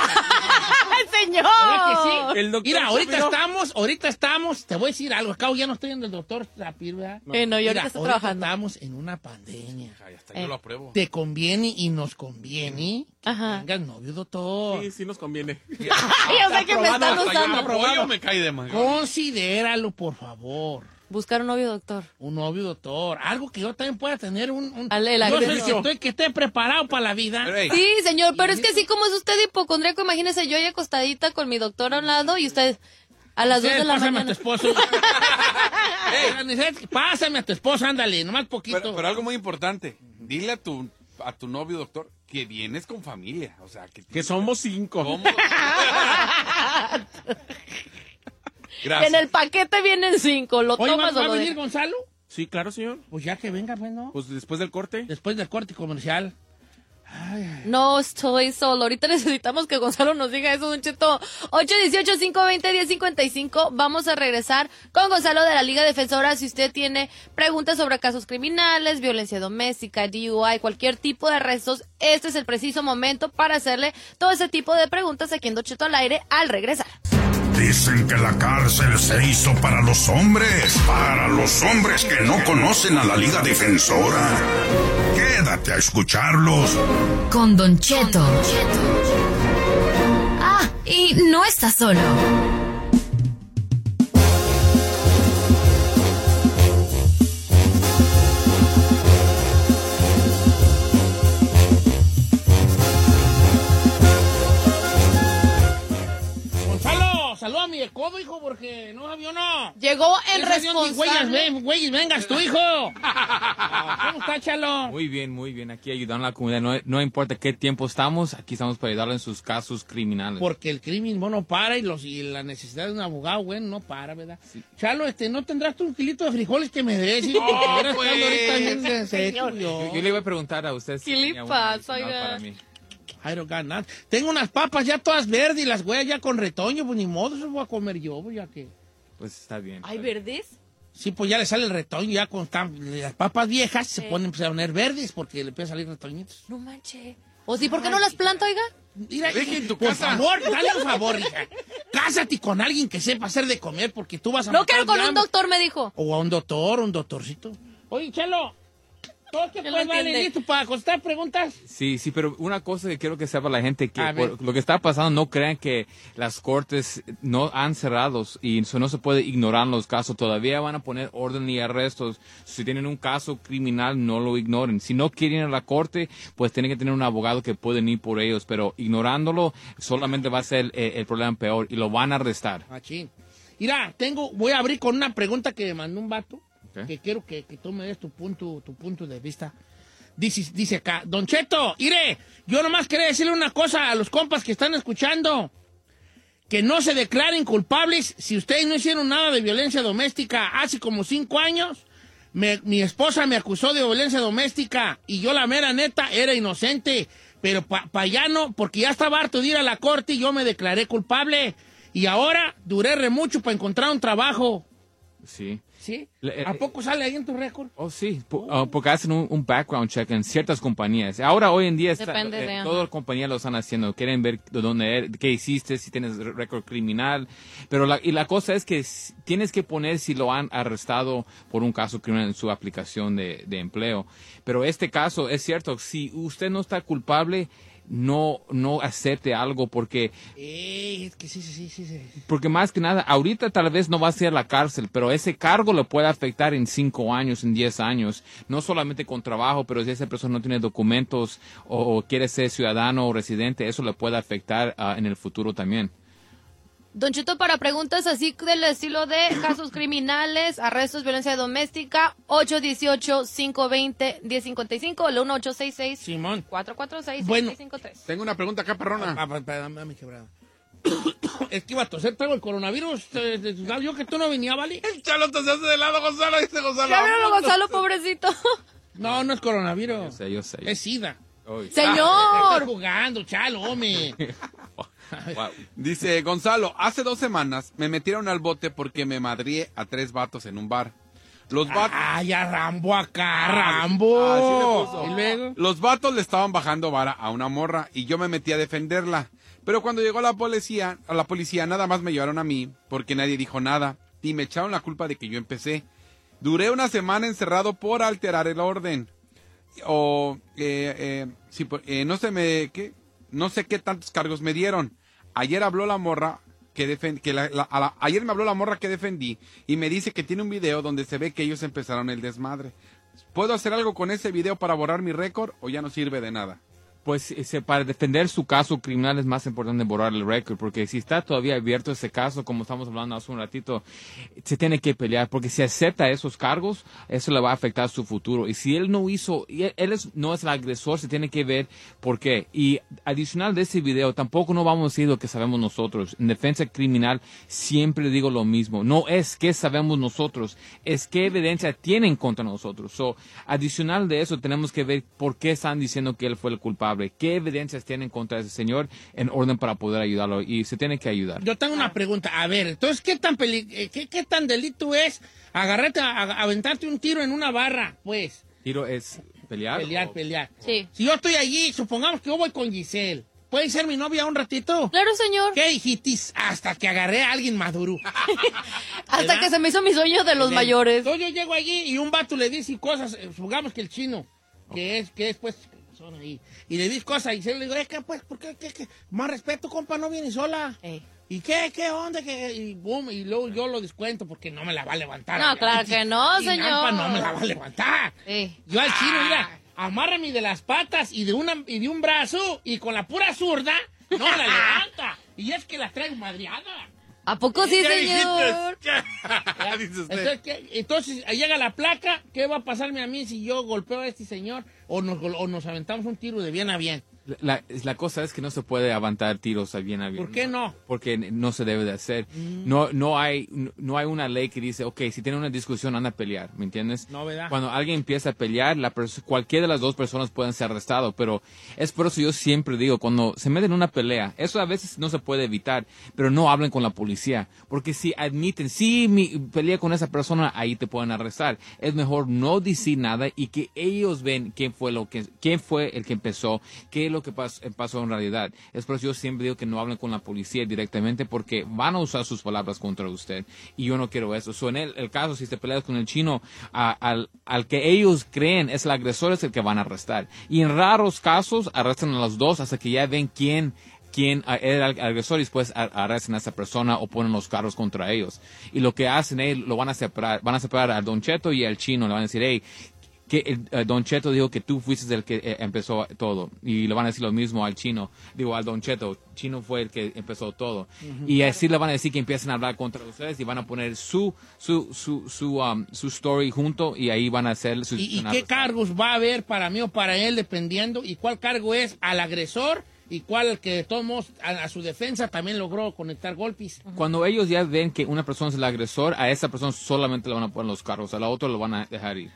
¡Ay, señor! ¿Verdad que sí? El doctor Mira, ahorita estamos, ahorita estamos, te voy a decir algo, acabo ya no estoy en el doctor Shapiro, ¿verdad? Eh, no, yo ahorita estoy trabajando. estamos en una pandemia. Ay, hasta Eh. yo lo apruebo. Te conviene y nos conviene Ajá. tengas novio, doctor. Sí, sí nos conviene. [LAUGHS] Ay, o sea que me están usando. apoyo, me cae de mal. Considéralo, por favor. Buscar un novio, doctor. Un novio, doctor. Algo que yo también pueda tener un... un- yo el que, estoy, que esté preparado para la vida. Pero, hey, Sí, señor, pero es que así como es usted hipocondríaco, imagínese yo ahí acostadita con mi doctor al lado y usted a las dos Sí, de la pásame mañana. a tu esposo. [LAUGHS] [LAUGHS] Ey, pásame a tu esposo, ándale, nomás poquito. Pero, pero algo muy importante, dile a tu, a tu novio, doctor, que vienes con familia. O sea, que, Que somos cinco. ¿Cómo? [LAUGHS] En Gracias. el paquete vienen cinco, lo Oye, ¿va, tomas va o a lo venir dejas. Gonzalo? Sí, claro, señor. Pues ya que venga, pues, ¿no? Pues después del corte. Después del corte comercial. No estoy solo. Ahorita [LAUGHS] necesitamos que Gonzalo nos diga eso, Don Cheto. 818-520-1055. Vamos a regresar con Gonzalo de la Liga Defensora. Si usted tiene preguntas sobre casos criminales, violencia doméstica, DUI, cualquier tipo de arrestos, este es el preciso momento para hacerle todo ese tipo de preguntas aquí en Don Cheto al aire al regresar. Dicen que la cárcel se hizo para los hombres, para los hombres que no conocen a la Liga Defensora. Quédate a escucharlos. Con Don Cheto. Ah, y no está solo. Saluda a mi codo, hijo, porque no sabía no. Llegó el responsable. güeyes, vengas tu hijo. [LAUGHS] ¿Cómo está, Chalo? Muy bien, muy bien. Aquí ayudando a la comunidad. No, no importa qué tiempo estamos, aquí estamos para ayudarle en sus casos criminales. Porque el crimen no para y, los, y la necesidad de un abogado, bueno, no para, ¿verdad? Chalo, este, ¿no tendrás tú un kilito de frijoles que me des? hijo? [LAUGHS] Pues. ahorita bien Yo, yo. yo le iba a preguntar a usted si ¿Qué le tenía una pasa, oiga? para mí. I don't got none. Tengo unas papas ya todas verdes y las güeyes ya con retoño, pues ni modo, eso voy a comer yo, pues ya que... Pues está bien. ¿Hay verdes? Sí, pues ya le sale el retoño, ya con las papas viejas se ponen pues, a poner verdes porque le empieza a salir retoñitos. No manche. ¿O sí? ¿Por qué no las planta, oiga? Mira, Deje en tu por casa. favor, dale un favor, hija. Cásate con alguien que sepa hacer de comer porque tú vas a No quiero con un doctor, me dijo. O a un doctor, un doctorcito. Oye, Chelo, ¿todo que ¿Quién pues para contestar preguntas? Sí, sí, pero una cosa que quiero que sepa la gente, que por lo que está pasando, no crean que las cortes no han cerrado y eso no se puede ignorar los casos. Todavía van a poner orden y arrestos. Si tienen un caso criminal, no lo ignoren. Si no quieren ir a la corte, pues tienen que tener un abogado que pueden ir por ellos, pero ignorándolo solamente va a ser eh, el problema peor y lo van a arrestar. Machín. Mira, tengo, voy a abrir con una pregunta que me mandó un vato, Que quiero que, que tú me des tu punto, tu punto de vista. Dice, dice acá, Don Cheto, mire, yo nomás quería decirle una cosa a los compas que están escuchando. Que no se declaren culpables si ustedes no hicieron nada de violencia doméstica hace como cinco años. me- mi esposa me acusó de violencia doméstica y yo la mera neta era inocente. Pero para allá no, porque ya estaba harto de ir a la corte y yo me declaré culpable. Y ahora duré re mucho para encontrar un trabajo. Sí. Eh, ¿A poco sale ahí en tu récord? Oh, sí, po- ah, porque hacen un, un background check en ciertas compañías. Ahora, hoy en día, está, Depende de, eh, todas las compañías lo están haciendo. Quieren ver de dónde eres, qué hiciste, si tienes récord criminal. Pero la, y la cosa es que tienes que poner si lo han arrestado por un caso criminal en su aplicación de, de empleo. Pero este caso es cierto, si usted no está culpable, no, no acepte algo porque Eh, es que sí, sí, sí, sí, sí. porque más que nada, ahorita tal vez no va a ser la cárcel, pero ese cargo le puede afectar en cinco años, en diez años. No solamente con trabajo, pero si esa persona no tiene documentos o, o quiere ser ciudadano o residente, eso le puede afectar ah, en el futuro también. Don Cheto, para preguntas así del estilo de casos criminales, arrestos, violencia doméstica, 818-520-1055, el 1866 Simón. 446 Bueno. 653 Tengo una pregunta acá, perrona. Ah, dame, quebrada. [COUGHS] es que iba a toser, traigo el coronavirus. ¿sabes yo que tú no venía, ¿vale? El chaloto se hace de lado, Gonzalo, dice Gonzalo. A Gonzalo, pobrecito. No, no es coronavirus. Yo sé, yo sé. Es SIDA. Oy. Señor. Estoy jugando, chalo, hombre. [LAUGHS] [LAUGHS] Wow. Dice Gonzalo, hace dos semanas me metieron al bote porque me madrié a tres vatos en un bar. Los vatos... Ay, a Rambo acá, Ah, Rambo. así le puso. y luego. Los vatos le estaban bajando vara a una morra y yo me metí a defenderla. Pero cuando llegó la policía, a la policía nada más me llevaron a mí porque nadie dijo nada y me echaron la culpa de que yo empecé. Duré una semana encerrado por alterar el orden. O eh, eh, eh, no sé me qué, no sé qué tantos cargos me dieron. Ayer habló la morra que defen- que la- la- la- ayer me habló la morra que defendí y me dice que tiene un video donde se ve que ellos empezaron el desmadre. ¿Puedo hacer algo con ese video para borrar mi récord o ya no sirve de nada? Pues para defender su caso criminal es más importante borrar el récord, porque si está todavía abierto ese caso, como estamos hablando hace un ratito, se tiene que pelear, porque si acepta esos cargos, eso le va a afectar su futuro. Y si él no hizo, y él, él es- no es el agresor, se tiene que ver por qué. Y adicional de ese video, tampoco no vamos a decir lo que sabemos nosotros. En defensa criminal siempre digo lo mismo. No es qué sabemos nosotros, es qué evidencia tienen contra nosotros. So, adicional de eso, tenemos que ver por qué están diciendo que él fue el culpable. Culpable, qué evidencias tienen contra ese señor en orden para poder ayudarlo y se tiene que ayudar. Yo tengo una pregunta. A ver, entonces, ¿qué tan, peli- eh, qué, qué tan delito es agarrarte, a, a- aventarte un tiro en una barra? Pues, Tiro es pelear. pelear, o- pelear. Sí. Si yo estoy allí, supongamos que yo voy con Giselle. ¿Puede ser mi novia un ratito? Claro, señor. ¿Qué hijitis? Hasta que agarré a alguien maduro. [LAUGHS] Hasta ¿Verdad? que se me hizo mi sueño de los mayores. Entonces yo llego allí y un vato le dice cosas, eh, supongamos que el chino, que es, que es pues, son ahí, y le dice cosas y se le digo, es que pues, ¿por qué, qué, qué? Más respeto, compa, no viene sola. Ey. ¿Y qué, qué onda? ¿Qué? Y boom, y luego yo lo descuento porque no me la va a levantar. No, claro que no, y señor. Nampa no me la va a levantar. Sí. Yo al chino, mira, amárrame de las patas y de, una, y de un brazo y con la pura zurda no la [LAUGHS] levanta. Y es que la traigo madreada. ¿A poco sí, ¿Qué señor? Dice usted. Entonces, ¿qué? Entonces, llega la placa, ¿qué va a pasarme a mí si yo golpeo a este señor o nos, gol- o nos aventamos un tiro de bien a bien? La, la cosa es que no se puede aventar tiros a bien a bien. ¿Por qué no? Porque no se debe de hacer. Mm. No, no, hay, no hay una ley que dice, ok, si tienen una discusión, anda a pelear, ¿me entiendes? No, ¿verdad? Cuando alguien empieza a pelear, la cualquiera de las dos personas pueden ser arrestados, pero es por eso yo siempre digo, cuando se meten en una pelea, eso a veces no se puede evitar, pero no hablen con la policía, porque si admiten, sí, mi, peleé con esa persona, ahí te pueden arrestar. Es mejor no decir nada y que ellos ven quién fue lo que, quién fue el que empezó, qué lo que pas- pasó en realidad. Es por eso yo siempre digo que no hablen con la policía directamente porque van a usar sus palabras contra usted y yo no quiero eso. So, en el, el caso, si te peleas con el chino, al, al que ellos creen es el agresor es el que van a arrestar. Y en raros casos arrestan a los dos hasta que ya ven quién quién ah, era el agresor y después arrestan a esa persona o ponen los carros contra ellos. Y lo que hacen, ellos lo van a separar, van a separar al Don Cheto y al chino, le van a decir, hey, que el, eh, Don Cheto dijo que tú fuiste el que eh, empezó todo. Y le van a decir lo mismo al chino. Digo, al Don Cheto, chino fue el que empezó todo. Y así le van a decir que empiecen a hablar contra ustedes y van a poner su, su, su, su, um, su story junto y ahí van a hacer sus... ¿Y, y qué cargos va a haber para mí o para él, dependiendo? ¿Y cuál cargo es al agresor? ¿Y cuál que de todos modos a, a su defensa también logró conectar golpes? Cuando ellos ya ven que una persona es el agresor, a esa persona solamente le van a poner los carros, a la otra lo van a dejar ir.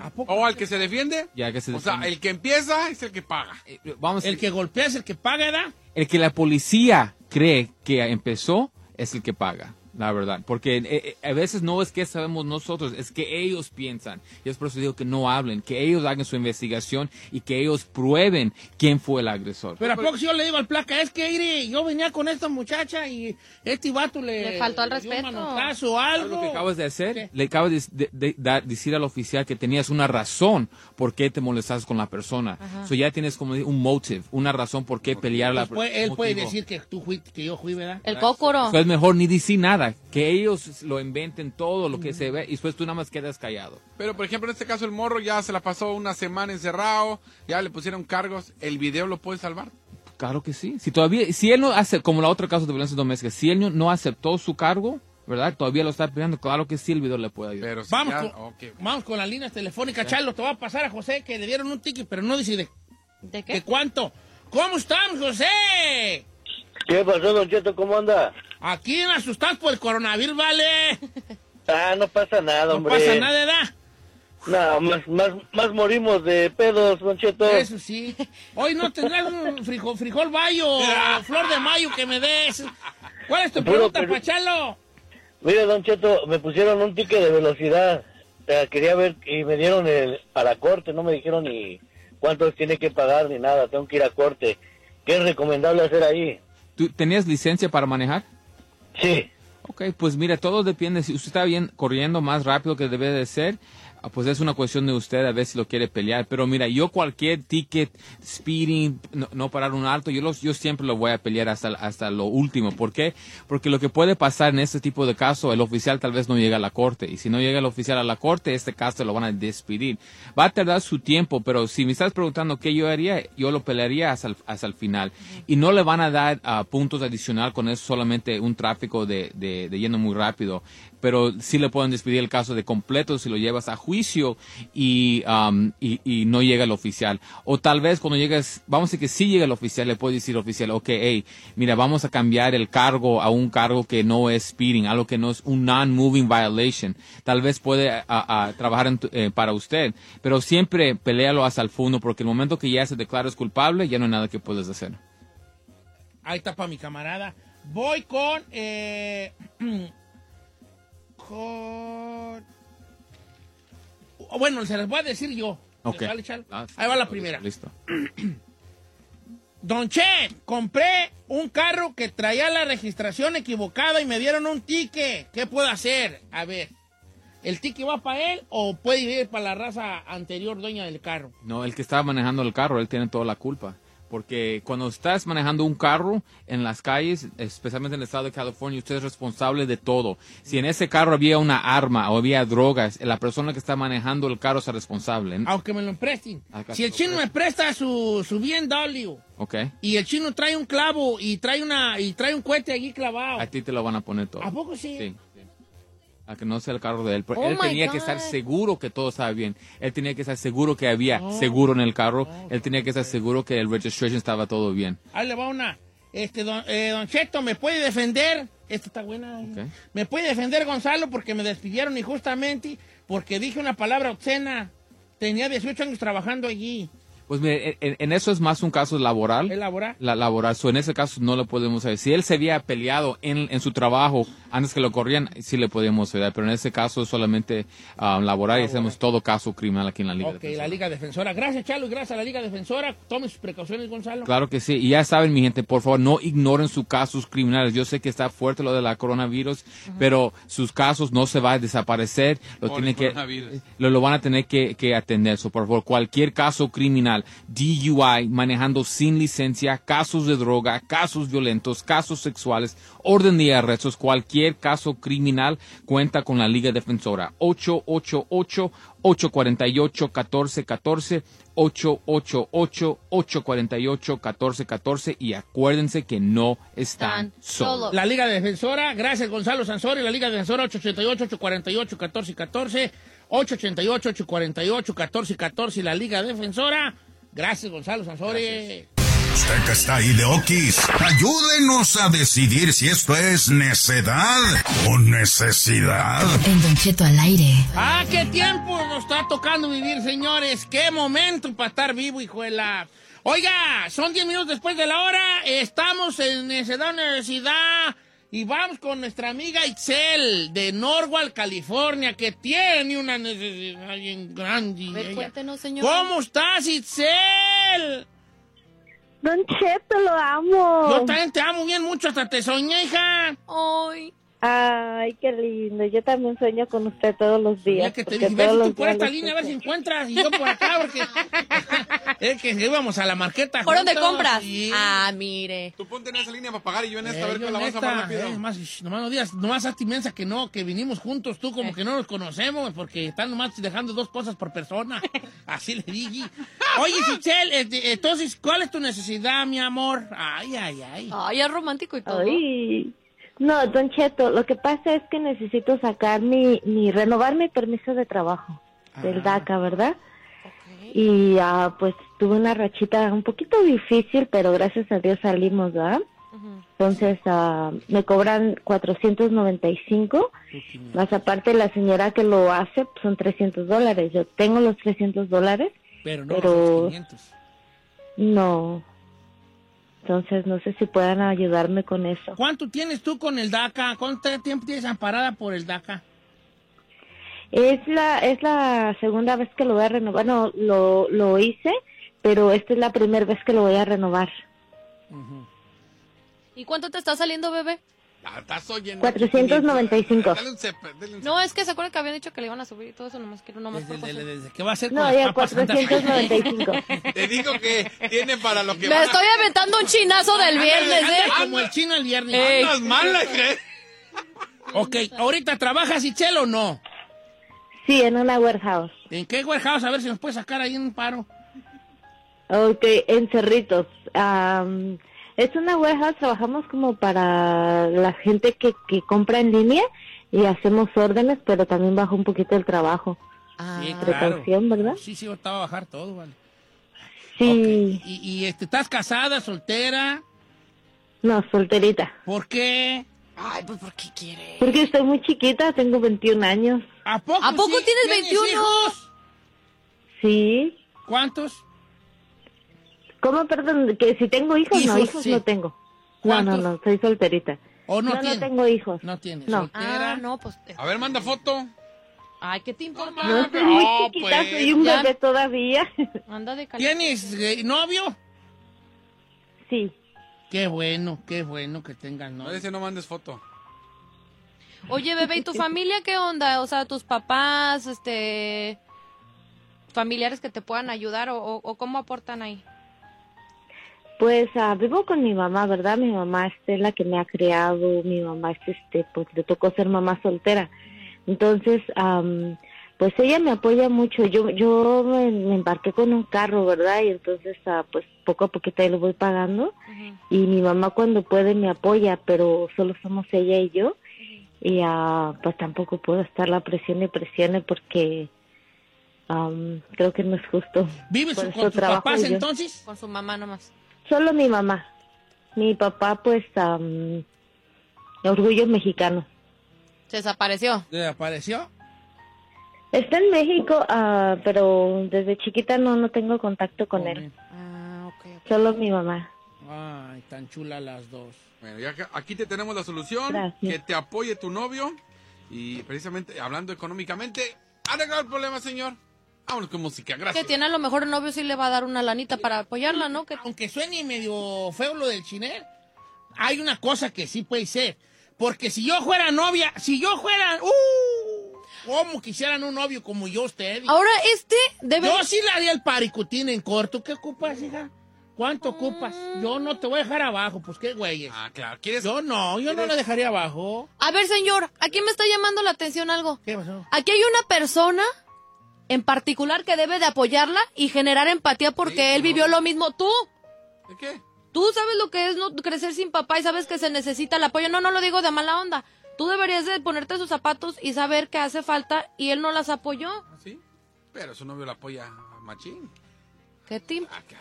¿A poco? O al que se defiende. Ya que se O sea, defiende. el que empieza es el que paga. Eh, Vamos, El que golpea es el que paga, ¿verdad? el que la policía cree que empezó es el que paga, la verdad. Porque eh, eh, a veces no es que sabemos nosotros, es que ellos piensan. Y es por eso digo que no hablen, que ellos hagan su investigación y que ellos prueben quién fue el agresor. Pero a poco si yo le digo al placa, es que Iri, yo venía con esta muchacha y este vato le... Le faltó al dio un respeto. manotazo o ¿Sabes algo. lo que acabas de hacer? ¿Qué? Le acabas de, de- de- decir al oficial que tenías una razón por qué te molestas con la persona. So ya tienes como un motive, una razón por qué pelear a la Pues puede- él puede motivo. decir que tú que yo fui, ¿verdad? El cócoro. So es mejor ni decir nada, que ellos lo inventen todo lo que se ve y después tú nada más quedas callado. Pero, por ejemplo, en este caso, el morro ya se la pasó una semana encerrado, ya le pusieron cargos. ¿El video lo puede salvar? Claro que sí. Si todavía, si él no hace, como la otra caso de violencia doméstica, si él no, no aceptó su cargo, ¿verdad? Todavía lo está peleando, claro que sí, el video le puede ayudar. Pero si Vamos, ya- con, vamos con las líneas telefónicas, Charlo. Te va a pasar a José que le dieron un ticket, pero no dice de, ¿De de qué? cuánto. ¿Cómo están, José? ¿Qué pasó, Don Cheto? ¿Cómo anda? Aquí en asustados por el coronavirus, ¿vale? Ah, no pasa nada, No hombre. pasa nada, ¿verdad? No, más, más, más morimos de pedos, Don Cheto. Eso sí. Hoy no tendrás un frijol, frijol bayo o [LAUGHS] flor de mayo que me des. ¿Cuál es tu Puro pregunta, pero- Pachalo? Mire, Don Cheto, me pusieron un ticket de velocidad. O sea, quería ver y me dieron el, a la corte, no me dijeron ni cuánto tiene que pagar ni nada, tengo que ir a corte. ¿Qué es recomendable hacer ahí? ¿Tú tenías licencia para manejar? Sí. Ok, pues mira, todo depende. Si usted está bien corriendo más rápido que debe de ser, pues es una cuestión de usted a ver si lo quiere pelear. Pero mira, yo cualquier ticket, speeding, no, no parar un alto, yo, los, yo siempre lo voy a pelear hasta, hasta lo último. ¿Por qué? Porque lo que puede pasar en este tipo de caso, el oficial tal vez no llega a la corte. Y si no llega el oficial a la corte, este caso lo van a despedir. Va a tardar su tiempo, pero si me estás preguntando qué yo haría, yo lo pelearía hasta el, hasta el final. Y no le van a dar ah, puntos adicional con eso solamente un tráfico de, de, de yendo muy rápido. Pero sí le pueden despedir el caso de completo si lo llevas a juicio y, um, y, no llega el oficial. O tal vez cuando llegues, vamos a decir que sí llega el oficial, le puede decir al oficial, ok, hey, mira, vamos a cambiar el cargo a un cargo que no es speeding, algo que no es un non-moving violation. Tal vez puede a- trabajar en tu- eh, para usted, pero siempre pelealo hasta el fondo porque el momento que ya se declares culpable, ya no hay nada que puedes hacer. Ahí está para mi camarada. Voy con. Eh, [CLEARS THROAT] Bueno, se las voy a decir yo. Ah, Ahí va la primera. Listo. [CLEARS THROAT] Don Che, compré un carro que traía la registración equivocada y me dieron un ticket. ¿Qué puedo hacer? A ver, ¿el ticket va para él o puede ir para la raza anterior dueña del carro? No, el que está manejando el carro, él tiene toda la culpa. Porque cuando estás manejando un carro en las calles, especialmente en el estado de California, usted es responsable de todo. Si en ese carro había una arma o había drogas, la persona que está manejando el carro es responsable. Aunque me lo empresten. Acá Si el chino me presta su, su BMW Ok. y el chino trae un clavo y trae una y trae un cohete allí clavado. A ti te lo van a poner todo. ¿A poco sí? Sí. A que no sea el carro de él. Pero Oh él tenía que God. estar seguro que todo estaba bien. Él tenía que estar seguro que había Oh. seguro en el carro. Él tenía que estar seguro que el registration estaba todo bien. Ahí le va una. Este, don, eh, don Cheto, ¿me puede defender? Esta está buena. Ok. ¿Me puede defender Gonzalo? Porque me despidieron injustamente porque dije una palabra obscena. Tenía 18 años trabajando allí. Pues mire, en, en eso es más un caso laboral. ¿Es laboral? La laboral. So, en ese caso no le podemos ayudar. Si él se había peleado en, en su trabajo antes que lo corrían, sí le podíamos ayudar. Pero en ese caso es solamente ah, laboral y hacemos todo caso criminal aquí en la Liga. Ok, la Liga Defensora. Gracias, Chalo, y gracias a la Liga Defensora. Tome sus precauciones, Gonzalo. Claro que sí. Y ya saben, mi gente, por favor, no ignoren sus casos criminales. Yo sé que está fuerte lo de la coronavirus, pero sus casos no se va a desaparecer. Lo, tienen que, coronavirus. lo, lo van a tener que, que atender. So, por favor, cualquier caso criminal, DUI, manejando sin licencia, casos de droga, casos violentos, casos sexuales, orden de arrestos, cualquier caso criminal, cuenta con la Liga Defensora. 888-848-1414. 888-848-1414 y acuérdense que no están solos. La Liga Defensora, gracias Gonzalo Sansori, la Liga Defensora 888-848-1414, 888-848-1414, la Liga Defensora. Gracias Gonzalo Sansori. Usted que está ahí de Okis, ayúdenos a decidir si esto es necedad o necesidad. En Don Cheto al aire. Ah, qué tiempo nos está tocando vivir, señores. Qué momento para estar vivo, hijuela. Oiga, son 10 minutos después de la hora. Estamos en Necedad Universidad. Y vamos con nuestra amiga Itzel de Norwalk, California, que tiene una necesidad bien grande. A ver, Ella- cuéntenos, señor. ¿Cómo estás, Itzel? Don Cheto, lo amo. Yo también te amo bien mucho, hasta te soñé, hija. Ay. Ay, qué lindo. Yo también sueño con usted todos los días. Ya que te dije, tú por esta línea a ver si encuentras y yo por acá, porque [LAUGHS] es que íbamos a la marqueta. ¿Por dónde compras? sí. Ah, mire. Tú ponte en esa línea para pagar y yo en esta, Eh, a ver cuál la vas a pagar rápido. eh, nomás, shh, nomás no digas, nomás hazte mensa que no, que vinimos juntos, tú como que no nos conocemos, porque están nomás dejando dos cosas por persona. [LAUGHS] Así le dije. Oye, Sichel, este, entonces, ¿cuál es tu necesidad, mi amor? Ay, ay, ay. Ay, es romántico y todo. Ay. No, Don Cheto, lo que pasa es que necesito sacar mi, mi renovar mi permiso de trabajo del DACA, ¿verdad? Y ah, pues tuve una rachita un poquito difícil, pero gracias a Dios salimos, ¿verdad? Entonces ah, me cobran 495, más aparte la señora que lo hace pues, son 300 dólares. Yo tengo los 300 dólares, Pero no, pero- los 500. no. Entonces no sé si puedan ayudarme con eso. ¿Cuánto tienes tú con el DACA? ¿Cuánto tiempo tienes amparada por el DACA? Es la, es la segunda vez que lo voy a renovar. No, lo, lo hice, pero esta es la primera vez que lo voy a renovar. ¿Y cuánto te está saliendo, bebé? Ah, estás oyendo. 495. Dale un cepe, dale un No, es que se acuerdan que habían dicho que le iban a subir y todo eso, nomás quiero nomás Desde, cosa. desde que va a ser No, las ya papas Santa Fe. 495. Te digo que tiene para lo que Me van a- estoy aventando un chinazo del viernes, Anda ¿eh? como el chino el viernes. Ey. Andas mala, ¿crees? [LAUGHS] Ok, ¿ahorita trabajas, Itzel, o no? Sí, en una warehouse. ¿En qué warehouse? A ver si nos puede sacar ahí un paro. Ok, en Cerritos. Am, es una warehouse, trabajamos como para la gente que, que compra en línea y hacemos órdenes, pero también baja un poquito el trabajo. Sí, precaución, ¿verdad? Sí, sí, ahorita va a bajar todo, vale. Sí. ¿Y, y, este, estás casada, soltera? No, solterita. ¿Por qué? Ay, pues ¿por qué quiere? Porque estoy muy chiquita, tengo 21 años. ¿A poco, ¿A poco sí? tienes 21? hijos? Sí. ¿Cuántos? ¿Cómo, perdón? Que si tengo hijos, no, Hijos, hijos sí. no tengo. No, no, no, soy solterita. ¿O no no, no tengo hijos. No tienes. No. ¿Soltera? Ah, no, pues. A ver, manda foto. Ay, ¿qué te importa? No, estoy muy No, chiquita, pues. soy un Ya. bebé todavía. [LAUGHS] Anda de ¿Tienes eh, novio? sí. Qué bueno, qué bueno que tengas No, novio. ese no mandes foto. Oye, bebé, ¿y tu [LAUGHS] familia qué onda? O sea, tus papás, este. familiares que te puedan ayudar o, o- o cómo aportan ahí. Pues ah, vivo con mi mamá, ¿verdad? Mi mamá este, es la que me ha criado, mi mamá es, este, pues le tocó ser mamá soltera. Entonces, am, pues ella me apoya mucho. Yo yo me, me embarqué con un carro, ¿verdad? Y entonces, ah, pues poco a poquito ahí lo voy pagando. Y mi mamá cuando puede me apoya, pero solo somos ella y yo. Y ah, pues tampoco puedo estar la presión y presione porque am, creo que no es justo. ¿Vives con tus trabajo papás entonces? Con su mamá nomás. Solo mi mamá. Mi papá, pues, am, orgullo mexicano. Se desapareció. ¿Desapareció? Está en México, ah, pero desde chiquita no, no tengo contacto con él. Ah, ok. Solo mi mamá. Ay, tan chula las dos. Bueno, ya que aquí te tenemos la solución. Gracias. Que te apoye tu novio. Y precisamente hablando económicamente, arreglar el problema, señor. Vámonos con música, Que gracias. tiene a lo mejor el novio sí le va a dar una lanita para apoyarla, ¿no? Que Aunque suene medio feo lo del chinel, hay una cosa que sí puede ser. Porque si yo fuera novia, si yo fuera... ¡Uh! ¿Cómo quisieran un novio como yo usted? Ahora este debe... Yo sí le haría el paricutín en corto. ¿Qué ocupas, hija? ¿Cuánto ocupas? Yo no te voy a dejar abajo. Pues qué güeyes. Ah, claro. ¿Quieres? Yo no, yo no la dejaría abajo. A ver, señor, aquí me está llamando la atención algo. ¿Qué pasó? Aquí hay una persona en particular que debe de apoyarla y generar empatía porque Sí, él no. vivió lo mismo. Tú, ¿De qué? tú sabes lo que es no crecer sin papá y sabes que se necesita el apoyo. No, no lo digo de mala onda. Tú deberías de ponerte sus zapatos y saber que hace falta y él no las apoyó. ¿Ah, sí? Pero su novio la apoya a Machín. ¿Qué tim? Acá.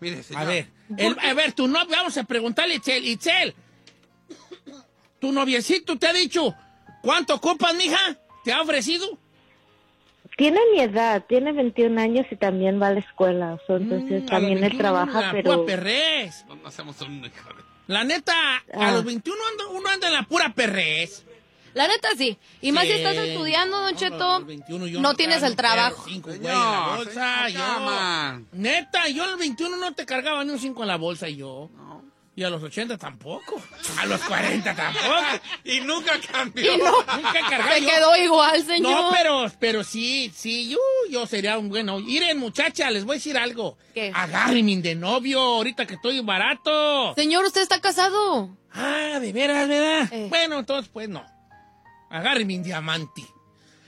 Mire, señor. A ver, el- a ver, tu novio, vamos a preguntarle a Itzel. Itzel, tu noviecito te ha dicho, ¿cuánto ocupas, mija? ¿Te ha ofrecido? Tiene mi edad, tiene 21 años y también va a la escuela. o sea, entonces Mm, a también él 21 trabaja, la pero... pura perrez. No, no hacemos un La neta, a Ah. los 21 anda- uno anda en la pura perrez. La neta sí. Y más si Sí. estás estudiando, Don No, Cheto, a los 21 yo no tienes el trabajo. Cinco güey, en la bolsa, yo. Neta, yo a los 21 no te cargaba ni un 5 en la bolsa yo. Y a los 80 tampoco. A los 40 tampoco. [LAUGHS] y nunca cambió. Y no, Nunca cargado se quedó igual, señor. No, pero, pero sí, sí, yo, yo sería un bueno. Miren, muchacha, les voy a decir algo. ¿Qué? Agárrenme de novio, ahorita que estoy barato. Señor, usted está casado. Ah, de veras, ¿verdad? Eh. Bueno, entonces, pues no. Agárrenme un diamante.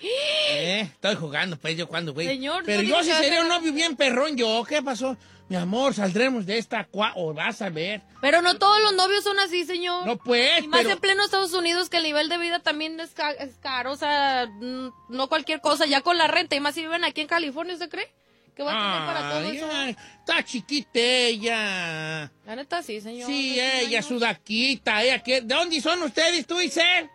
[GASPS] Eh, estoy jugando, pues, yo cuando, güey. Señor, Pero yo sí sería un novio bien perrón, yo. ¿Qué pasó? Mi amor, saldremos de esta cua... O vas a ver. Pero no todos los novios son así, señor. No, pues, Y más pero... en pleno Estados Unidos, que el nivel de vida también es, ca- es caro, o sea, no cualquier cosa, ya con la renta, y más si viven aquí en California, ¿usted cree? Que va a tener para todo Ay, eso. está chiquita ella. La neta sí, señor. Sí, 21 ella, años. sudaquita, ella, ¿qué? ¿De dónde son ustedes, tú y Cel?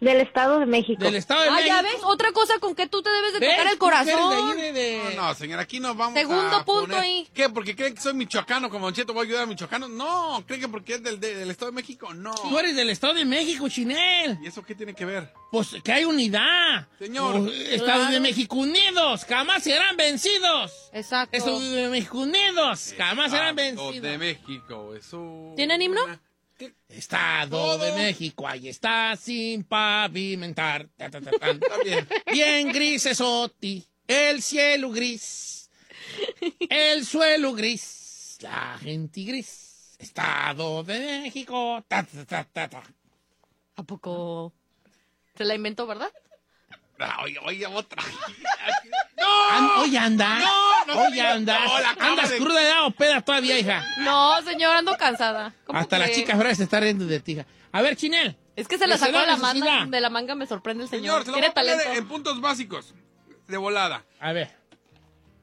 Del Estado de México. Del Estado de Ah, México. ya ves, otra cosa con que tú te debes de ¿Ves? tocar el corazón. ahí de- de- No, no, señor, aquí nos vamos Segundo a punto poner- ahí. ¿Qué? ¿Porque creen que soy michoacano como Don Cheto voy a ayudar a michoacanos? No, ¿creen que porque es del, del Estado de México? No. Tú eres del Estado de México, Chinel. ¿Y eso qué tiene que ver? Pues que hay unidad. Señor. Los Estados de. México unidos, jamás serán vencidos. Exacto. Estados de México unidos, jamás serán vencidos. de México, eso. ¿Tienen himno? Estado Todo. de México, ahí está sin pavimentar. Ta, ta, ta, tan. Está bien. Bien gris es Oti, el cielo gris, el suelo gris, la gente gris. Estado de México. ¿A poco? Se la inventó, ¿verdad? Ah, Oye, oye, otra. [LAUGHS] An- Hoy anda. No, no, Hoy andas. no, andas de- cruda ya o peda todavía, hija. No, señor, ando cansada. ¿Cómo Hasta la chica ahora se está riendo de ti, hija. A ver, Chinel. Es que se la sacó la de la, manga, de la manga, me sorprende el Señor, señor. se lo voy Tiene a poner talento. en puntos básicos. de volada. A ver.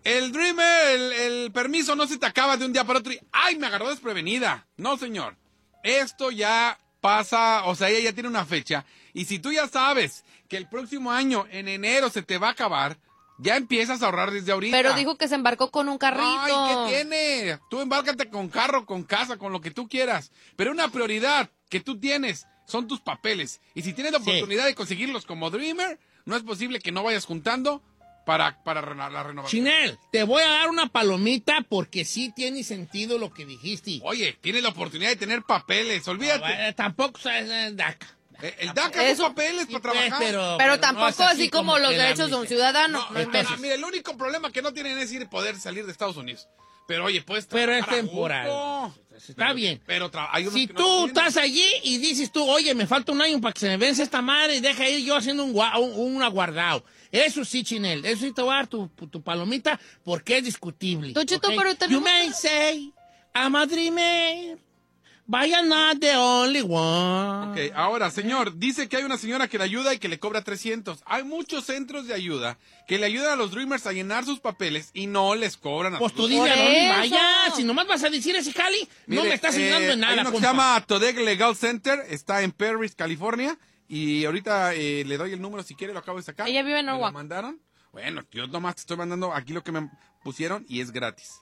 El Dreamer, el, el permiso no se te acaba de un día para otro y ¡ay, me agarró desprevenida! No, señor. Esto ya pasa, o sea, ella ya tiene una fecha. Y si tú ya sabes que el próximo año, en enero, se te va a acabar, ya empiezas a ahorrar desde ahorita. Pero dijo que se embarcó con un carrito. Ay, ¿qué tiene? Tú embárcate con carro, con casa, con lo que tú quieras. Pero una prioridad que tú tienes son tus papeles. Y si tienes la Sí. oportunidad de conseguirlos como Dreamer, no es posible que no vayas juntando para, para la renovación. Chinel, te voy a dar una palomita porque sí tiene sentido lo que dijiste. Oye, tienes la oportunidad de tener papeles, olvídate. Eh, tampoco sabes DACA. Eh, El DACA Eso- son papeles para pues, trabajar. pero- Pero no tampoco es así como los que la derechos de un ciudadano. No, No inventes. mira, el único problema que no tienen es ir poder salir de Estados Unidos. Pero oye, pues Pero es temporal. Está Pero- bien. Pero hay Si no tú tienen. estás allí y dices tú, oye, me falta un año para que se me vence esta madre y deja ir yo haciendo un, gua- un, un aguardado. Eso sí, Chinel, eso sí te voy a dar tu, tu palomita porque es discutible. Don Cheto, ¿ok? pero You may say, I'm a dreamer, I'm not the only one. Ok, ahora, señor, dice que hay una señora que le ayuda y que le cobra 300. Hay muchos centros de ayuda que le ayudan a los Dreamers a llenar sus papeles y no les cobran. Pues tú dile a dónde vayas. Si nomás vas a decir ese Cali, no me estás eh, ayudando en nada. Hay uno que se llama Todeg Legal Center, está en Paris, California. Y ahorita eh, le doy el número si quiere, lo acabo de sacar. Ella vive en ¿Me lo Norwalk. mandaron? Bueno, yo nomás te estoy mandando aquí lo que me pusieron y es gratis.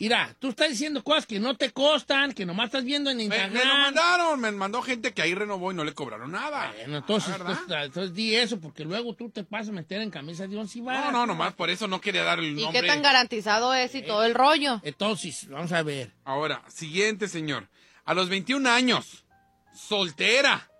Mira, tú estás diciendo cosas que no te costan, que nomás estás viendo en internet. me lo mandaron, me mandó gente que ahí renovó y no le cobraron nada. Bueno, entonces, Ah, ¿verdad? entonces, entonces di eso, porque luego tú te vas a meter en camisa de once varas. No, no, nomás por eso no quería dar el ¿Y nombre. qué tan garantizado es y todo el rollo? Entonces, vamos a ver. Ahora, siguiente, señor. A los 21 años, soltera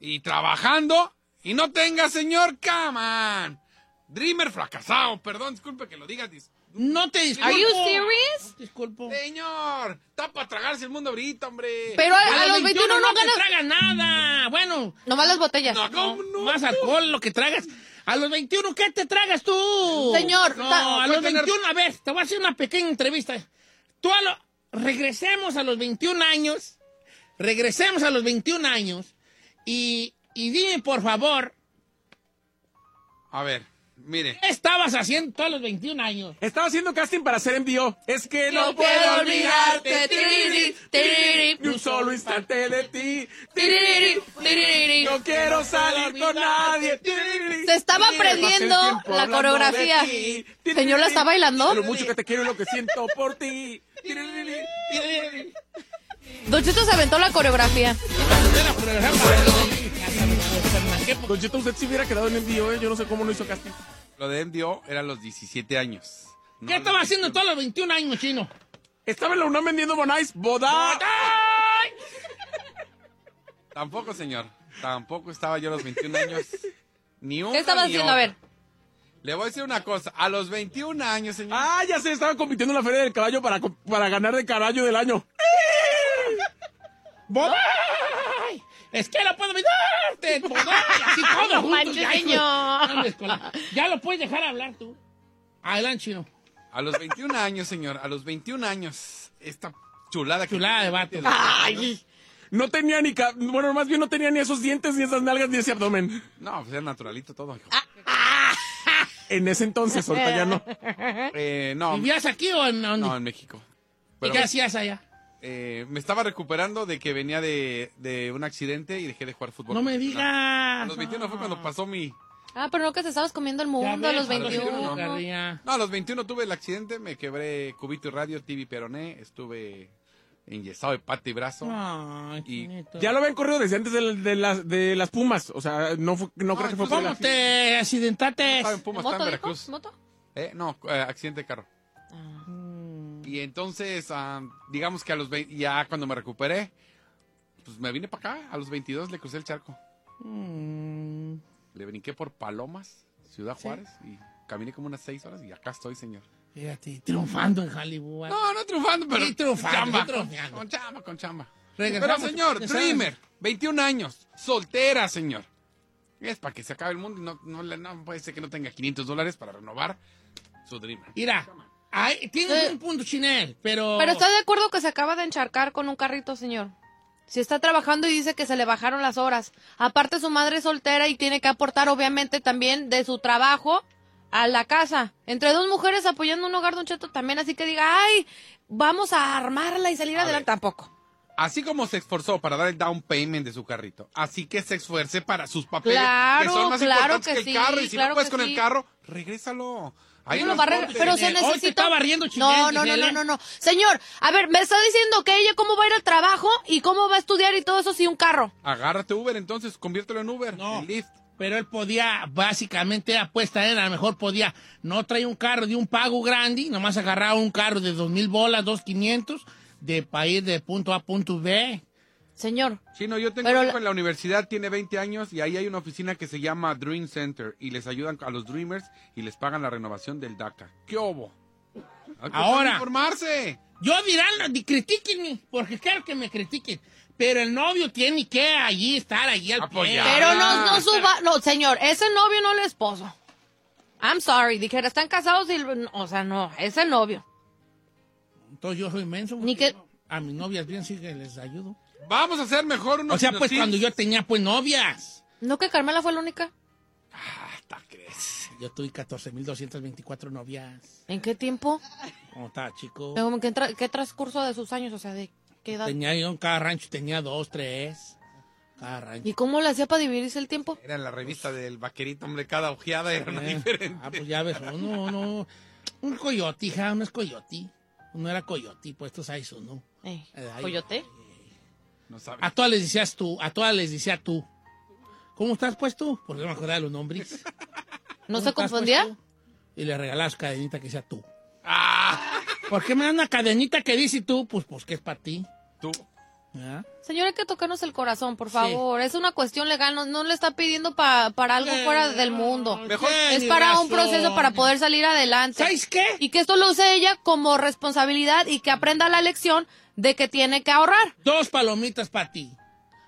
y trabajando y no tenga, señor, caman. Dreamer fracasado, perdón, disculpe que lo diga. dis- No te disculpo. Are you serious? Disculpo. Señor, está para tragarse el mundo ahorita, hombre. Pero a, a los 21 no no te tragas nada. Bueno, nomás las botellas. No, ¿cómo no? más alcohol lo que tragas. A los 21, ¿qué te tragas tú? Señor, no, ta- a los tener- 21, a ver, te voy a hacer una pequeña entrevista. Tú a lo... Regresemos a los 21 años. Regresemos a los 21 años. Y, y dime, por favor, A ver, mire. ¿qué estabas haciendo a los 21 años? Estaba haciendo casting para ser envío. Es que no, No puedo olvidarte, tiriri, tiriri, Ni un solo instante de ti. tiriri, tiriri. No quiero salir con nadie. Tiriri. Se estaba aprendiendo la coreografía. ti. Tiriri. Señor, ¿la está bailando? Lo mucho que te quiero y lo que siento por ti. Tiriri. Don se aventó la coreografía. Don Cheto, usted si hubiera quedado en envío, ¿eh? Yo no sé cómo no hizo casting. Lo de MDO era a los 17 años. No ¿Qué estaba haciendo 21. tú a los 21 años, chino? Estaba en la UNAM vendiendo bonais. Boda. Tampoco, señor. Tampoco estaba yo a los 21 años. Ni uno. ¿Qué estaba haciendo? A ver. Le voy a decir una cosa. A los 21 años, señor. Ah, ya sé, estaba compitiendo en la Feria del Caballo para, para ganar de caballo del año. ¡Boday! Es que [LAUGHS] no puedo olvidarte. ¡Boday! Así todo No junto, manches, ya, señor. Lo puedes dejar hablar tú. Adelante, chino. A los 21 años, señor. A los 21 años. Esta chulada. que- Chulada de vato. Ay, no tenía ni, ca- bueno, más bien no tenía ni esos dientes, ni esas nalgas, ni ese abdomen. No, pues era naturalito todo. hijo. En ese entonces, ahorita ya no. [LAUGHS] Eh, no, ¿Vivías aquí o en dónde? no, en México. ¿Y qué hacías allá? Eh, me estaba recuperando de que venía de, de un accidente y dejé de jugar fútbol. No me digas. A los 21 fue cuando pasó mi... Ah, pero no que te estabas comiendo el mundo a ves, los 21. Carrilla. No, a los 21 tuve el accidente, me quebré cubito y radio, tibia y peroné, estuve enyesado de pata y brazo. Ay, Y chinito. Ya lo habían corrido desde antes de, de las, de las Pumas. O sea, no, fue- no creo que fue ¿Cómo la... te accidentaste? En Pumas, en ¿Moto, dijo? Veracruz. ¿Moto? Eh, no, eh, accidente de carro. Y entonces, ah, digamos que a los 20, ya cuando me recuperé, pues me vine para acá. A los 22 le crucé el charco. Mm. Le brinqué por Palomas, Ciudad Juárez, y caminé como unas 6 horas y acá estoy, señor. Fíjate, triunfando en Hollywood. No, no triunfando, pero Sí, triunfando, chamba, sí, triunfando. Con chamba, con chamba. Regresamos. Pero señor. Dreamer, 21 años, soltera, señor. Es para que se acabe el mundo y no, no, no puede ser que no tenga 500 dólares para renovar su Dreamer. Mira, ay, tienes un punto, Chinel, pero... Pero está de acuerdo que se acaba de encharcar con un carrito, señor. Si está trabajando y dice que se le bajaron las horas. Aparte su madre es soltera y tiene que aportar obviamente también de su trabajo a la casa. Entre dos mujeres apoyando un hogar, Don Cheto, también así que diga, ay, vamos a armarla y salir adelante. Tampoco. Así como se esforzó para dar el down payment de su carrito, así que se esfuerce para sus papeles, Claro, que son más claro importantes que que, sí, el carro. Y si claro no puedes con sí. el carro, regrésalo. Ahí pero se Hoy te necesita... No, no, no, no, no, no. Señor, a ver, me está diciendo que ella cómo va a ir al trabajo y cómo va a estudiar y todo eso sin un carro. Agárrate Uber entonces, conviértelo en Uber, No. en Lyft. Pero él podía, básicamente, apuesta él, a lo mejor podía, no traer un carro de un pago grande, nomás agarraba un carro de dos mil bolas, dos quinientos, de para ir de punto A a punto B. Señor. Chino, yo tengo un hijo la- en la universidad, tiene 20 años y ahí hay una oficina que se llama Dream Center y les ayudan a los Dreamers y les pagan la renovación del DACA. ¿Qué obo? Ahora. informarse. Yo dirán, di- critíquenme, porque quiero que me critiquen. Pero el novio tiene que allí estar, allí al pie. Apoyar. Pero no, no suba, no, señor, ese novio no es el esposo. I'm sorry, dijera, están casados y, o sea, no, es el novio. Entonces yo soy inmenso. Ni que- A mis novias bien sí que les ayudo. Vamos a hacer mejor unos O sea, pues cuando yo tenía pues novias. ¿No que Carmela fue la única? Hasta crees. Yo tuve 14.224 novias. ¿En qué tiempo? ¿Cómo estaba, chico? Pero, ¿Qué, tra- qué transcurso de sus años? O sea, ¿de qué edad? Tenía yo en cada rancho, tenía dos, tres. Cada rancho. ¿Y cómo le hacía para dividirse el tiempo? Era la revista del vaquerito, hombre, cada ojeada era una diferente. Ah, pues ya ves, uno, uno, un coyote, hija, uno es coyote. Uno era coyote, pues tú sabes uno. Eh, Eh, ahí. ¿Coyote? No sabe. A todas les decías tú, a todas les decía tú. ¿Cómo estás pues tú? Porque no me acordaba de los nombres. [LAUGHS] ¿No ¿Cómo se pues, confundía? y le regalabas cadenita que decía tú. Ah, [LAUGHS] ¿Por qué me dan una cadenita que dice tú? Pues, pues que es para ti. tú. ¿Ah? Señor, hay que tocarnos el corazón, por favor. Es una cuestión legal, no, no le está pidiendo pa- para algo fuera del mundo. Mejor- Es para un proceso para poder salir adelante. ¿Sabes qué? Y que esto lo use ella como responsabilidad y que aprenda la lección de que tiene que ahorrar. Dos palomitas para ti.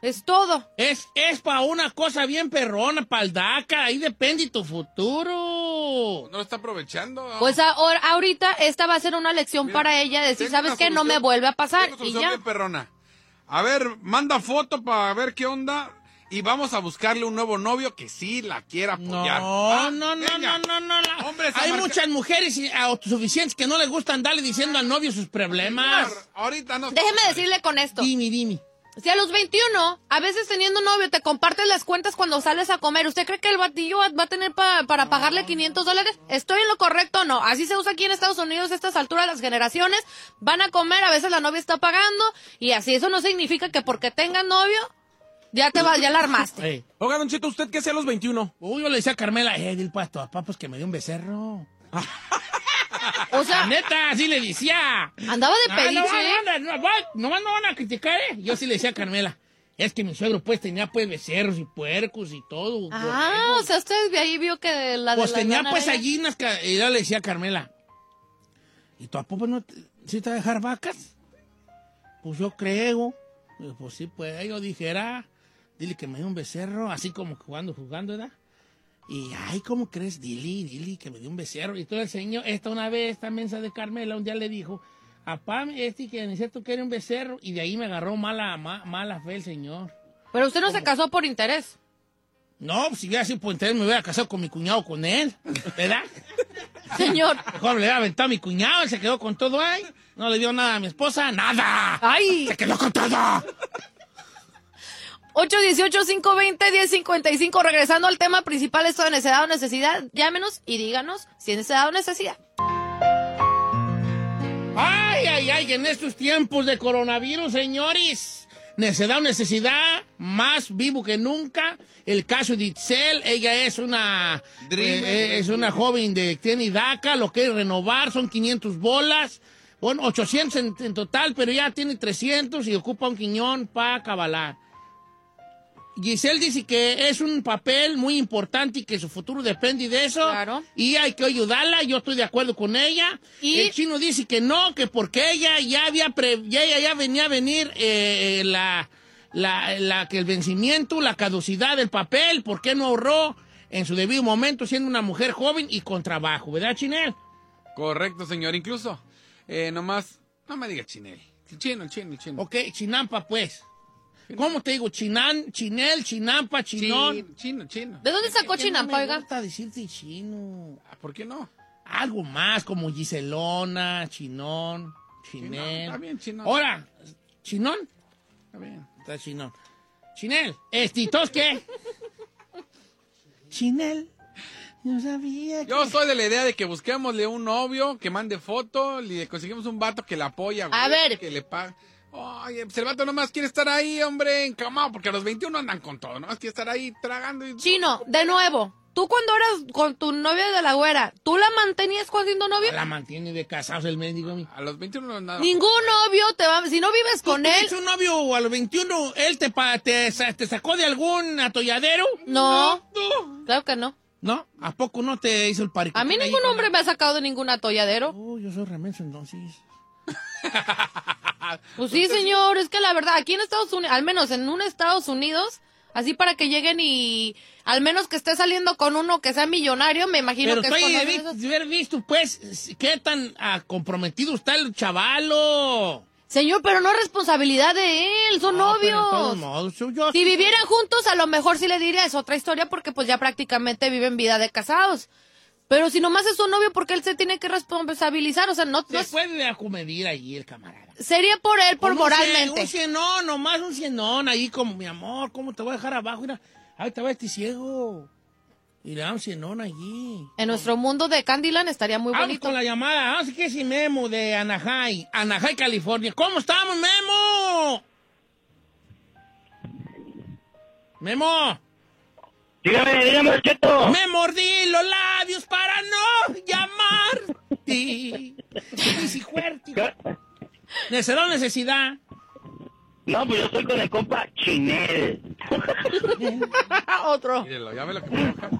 Es todo. Es, es para una cosa bien perrona, paldaca. Ahí depende tu futuro. No lo está aprovechando. Pues ahora, ahorita esta va a ser una lección Mira, para ella, decir, ¿sabes qué? No me vuelve a pasar. tengo Y ya. bien perrona. A ver, manda foto para ver qué onda y vamos a buscarle un nuevo novio que sí la quiera No, apoyar. no, Ah, no, no, venga. no, no, no. Hombre, Hay marca- muchas mujeres y- autosuficientes que no les gusta andarle diciendo al novio sus problemas. Señor, Ahorita no. Déjeme decirle con esto. Dime, dime. Si a los 21, a veces teniendo novio, te compartes las cuentas cuando sales a comer, ¿usted cree que el batillo va a tener pa- para pagarle 500 dólares? ¿Estoy en lo correcto o no? Así se usa aquí en Estados Unidos a estas alturas las generaciones. Van a comer, a veces la novia está pagando y así. Eso no significa que porque tengas novio, ya te va, ya la armaste. Ey. Oiga, Don Cheto, ¿usted qué hacía a los 21? Uy, yo le decía a Carmela, eh, dile pues a tu papá pues que me dio un becerro. O La sea, neta, así le decía. andaba de Ah, no, pediche. no, no, no, no, nomás no van a criticar, ¿eh? Yo sí le decía a Carmela, es que mi suegro pues tenía pues becerros y puercos y todo. Ah, borregos. o sea, usted de ahí vio que la de Pues la tenía lana pues era- allí unas... Y yo le decía a Carmela, ¿y tu papá pues, no te, sí te va a dejar vacas? Pues yo creo. Pues sí, pues yo dijera, dile que me dio un becerro, así como jugando, jugando, ¿verdad? Y, ay, ¿cómo crees? Dile, dile que me dio un becerro. Y todo el señor, esta una vez, esta mensa de Carmela, un día le dijo, apá, este que necesito que era un becerro. Y de ahí me agarró mala, ma- mala fe el señor. Pero usted no se casó por interés. No, si hubiera sido por interés, me hubiera casado con mi cuñado con él, ¿verdad? [LAUGHS] Señor. Mejor le hubiera aventado a mi cuñado, él se quedó con todo ahí. No le dio nada a mi esposa, nada. ¡Ay! Se quedó con todo. 818-520-1055. Regresando al tema principal, esto de necesidad o necesidad, llámenos y díganos si es necesidad o necesidad. Ay, ay, ay, en estos tiempos de coronavirus, señores, necesidad o necesidad, más vivo que nunca. El caso de Itzel, ella es una, eh, eh, es una joven de tiene DACA, lo quiere renovar, son 500 bolas. Bueno, 800 en, en total, pero ya tiene 300 y ocupa un quiñón para cabalar. Giselle dice que es un papel muy importante y que su futuro depende de eso. Claro. Y hay que ayudarla, yo estoy de acuerdo con ella. Y- El chino dice que no, que porque ella ya había pre- ya, venía a venir eh, la, la, la- que el vencimiento, la caducidad del papel, ¿por qué no ahorró en su debido momento siendo una mujer joven y con trabajo? ¿Verdad, Chinel? Correcto, señor. Incluso, eh, nomás, no me diga chinel. El chino, el chino, el chino. Ok, Chinampa, pues. ¿Cómo te digo? Chinán, chinel, chinampa, chinón. Chin- chino, chino. ¿De dónde sacó Es que Chinampa, No me oiga? gusta decirte chino. Ah, ¿Por qué no? Algo más, como Giselona, chinón, Chinón, chinel. está bien, chinón. Ahora, chinón. Está bien. Está chinón. Chinel. ¿Estitos qué? [LAUGHS] Chinel. No sabía. Yo soy de la idea de que busquémosle un novio que mande foto, le conseguimos un vato que la apoya, güey, A ver. que le paga. Oye, pues el vato nomás quiere estar ahí, hombre, encamado, porque a los 21 andan con todo, nomás quiere estar ahí tragando y... Chino, de nuevo. Tú cuando eras con tu novia de la güera, ¿tú la mantenías cuando siendo novio? La mantiene de casados el médico. mi. A los 21 no nada. Ningún novio te va... Si no vives con él... ¿Tienes un novio a los 21? ¿Él te, pa- te, te sacó de algún atolladero? No. Claro que no. ¿No? ¿A poco no te hizo el parico? A mí ningún hombre me ha sacado de ningún atolladero. Oh, yo soy remenso entonces. [LAUGHS] Pues sí, señor, es que la verdad, aquí en Estados Unidos, al menos en un Estados Unidos, así para que lleguen y al menos que esté saliendo con uno que sea millonario, me imagino Pero que tú es de vi- haber visto, pues, qué tan ah, comprometido está el chavalo. Señor, pero no es responsabilidad de él, son No, pero de todos novios. modos, yo- yo- Si vivieran juntos, a lo mejor sí le diría, es otra historia porque pues ya prácticamente viven vida de casados. Pero si nomás es su novio, porque él se tiene que responsabilizar? O sea, no, no Se es- puede acomedir allí el camarada. sería por él, por moralmente. Un cienón, nomás un cienón ahí como, mi amor, ¿cómo te voy a dejar abajo? Mira, ahí te va este ciego. Y le da un cienón allí. En nuestro mundo de Candyland estaría muy Vamos bonito. con la llamada. Vamos a ver qué es Memo de Anaheim. Anaheim, California. ¿Cómo estamos, Memo? Memo. Dígame, dígame, Cheto. Me mordí los labios para no llamarte. Easy fuerte. Necesidad o necesidad. No, pues yo estoy con el compa Chinel. [LAUGHS] Otro. Mírelo, ya ve lo que me enoja.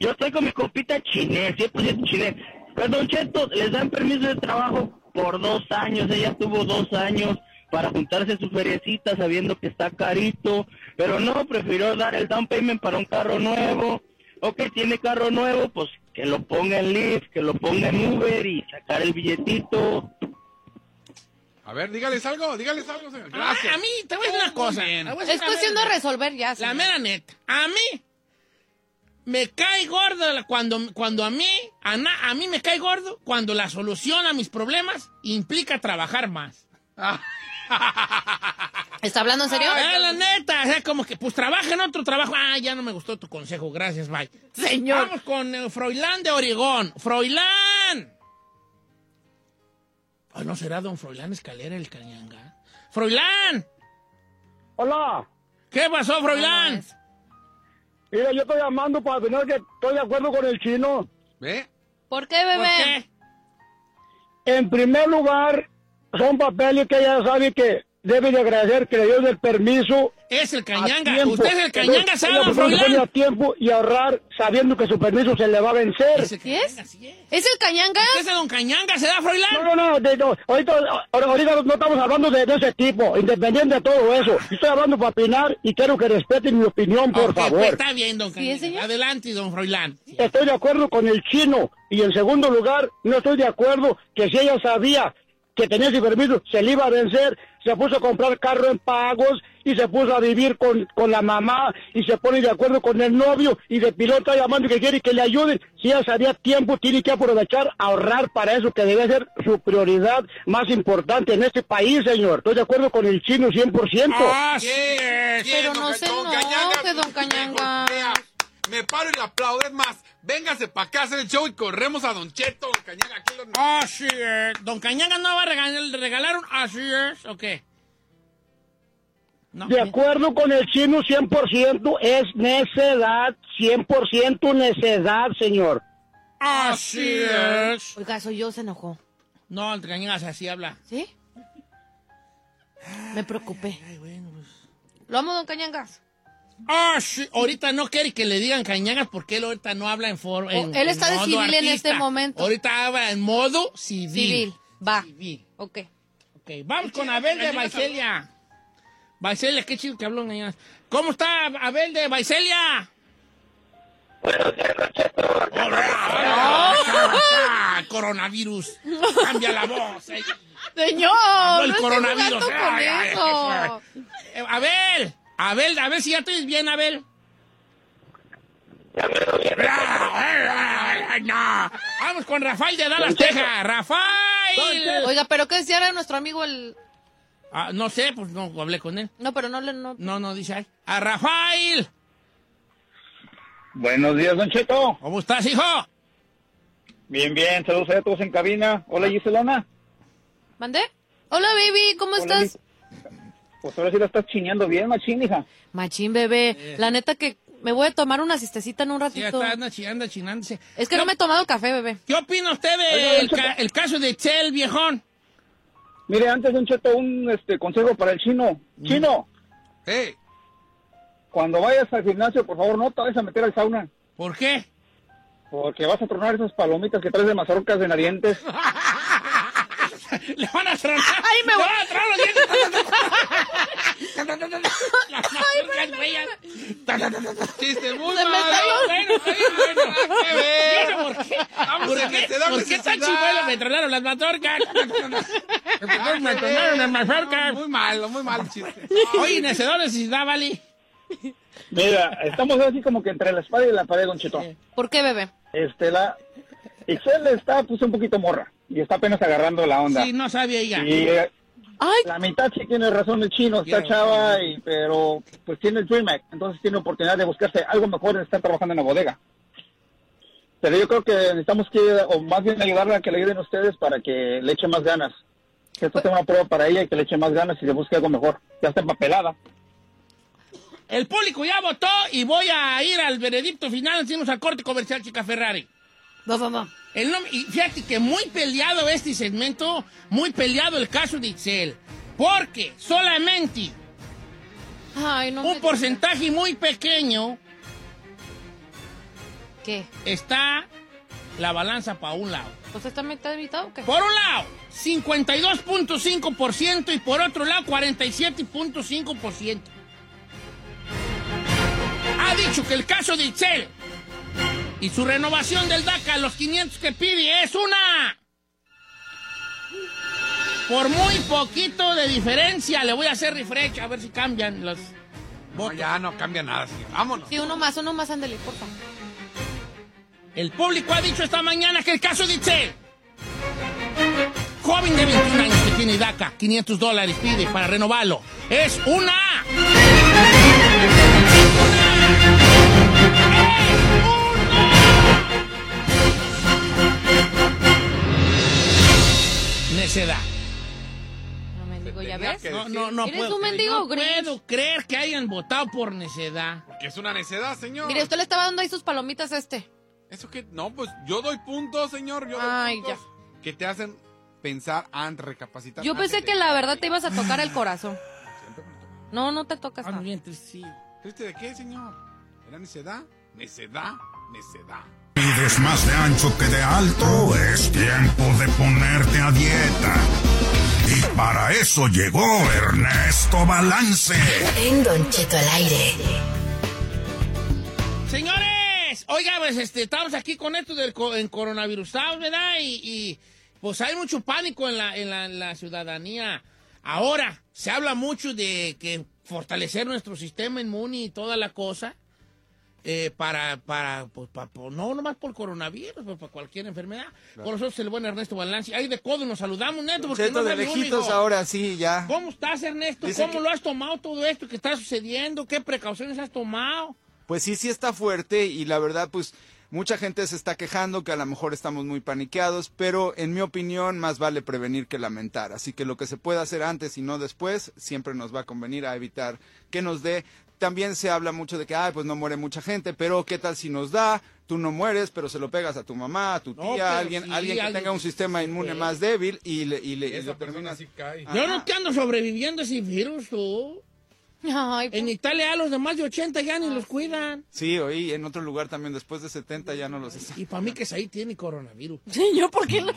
Yo estoy con mi compita Chinel, 100% Chinel. Pero Don Cheto, les dan permiso de trabajo por dos años. Ella tuvo dos años para juntarse sus feriecitas sabiendo que está carito. Pero no, prefirió dar el down payment para un carro nuevo. Ok, tiene carro nuevo, pues que lo ponga en Lyft, que lo ponga en Uber y sacar el billetito. A ver, dígales algo, dígales algo, señor. Gracias. A mí, te voy a decir una cosa. A Es cuestión de resolver ya. La mera neta. A mí me cae gordo cuando, cuando a mí, a, na- a mí me cae gordo cuando la solución a mis problemas implica trabajar más. [LAUGHS] ¿Está hablando en serio? Ah, la neta, o sea, como que, pues trabaja en otro trabajo. Ah, ya no me gustó tu consejo, gracias, bye. Señor. Vamos con eh, Froilán de Oregón. Froilán. Ay, ¿no será don Froilán Escalera el cañanga? Froilán. Hola. ¿Qué pasó, Froilán? Mira, yo estoy llamando para opinar que estoy de acuerdo con el chino. ¿Ve? ¿Por qué, bebé? En primer lugar, son papeles que ella sabe que debe de agradecer que le dio el permiso. Es el cañanga. Usted es el cañanga, ¿sabe, pues, a tiempo y ahorrar sabiendo que su permiso se le va a vencer. ¿Sí es? ¿Es el cañanga? ¿Es el don cañanga, se da, Froilán? No, no, no, de- no, ahorita, ahorita no estamos hablando de, de ese tipo, independiente de todo eso. Yo Estoy hablando para opinar y quiero que respeten mi opinión, por Ok, favor. pues está bien, don cañanga. Adelante, don Froilán. Estoy de acuerdo con el chino. Y en segundo lugar, no estoy de acuerdo que si ella sabía que tenía ese permiso, se le iba a vencer, se puso a comprar carro en pagos y se puso a vivir con, con la mamá y se pone de acuerdo con el novio y de piloto llamando que quiere que le ayuden. Si ella sabía tiempo, tiene que aprovechar, ahorrar para eso, que debe ser su prioridad más importante en este país, señor. Estoy de acuerdo con el chino 100%. Así es. Pero no se enoje, don Cañanga. Me paro y le aplaudo. Es más, véngase para acá a hacer el show y corremos a Don Cheto, don Cañaga. Aquí lo... Así es. Don Cañanga no va a regalar, regalar un así es, ¿o qué? De acuerdo con el chino 100%, es necedad, 100% necedad, señor. Así es. Oiga, soy yo, se enojó. No, el cañanga así habla. ¿Sí? Me preocupé. Lo amo, don Cañangas. Ah, sí. Ahorita no quiere que le digan cañagas porque él ahorita no habla en forma. Oh, él está de civil en este momento. Ahorita habla en modo civil. Civil. Va. Civil. Ok. Ok, vamos con Abel de Baicelia. Baicelia, qué chido que habló mañana. ¿Cómo está Abel de Baicelia? Coronavirus. Cambia la voz. eh. Señor, el coronavirus. Eh, Abel, Abel, a ver si ya estoy bien, Abel. Ay, ay, no. Vamos con Rafael de Dallas, Texas. Rafael. Oiga, pero ¿qué decía era nuestro amigo el...? Ah, no sé, pues no hablé con él. No, pero no le... No, No, no, dice ahí. A Rafael. Buenos días, Don Cheto. ¿Cómo estás, hijo? Bien, bien. Saludos a todos en cabina. Hola, Giselona. ¿Mandé? Hola, baby, ¿cómo Hola, estás? Pues ahora sí la estás chineando bien, machín, hija. Machín, bebé. La neta que me voy a tomar una siestecita en un Ya ratito. está, anda chinándose. Es que no me he tomado café, bebé. ¿Qué opina usted del ca- el caso de Chel, viejón? Mire, antes, Don Cheto, un este, consejo para el chino. Chino. Hey. Cuando vayas al gimnasio, por favor, no te vayas a meter al sauna. ¿Por qué? Porque vas a tronar esas palomitas que traes de mazorcas de narientes. [LAUGHS] Le van a tronar. ¡Ay, me Le voy! van a tronar los dientes. Las mazorcas, güey. Chiste muy Se me malo. salió. Bueno, está bien, bueno. [LAUGHS] ¿Qué sé ¿Por qué? Vamos ¿Por qué? ¿Por qué tan chimuelo me tronaron las mazorcas? [LAUGHS] Me tronaron las mazorcas. Muy malo, muy malo chiste. Oye, necesidad, necesidad, vale. Mira, estamos así como que entre la espada y la pared, Don Cheto. ¿Por qué, bebé? Este, la... Excel está, pues, un poquito morra. Y está apenas agarrando la onda. Sí, no sabía ella. Y eh, Ay, la mitad sí tiene razón el chino, está chava, y, pero pues tiene el DreamHack, entonces tiene oportunidad de buscarse algo mejor de estar trabajando en la bodega. Pero yo creo que necesitamos que, o más bien ayudarla a que le ayuden ustedes para que le eche más ganas. Que esto sea una prueba para ella y que le eche más ganas y le busque algo mejor. Ya está empapelada. El público ya votó y voy a ir al veredicto final. Decimos al corte comercial, chica Ferrari. Va, va, va. El nom- y fíjate que muy peleado este segmento, muy peleado el caso de Itzel. Porque solamente Ay, no un porcentaje muy pequeño ¿Qué? está la balanza para un lado. ¿Pues está mitad mitad o qué? Por un lado, 52.5% y por otro lado, 47.5%. Ha dicho que el caso de Itzel y su renovación del DACA los 500 que pide es una... Por muy poquito de diferencia, le voy a hacer refresh a ver si cambian los No, ya no cambia nada, señor. Vámonos. Sí, uno más, uno más, ándale, por favor. El público ha dicho esta mañana que el caso de Itzel, joven de 21 años que tiene DACA, 500 dólares pide para renovarlo, es una... Necedad. No, mendigo, ¿ya tenía ves? No, no, no Eres puedo, un mendigo no grinch. puedo creer que hayan votado por necedad. Que es una necedad, señor. Mire, usted le estaba dando ahí sus palomitas a este. Eso que, no, pues yo doy puntos, señor. Yo doy Ay, puntos que te hacen pensar antes, recapacitar. Yo pensé antes que la verdad te ibas a tocar el corazón. No, no te tocas nada. bien triste. ¿Triste de qué, señor? ¿Era necedad? Necedad, necedad. Pides más de ancho que de alto, es tiempo de ponerte a dieta. Y para eso llegó Ernesto Balance. En Don Cheto al aire. Señores, oiga, pues este, estamos aquí con esto del co- en coronavirus, ¿sabes, ¿verdad? Y, y, pues hay mucho pánico en la, en, la, en la ciudadanía. Ahora, se habla mucho de que fortalecer nuestro sistema inmune y toda la cosa. Eh, para, para, pues, pa- po- no nomás por coronavirus, pues para cualquier enfermedad. Con nosotros el buen Ernesto Balance. Ahí de codo nos saludamos, Neto, porque Cheto, no de lejitos ahora sí, ya. ¿Cómo estás, Ernesto? Dice ¿Cómo que- lo has tomado todo esto que está sucediendo? ¿Qué precauciones has tomado? Pues sí, sí está fuerte y la verdad, pues mucha gente se está quejando que a lo mejor estamos muy paniqueados, pero en mi opinión más vale prevenir que lamentar. Así que lo que se puede hacer antes y no después siempre nos va a convenir a evitar que nos dé. También se habla mucho de que, ay, pues no muere mucha gente, pero ¿qué tal si nos da? Tú no mueres, pero se lo pegas a tu mamá, a tu tía, No, a alguien, sí, alguien que alguien tenga un sistema inmune más débil y le, y le, y lo terminas. sí cae. Yo no te ando sobreviviendo a ese virus, tú. Ay, En Italia a los de más de 80 ya ni los cuidan. Sí, oí, en otro lugar también después de 70 ya no los. Y para mí que ahí tiene coronavirus. Señor, ¿por qué lo.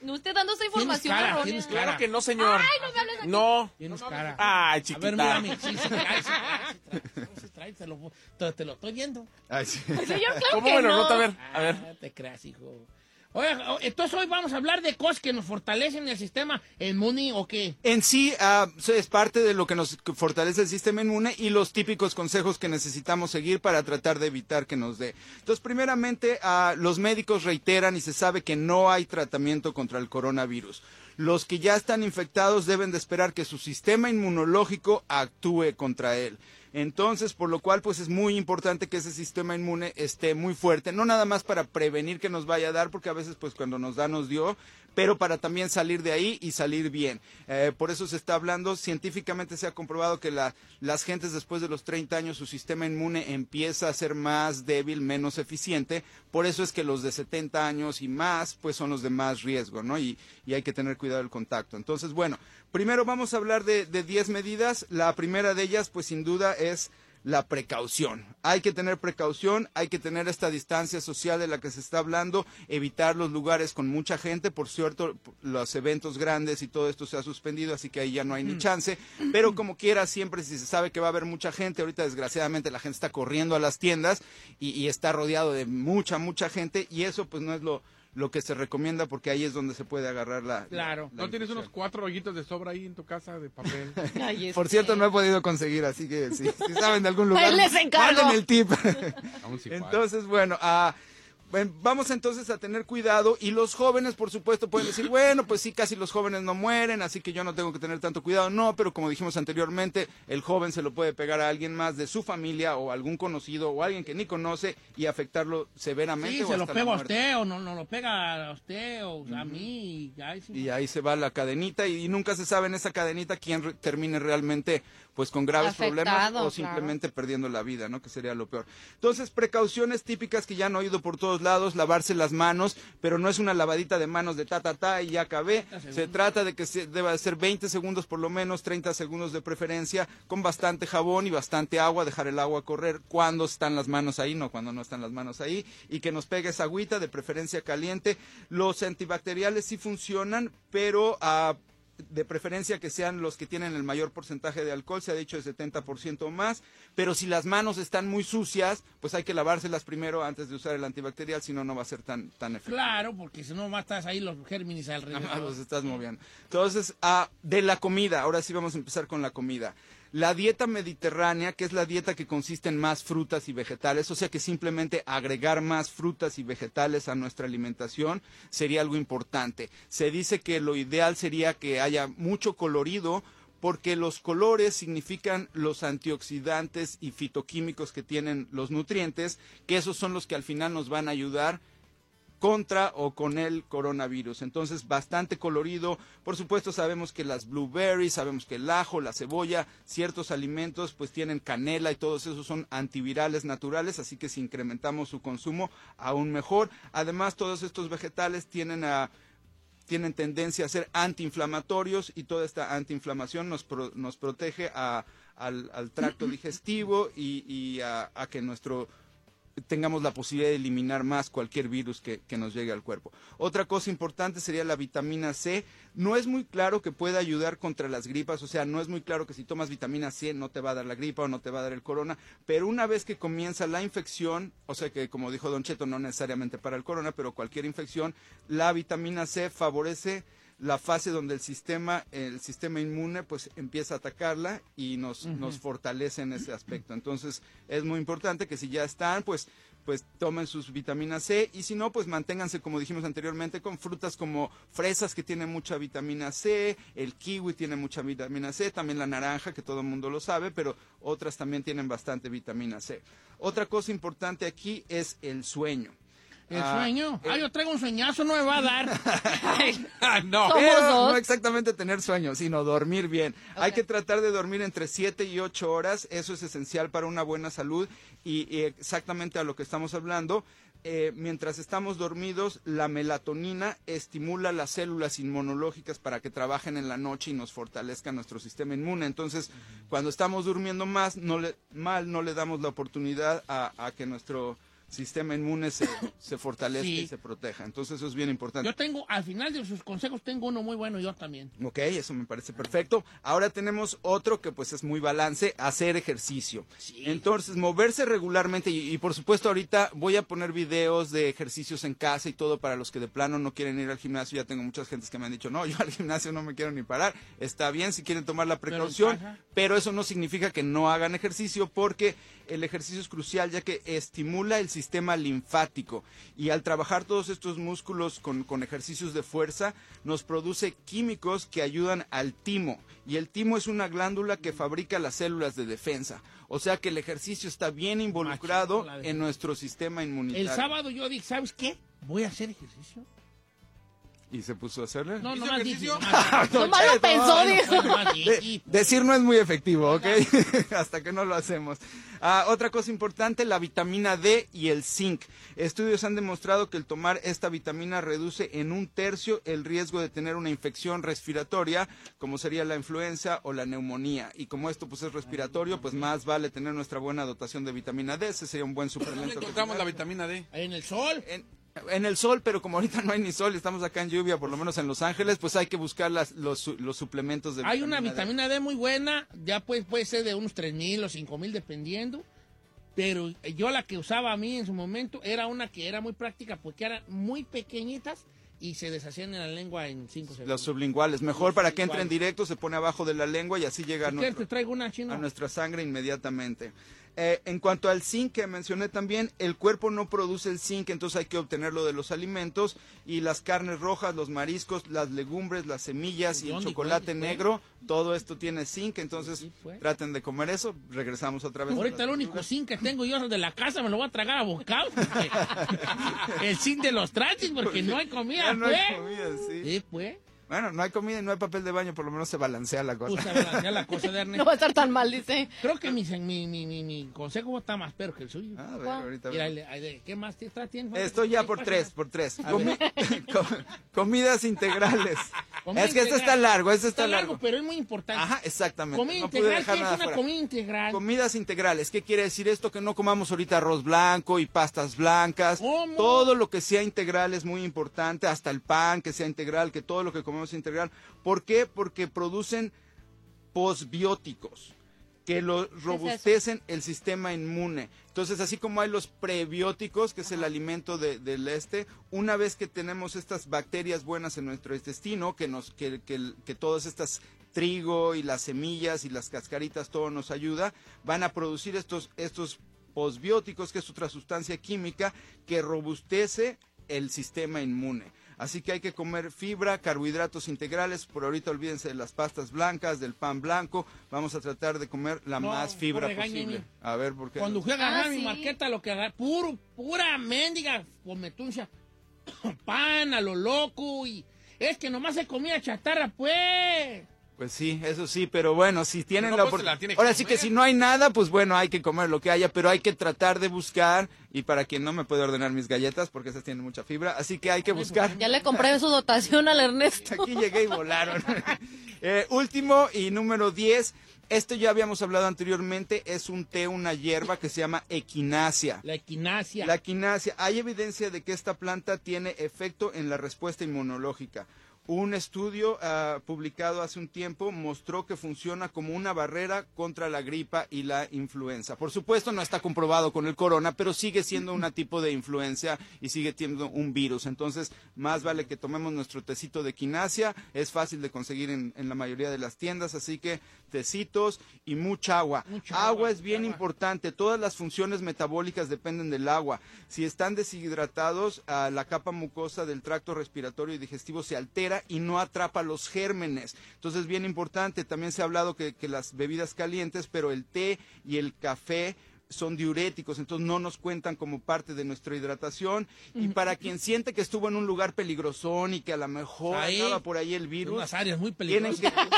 No usted dando esa información cara, errónea. tienes cara. Claro que no, señor. Ay, no me hables así. No. Tienes cara. Ay, A chiquita. ver, mírame. Sí, sí trae, sí trae, sí trae. Sí trae, te lo, te, te lo estoy viendo. Ay, sí. Señor, claro ¿Cómo que me lo no. nota? A ver, a ver. Ah, te creas, hijo. Entonces hoy vamos a hablar de cosas que nos fortalecen el sistema inmune o qué. En sí, ah, es parte de lo que nos fortalece el sistema inmune y los típicos consejos que necesitamos seguir para tratar de evitar que nos dé. Entonces, primeramente, ah, los médicos reiteran y se sabe que no hay tratamiento contra el coronavirus. Los que ya están infectados deben de esperar que su sistema inmunológico actúe contra él. Entonces, por lo cual, pues es muy importante que ese sistema inmune esté muy fuerte, no nada más para prevenir que nos vaya a dar, porque a veces, pues cuando nos da, nos dio, pero para también salir de ahí y salir bien. Eh, por eso se está hablando, científicamente se ha comprobado que la- las gentes después de los 30 años, su sistema inmune empieza a ser más débil, menos eficiente, por eso es que los de 70 años y más, pues son los de más riesgo, ¿no? Y, y hay que tener cuidado del contacto. Entonces, bueno, primero vamos a hablar de, de 10 medidas. La primera de ellas, pues sin duda, es la precaución. Hay que tener precaución, hay que tener esta distancia social de la que se está hablando, evitar los lugares con mucha gente, por cierto, los eventos grandes y todo esto se ha suspendido, así que ahí ya no hay ni chance, pero como quiera, siempre si se sabe que va a haber mucha gente, ahorita desgraciadamente la gente está corriendo a las tiendas y, y está rodeado de mucha, mucha gente y eso pues no es lo, lo que se recomienda porque ahí es donde se puede agarrar la... Claro. ¿No tienes unos cuatro rollitos de sobra ahí en tu casa de papel? [LAUGHS] Por cierto, no he podido conseguir, así que si, si saben de algún [LAUGHS] lugar, les el tip. [LAUGHS] Entonces, bueno, ah, ven, vamos entonces a tener cuidado y los jóvenes, por supuesto, pueden decir, bueno, pues sí, casi los jóvenes no mueren, así que yo no tengo que tener tanto cuidado. No, pero como dijimos anteriormente, el joven se lo puede pegar a alguien más de su familia o algún conocido o alguien que ni conoce y afectarlo severamente. Sí, o se lo hasta la pego a muerte. usted o no, no lo pega a usted o a mí. y ahí sí. Y ahí se va la cadenita y, y nunca se sabe en esa cadenita quién re- termine realmente pues con graves Afectado, problemas o claro. simplemente perdiendo la vida, ¿no? Que sería lo peor. Entonces, precauciones típicas que ya han oído por todos lados, lavarse las manos, pero no es una lavadita de manos de ta ta ta y ya acabé. Se trata de que se, deba de ser 20 segundos por lo menos, 30 segundos de preferencia, con bastante jabón y bastante agua, dejar el agua correr cuando están las manos ahí, no cuando no están las manos ahí, y que nos pegue esa agüita, de preferencia caliente. Los antibacteriales sí funcionan, pero ah, de preferencia que sean los que tienen el mayor porcentaje de alcohol, se ha dicho el 70% o más, pero si las manos están muy sucias, pues hay que lavárselas primero antes de usar el antibacterial, si no, no va a ser tan, tan efectivo. Claro, porque si no, más estás ahí los gérmenes [LAUGHS] alrededor. los estás moviendo. Entonces, ah, de la comida, ahora sí vamos a empezar con la comida. La dieta mediterránea, que es la dieta que consiste en más frutas y vegetales, o sea que simplemente agregar más frutas y vegetales a nuestra alimentación sería algo importante. Se dice que lo ideal sería que haya mucho colorido, porque los colores significan los antioxidantes y fitoquímicos que tienen los nutrientes, que esos son los que al final nos van a ayudar contra o con el coronavirus. Entonces, bastante colorido. Por supuesto, sabemos que las blueberries, sabemos que el ajo, la cebolla, ciertos alimentos, pues tienen canela y todos esos son antivirales naturales, así que si incrementamos su consumo, aún mejor. Además, todos estos vegetales tienen a tienen tendencia a ser antiinflamatorios y toda esta antiinflamación nos, pro- nos protege al, tracto digestivo y, a que nuestro tengamos la posibilidad de eliminar más cualquier virus que, que nos llegue al cuerpo. Otra cosa importante sería la vitamina C. No es muy claro que pueda ayudar contra las gripas, o sea, no es muy claro que si tomas vitamina C no te va a dar la gripa o no te va a dar el corona, pero una vez que comienza la infección, o sea que como dijo Don Cheto, no necesariamente para el corona, pero cualquier infección, la vitamina C favorece la fase donde el sistema, el sistema inmune, pues empieza a atacarla y nos, nos fortalece en ese aspecto. Entonces, es muy importante que si ya están, pues, pues tomen sus vitaminas C y si no, pues manténganse, como dijimos anteriormente, con frutas como fresas que tienen mucha vitamina C, el kiwi tiene mucha vitamina C, también la naranja, que todo el mundo lo sabe, pero otras también tienen bastante vitamina C. Otra cosa importante aquí es el sueño. El Ah, sueño. Ah, yo traigo un sueñazo, no me va a dar. [LAUGHS] no, pero dos. no exactamente tener sueño, sino dormir bien. Hay que tratar de dormir entre 7 y 8 horas, eso es esencial para una buena salud y, y exactamente a lo que estamos hablando. eh, mientras estamos dormidos, la melatonina estimula las células inmunológicas para que trabajen en la noche y nos fortalezca nuestro sistema inmune. Entonces, cuando estamos durmiendo más, no le, mal, no le damos la oportunidad a, a que nuestro sistema inmune se, se fortalezca Sí. y se proteja. Entonces eso es bien importante. Yo tengo, al final de sus consejos, tengo uno muy bueno yo también. Ok, eso me parece perfecto. Ahora tenemos otro que pues es muy balance, hacer ejercicio. Entonces, moverse regularmente y, y, por supuesto ahorita voy a poner videos de ejercicios en casa y todo para los que de plano no quieren ir al gimnasio. Ya tengo muchas gentes que me han dicho, no, yo al gimnasio no me quiero ni parar. Está bien si quieren tomar la Pero precaución, casa. pero eso no significa que no hagan ejercicio porque el ejercicio es crucial ya que estimula el sistema linfático y al trabajar todos estos músculos con, con ejercicios de fuerza nos produce químicos que ayudan al timo y el timo es una glándula que fabrica las células de defensa. O sea que el ejercicio está bien involucrado en nuestro sistema inmunitario. El sábado yo dije, ¿sabes qué? Voy a hacer ejercicio. ¿Y se puso a hacerle? No, dije, De- decir no es muy efectivo, ¿ok? [LAUGHS] Hasta que no lo hacemos. Ah, otra cosa importante, la vitamina D y el zinc. Estudios han demostrado que el tomar esta vitamina reduce en un tercio el riesgo de tener una infección respiratoria, como sería la influenza o la neumonía. Y como esto pues es respiratorio, pues más vale tener nuestra buena dotación de vitamina D. Ese sería un buen ¿Dónde suplemento. que encontramos la vitamina D? En el sol. En, en el sol, pero como ahorita no hay ni sol y estamos acá en lluvia, por lo menos en Los Ángeles, pues hay que buscar las- los, los suplementos de Hay una vitamina D muy buena, ya pues puede ser de unos 3 mil o 5 mil dependiendo, pero yo la que usaba a mí en su momento era una que era muy práctica porque eran muy pequeñitas y se deshacían en la lengua en 5 Los segundos. sublinguales, mejor para que entren sublinguales. directo, se pone abajo de la lengua y así llega a, Si quieres, nuestro- te traigo una chino. a nuestra sangre inmediatamente. Eh, en cuanto al zinc que mencioné también, el cuerpo no produce el zinc, entonces hay que obtenerlo de los alimentos y las carnes rojas, los mariscos, las legumbres, las semillas y el ¿Dónde, chocolate negro, todo esto tiene zinc, entonces traten de comer eso. Regresamos otra vez. Ahorita el único zinc que tengo yo de la casa me lo voy a tragar a bocados. [LAUGHS] el zinc de los trastes porque no hay comida, no pues. hay comida, sí. Sí, pues. Bueno, no hay comida y no hay papel de baño, por lo menos se balancea la cosa. Pues a balancear la cosa de Ernesto. [LAUGHS] No va a estar tan mal, dice. Creo que mi, mi, mi, mi, mi consejo está más perro que el suyo. A ver, ahorita Mira, ¿qué más te está tiene? Estoy ya por tres, por tres. Comi- [LAUGHS] comidas integrales. [LAUGHS] Comida es que este integral. está largo, este está, Está largo, pero es muy importante. Ajá, exactamente. Comida no pude integral, dejar ¿qué es una fuera. comida integral? Comidas integrales, ¿qué quiere decir esto? Que no comamos ahorita arroz blanco y pastas blancas. ¿Cómo? Todo lo que sea integral es muy importante, hasta el pan que sea integral, que todo lo que comemos integral. ¿Por qué? Porque producen posbióticos que lo robustecen el sistema inmune. Entonces, así como hay los prebióticos, que es el alimento de- del este, una vez que tenemos estas bacterias buenas en nuestro intestino, que nos, que, que, que todas estas trigo y las semillas y las cascaritas, todo nos ayuda, van a producir estos, estos posbióticos, que es otra sustancia química que robustece el sistema inmune. Así que hay que comer fibra, carbohidratos integrales. Por ahorita olvídense de las pastas blancas, del pan blanco. Vamos a tratar de comer la No, más fibra posible. A ver, ¿por qué? Cuando fui a agarrar Ah, mi sí. marqueta, lo que agarré, puro, pura mendiga cometuncia, [COUGHS] pan a lo loco y es que nomás se comía chatarra, pues. Pues sí, eso sí, pero bueno, si tienen No, la pues, oportunidad. Ahora sí que si no hay nada, pues bueno, hay que comer lo que haya, pero hay que tratar de buscar. Y para quien no me puede ordenar mis galletas, porque esas tienen mucha fibra, así que hay que buscar. Ya le compré su dotación al Ernesto. Aquí llegué y volaron. [LAUGHS] Eh, último y número 10. Esto ya habíamos hablado anteriormente. Es un té, una hierba que se llama equinacia. La equinacia. La equinacia. Hay evidencia de que esta planta tiene efecto en la respuesta inmunológica. Un estudio ah, publicado hace un tiempo mostró que funciona como una barrera contra la gripa y la influenza. Por supuesto no está comprobado con el corona, pero sigue siendo un tipo de influencia y sigue siendo un virus. Entonces, más vale que tomemos nuestro tecito de quinasia. Es fácil de conseguir en, en la mayoría de las tiendas, así que tecitos y mucha agua. Mucha agua, agua, es bien agua. importante. Todas las funciones metabólicas dependen del agua. Si están deshidratados, ah, la capa mucosa del tracto respiratorio y digestivo se altera y no atrapa los gérmenes. Entonces, bien importante. También se ha hablado que, que las bebidas calientes, pero el té y el café son diuréticos, entonces no nos cuentan como parte de nuestra hidratación. Y para quien siente que estuvo en un lugar peligrosón y que a lo mejor Ahí, andaba por ahí el virus, unas áreas muy tienen peligrosas.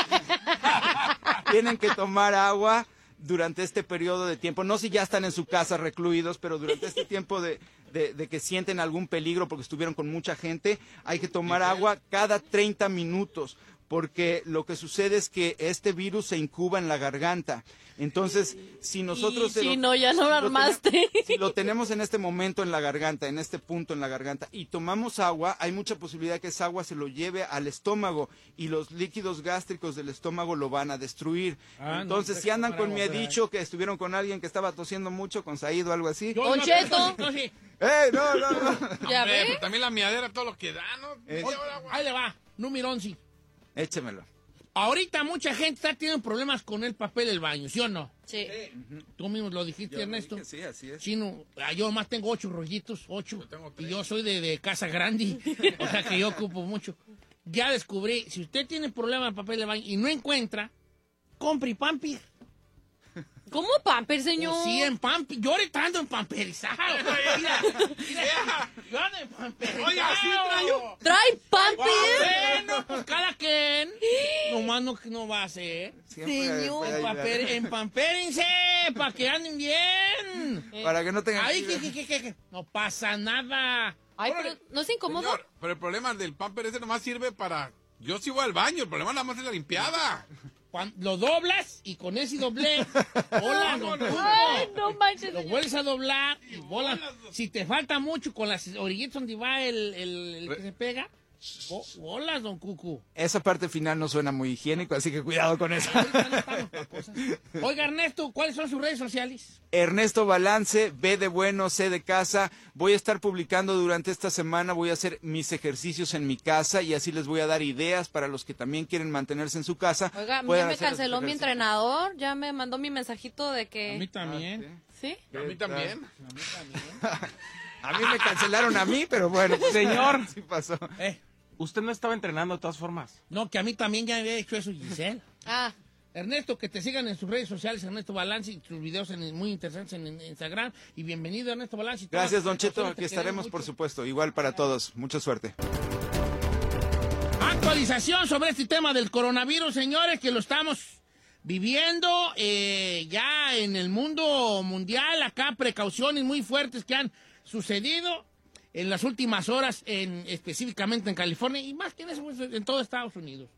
que, [LAUGHS] tienen que tomar agua durante este periodo de tiempo. No si ya están en su casa recluidos, pero durante este [LAUGHS] tiempo de, de- de que sienten algún peligro porque estuvieron con mucha gente, hay que tomar agua cada 30 minutos. Porque lo que sucede es que este virus se incuba en la garganta. Entonces, si nosotros... Si lo- no, ya no si lo armaste. tenemos- si lo tenemos en este momento en la garganta, en este punto en la garganta, y tomamos agua, hay mucha posibilidad que esa agua se lo lleve al estómago y los líquidos gástricos del estómago lo van a destruir. Ah, Entonces, pues, si andan con mi dicho que estuvieron con alguien que estaba tosiendo mucho, con Said o algo así. Yo no, no, sí. ¡Ey, no, no, no! ¿Ya Hombre, ve? pero también la miadera, todo lo que da, ¿no? Eh, Ahí le va, número 11. Échemelo. Ahorita mucha gente está teniendo problemas con el papel del baño, ¿sí o no? Sí. Tú mismo lo dijiste, Yo lo Ernesto. dije, sí, así es. Chino, ah, yo más tengo ocho rollitos, ocho. Y yo soy de, de casa grande, o sea que yo ocupo mucho. Ya descubrí, si usted tiene problemas de papel de baño y no encuentra, compre Pampi. ¿Cómo pamper, señor? Pues sí, en Pampi. Yo ahorita ando en pamperizado. [LAUGHS] Mira, mira, yo ando en pamperizado. Oiga, ¿sí traigo? ¿Trae pamper? Bueno, pues cada quien. Nomás no, no va a ser. Siempre Señor. ayudar. Paper- Empampérense para que anden bien. Para que no tengan... Ay, ¿qué, qué, qué, qué, qué? No pasa nada. Ay, pero ¿no es incómodo? Señor, pero el problema del pamper ese nomás sirve para... Yo sí voy al baño, el problema nada más es la limpiada. Cuando lo doblas y con ese doblez, [LAUGHS] bola, Cuco. Ay, no manches. Lo vuelves a doblar y bola. Si te falta mucho con las orillitas donde va el, el- el que se pega, bo- bolas, don Cucu. Esa parte final no suena muy higiénico, así que cuidado con eso. Oiga, Ernesto, ¿cuáles son sus redes sociales? Ernesto Balance, B de bueno, C de casa. Voy a estar publicando durante esta semana, voy a hacer mis ejercicios en mi casa y así les voy a dar ideas para los que también quieren mantenerse en su casa. Oiga, a mí ya me canceló mi entrenador, ya me mandó mi mensajito de A mí que... también. ¿Sí? A mí también. [LAUGHS] A mí me cancelaron a mí, pero bueno, pues, Señor. sí pasó. Eh, Usted no estaba entrenando de todas formas. no, que a mí también ya había hecho eso, Giselle. [LAUGHS] Ah, Ernesto, que te sigan en sus redes sociales, Ernesto Balance, y sus videos en- muy interesantes en, en Instagram. Y bienvenido, Ernesto Balance. Gracias, Don Cheto, aquí estaremos, por supuesto. Igual para todos. Mucha suerte. Actualización sobre este tema del coronavirus, señores, que lo estamos viviendo eh, ya en el mundo mundial. Acá precauciones muy fuertes que han sucedido en las últimas horas, en, específicamente en California y más que eso, pues, en todo Estados Unidos.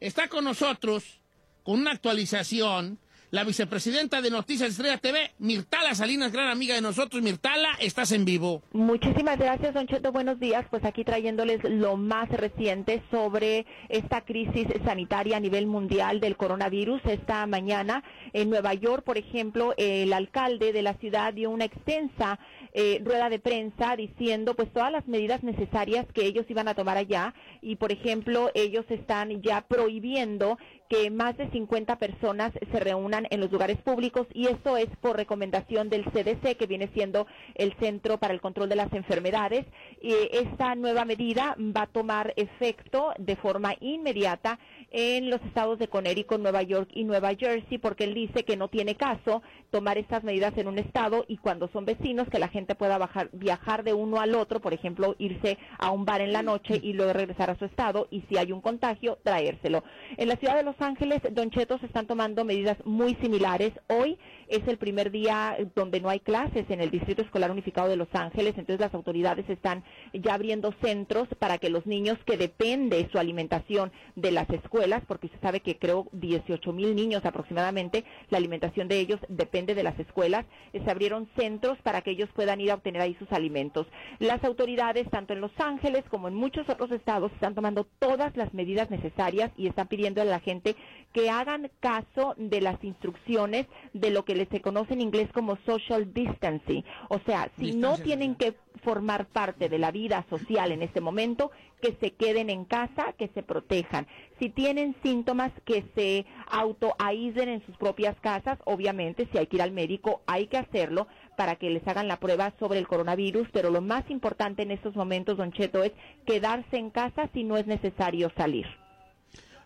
Está con nosotros, con una actualización, la vicepresidenta de Noticias Estrella TV, Mirtala Salinas, gran amiga de nosotros. Mirtala, estás en vivo. Muchísimas gracias, Don Cheto. Buenos días. Pues aquí trayéndoles lo más reciente sobre esta crisis sanitaria a nivel mundial del coronavirus. Esta mañana en Nueva York, por ejemplo, el alcalde de la ciudad dio una extensa eh, rueda de prensa diciendo pues todas las medidas necesarias que ellos iban a tomar allá y, por ejemplo, ellos están ya prohibiendo que más de 50 personas se reúnan en los lugares públicos y esto es por recomendación del CDC, que viene siendo el Centro para el Control de las Enfermedades. Esta nueva medida va a tomar efecto de forma inmediata en los estados de Connecticut, Nueva York y Nueva Jersey, porque él dice que no tiene caso tomar estas medidas en un estado y cuando son vecinos que la gente pueda bajar, viajar de uno al otro, por ejemplo, irse a un bar en la noche y luego regresar a su estado y si hay un contagio, traérselo. En la ciudad de Los Ángeles, Don Cheto, se están tomando medidas muy similares. Hoy es el primer día donde no hay clases en el Distrito Escolar Unificado de Los Ángeles, entonces las autoridades están ya abriendo centros para que los niños que depende su alimentación de las escuelas, porque usted sabe que creo 18 mil niños aproximadamente, la alimentación de ellos depende de las escuelas, eh, se abrieron centros para que ellos puedan ir a obtener ahí sus alimentos. Las autoridades, tanto en Los Ángeles como en muchos otros estados, están tomando todas las medidas necesarias y están pidiendo a la gente que hagan caso de las instrucciones de lo que les se conoce en inglés como social distancing. O sea, si no tienen que formar parte de la vida social en este momento, que se queden en casa, que se protejan. Si tienen síntomas, que se autoaíslen en sus propias casas. Obviamente, si hay que ir al médico, hay que hacerlo para que les hagan la prueba sobre el coronavirus. Pero lo más importante en estos momentos, don Cheto, es quedarse en casa si no es necesario salir.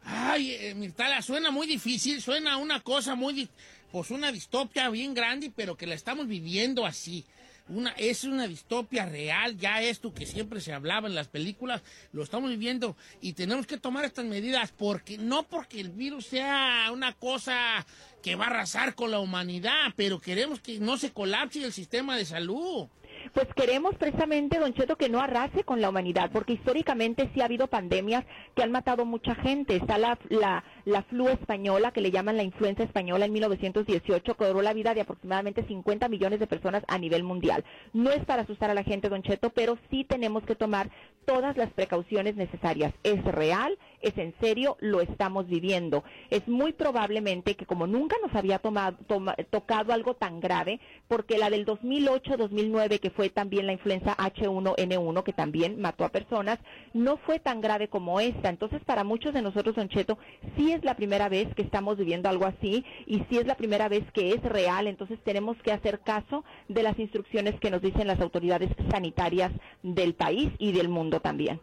Ay, eh, Mirtala, suena muy difícil, suena una cosa muy, pues una distopia bien grande, pero que la estamos viviendo así. Una, es una distopia real, ya esto que siempre se hablaba en las películas, lo estamos viviendo y tenemos que tomar estas medidas porque no porque el virus sea una cosa que va a arrasar con la humanidad, pero queremos que no se colapse el sistema de salud. Pues queremos precisamente, Don Cheto, que no arrase con la humanidad, porque históricamente sí ha habido pandemias que han matado mucha gente. Está la, la, la flu española, que le llaman la influenza española en 1918, que duró la vida de aproximadamente 50 millones de personas a nivel mundial. No es para asustar a la gente, Don Cheto, pero sí tenemos que tomar todas las precauciones necesarias. Es real, es en serio, lo estamos viviendo. Es muy probablemente que como nunca nos había tomado, toma- tocado algo tan grave, porque la del 2008-2009, que también la influenza H1N1, que también mató a personas, no fue tan grave como esta. Entonces, para muchos de nosotros, Don Cheto, sí es la primera vez que estamos viviendo algo así y sí es la primera vez que es real. Entonces, tenemos que hacer caso de las instrucciones que nos dicen las autoridades sanitarias del país y del mundo también.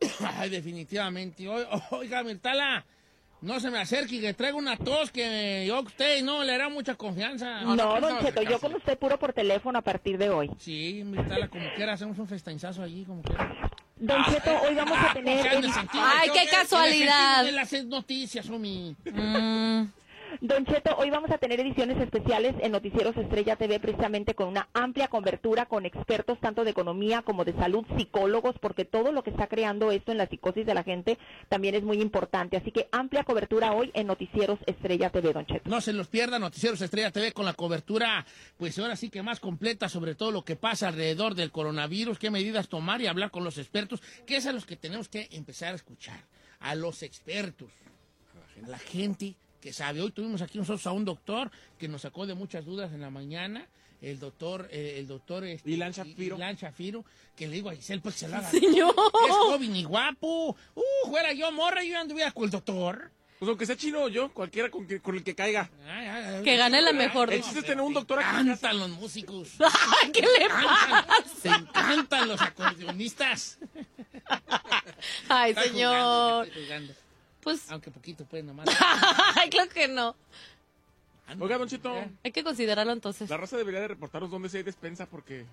[COUGHS] Ay, definitivamente. Oiga, Mirtala, no se me acerque, que traigo una tos que yo a usted no le hará mucha confianza. No, Don Cheto, yo con usted puro por teléfono a partir de hoy. Sí, Mirtala, como quiera, hacemos un festainzazo allí, como quiera. Don Cheto, hoy vamos a tener... El- Ay, qué casualidad. de las noticias, Omi. Don Cheto, hoy vamos a tener ediciones especiales en Noticieros Estrella TV precisamente con una amplia cobertura con expertos tanto de economía como de salud, psicólogos, porque todo lo que está creando esto en la psicosis de la gente también es muy importante. Así que amplia cobertura hoy en Noticieros Estrella TV, Don Cheto. No se los pierdan, Noticieros Estrella TV con la cobertura, pues ahora sí que más completa sobre todo lo que pasa alrededor del coronavirus, qué medidas tomar y hablar con los expertos, que es a los que tenemos que empezar a escuchar, a los expertos, a la gente que sabe. Hoy tuvimos aquí nosotros a un doctor que nos sacó de muchas dudas en la mañana, el doctor, eh, el doctor este, Ilan Shafiro. Shafiro, que le digo a Giselle, pues se la haga. Señor. Es joven y guapo. Uh, fuera yo, morra, yo anduviera con el doctor. Pues aunque sea chino o yo, cualquiera con, que- con el que caiga. Que gane la mejor. El chiste es tener un doctor aquí. encantan los músicos. [LAUGHS] ¿Qué le pasa? Te encantan los acordeonistas. Ay, señor. jugando, estoy jugando. Pues, Aunque poquito, pues, nomás. [LAUGHS] claro que no. Oiga, Don Chito, Hay que considerarlo entonces. la raza debería de reportarnos dónde se hay despensa porque...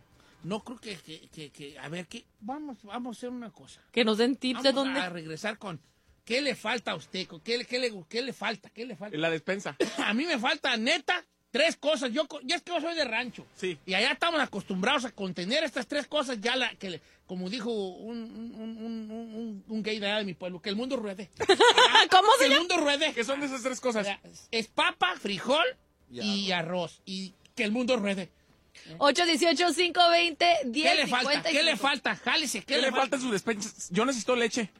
No creo que, que, que, que- a ver, que vamos, vamos a hacer una cosa. Que nos den tips de Vamos dónde. a regresar con, ¿qué le falta a usted? ¿Con ¿Qué, le- qué, le, ¿Qué le falta? ¿Qué le falta? En la despensa. [LAUGHS] A mí me falta, neta, tres cosas. Yo, ya es que yo soy de rancho. Sí. Y allá estamos acostumbrados a contener estas tres cosas, ya la, que, como dijo un, un, un, un- gay de allá de mi pueblo, que el mundo ruede. [LAUGHS] ¿Cómo que se el llama? mundo ruede. ¿Qué son esas tres cosas? Es papa, frijol y arroz. Y que el mundo ruede. 818-520-1055. ¿Qué le falta? ¿Qué le falta? Jálese, ¿qué, ¿Qué le falta en su despensa? Yo necesito leche.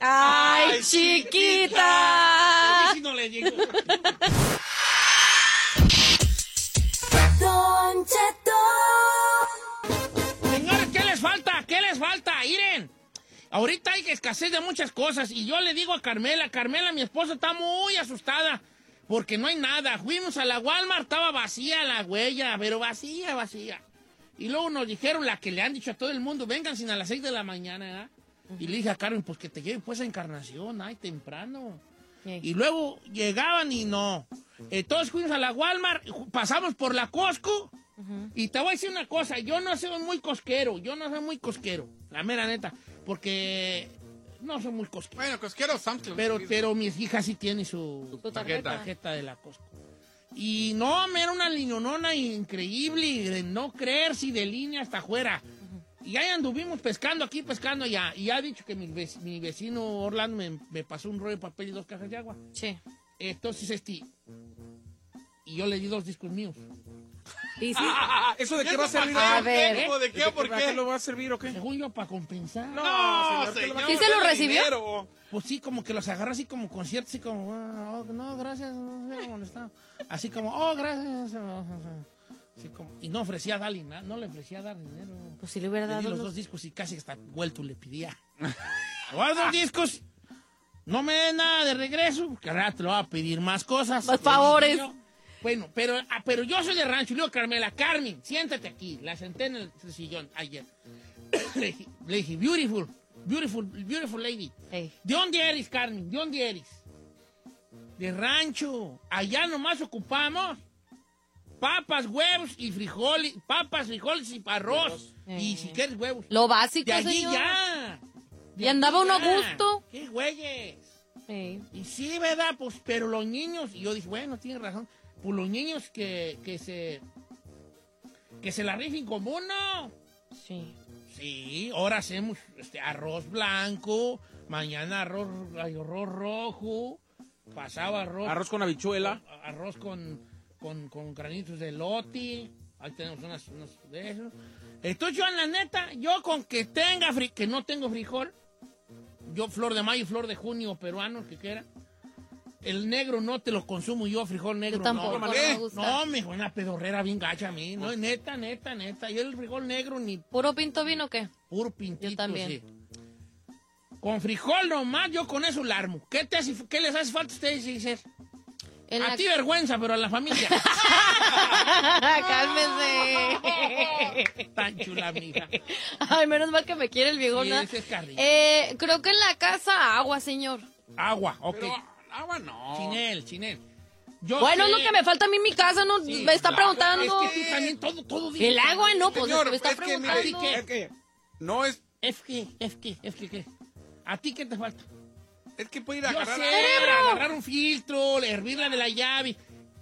¡Ay, Yo chiquita! sí no le digo. [LAUGHS] Don Señores, ¿qué les falta? ¿Qué les falta? Miren, ahorita hay escasez de muchas cosas y yo le digo a Carmela, Carmela, mi esposa está muy asustada porque no hay nada. Fuimos a la Walmart, estaba vacía la huella, pero vacía, vacía. Y luego nos dijeron la que le han dicho a todo el mundo, vengan sin a las 6 de la mañana, ¿eh? Y le dije a Carmen, pues que te lleven pues a Encarnación, ay, temprano. Y luego llegaban y no. Entonces fuimos a la Walmart, pasamos por la Costco. Y te voy a decir una cosa, yo no soy muy cosquero, yo no soy muy cosquero, la mera neta, porque no soy muy cosquero. Bueno, cosquero Samsung. Pero, pero mi hija sí tiene su, Su tarjeta. tarjeta de la Costco. Y no, me era una liñonona increíble, de no creer si de línea hasta afuera. Y ahí anduvimos pescando aquí, pescando allá. Y ha dicho que mi, vec- mi vecino Orlando me, me pasó un rollo de papel y dos cajas de agua. Sí. Entonces, este. Y yo le di dos discos míos. ¿Y sí? Ah, ¿Eso de qué va a servir? A ver. ¿Eh? ¿De qué o por ¿Para qué? qué lo va a servir o qué? Según yo, para compensar. No, señor. ¿Sí se lo recibió? dinero. Pues sí, como que los agarra así como con cierto, así como, ah, oh, no, gracias, no sé cómo le está. Así como, oh, gracias. Así como, y no ofrecía darle nada, no le ofrecía dar dinero. Pues si le hubiera Le di dado los los- dos discos y casi hasta vuelto le pedía. [LAUGHS] Los dos [LAUGHS] discos, no me den nada de regreso, porque rato te lo va a pedir más cosas. Más Le favores. yo. Bueno, pero, ah, pero yo soy de rancho. Y le digo, Carmela, Carmen, siéntate aquí. La senté en el sillón ayer. [COUGHS] le, dije, le dije, beautiful, beautiful, beautiful lady. Ey. ¿De dónde eres, Carmen? ¿De dónde eres? De rancho. Allá nomás ocupamos papas, huevos y frijoles. Papas, frijoles y arroz. Y si quieres huevos. Lo básico, De allí señor. ya. De Y andaba uno a gusto. ¡Qué güeyes! Ey. Y sí, ¿verdad? Pues, pero los niños, y yo dije, bueno, tiene razón, pues los niños que, que se Que se la rifen como uno. Sí. Sí, ahora hacemos este, arroz blanco, mañana arroz, arroz rojo, pasaba arroz... Arroz con habichuela. Arroz con, con, con granitos de lote. Ahí tenemos unas, unos de esos. Entonces yo, en la neta, yo con que tenga, fri- que no tengo frijol, yo flor de mayo y flor de junio peruano, que quiera. El negro no te lo consumo yo, frijol negro. Yo tampoco, no, no me gusta. No, me una pedorrera bien gacha a mí. No, neta, neta, neta. Y el frijol negro ni ¿Puro pinto vino o qué? puro pintito. Yo también. sí. Con frijol nomás, yo con eso la armo. ¿Qué, te hace, qué les hace falta a ustedes, Giselle? En a la- ti vergüenza, pero a la familia. [LAUGHS] Cálmese. [LAUGHS] Tan chula, mija. Ay, menos mal que me quiere el viejón. Sí, eh, creo que en la casa agua, señor. Agua, ok. Pero agua no. Chinel, chinel. Yo bueno, es sé- lo que me falta a mí en mi casa, ¿no? Sí, me está preguntando. Es que tú también todo, todo El agua, no, pues Señor, me está es que, mire, preguntando. ¿qué? es que no es, Es que, es que, es que, ¿qué? ¿A ti qué te falta? Es que puede ir a agarrar sé, agarrar un filtro, hervirla de la llave.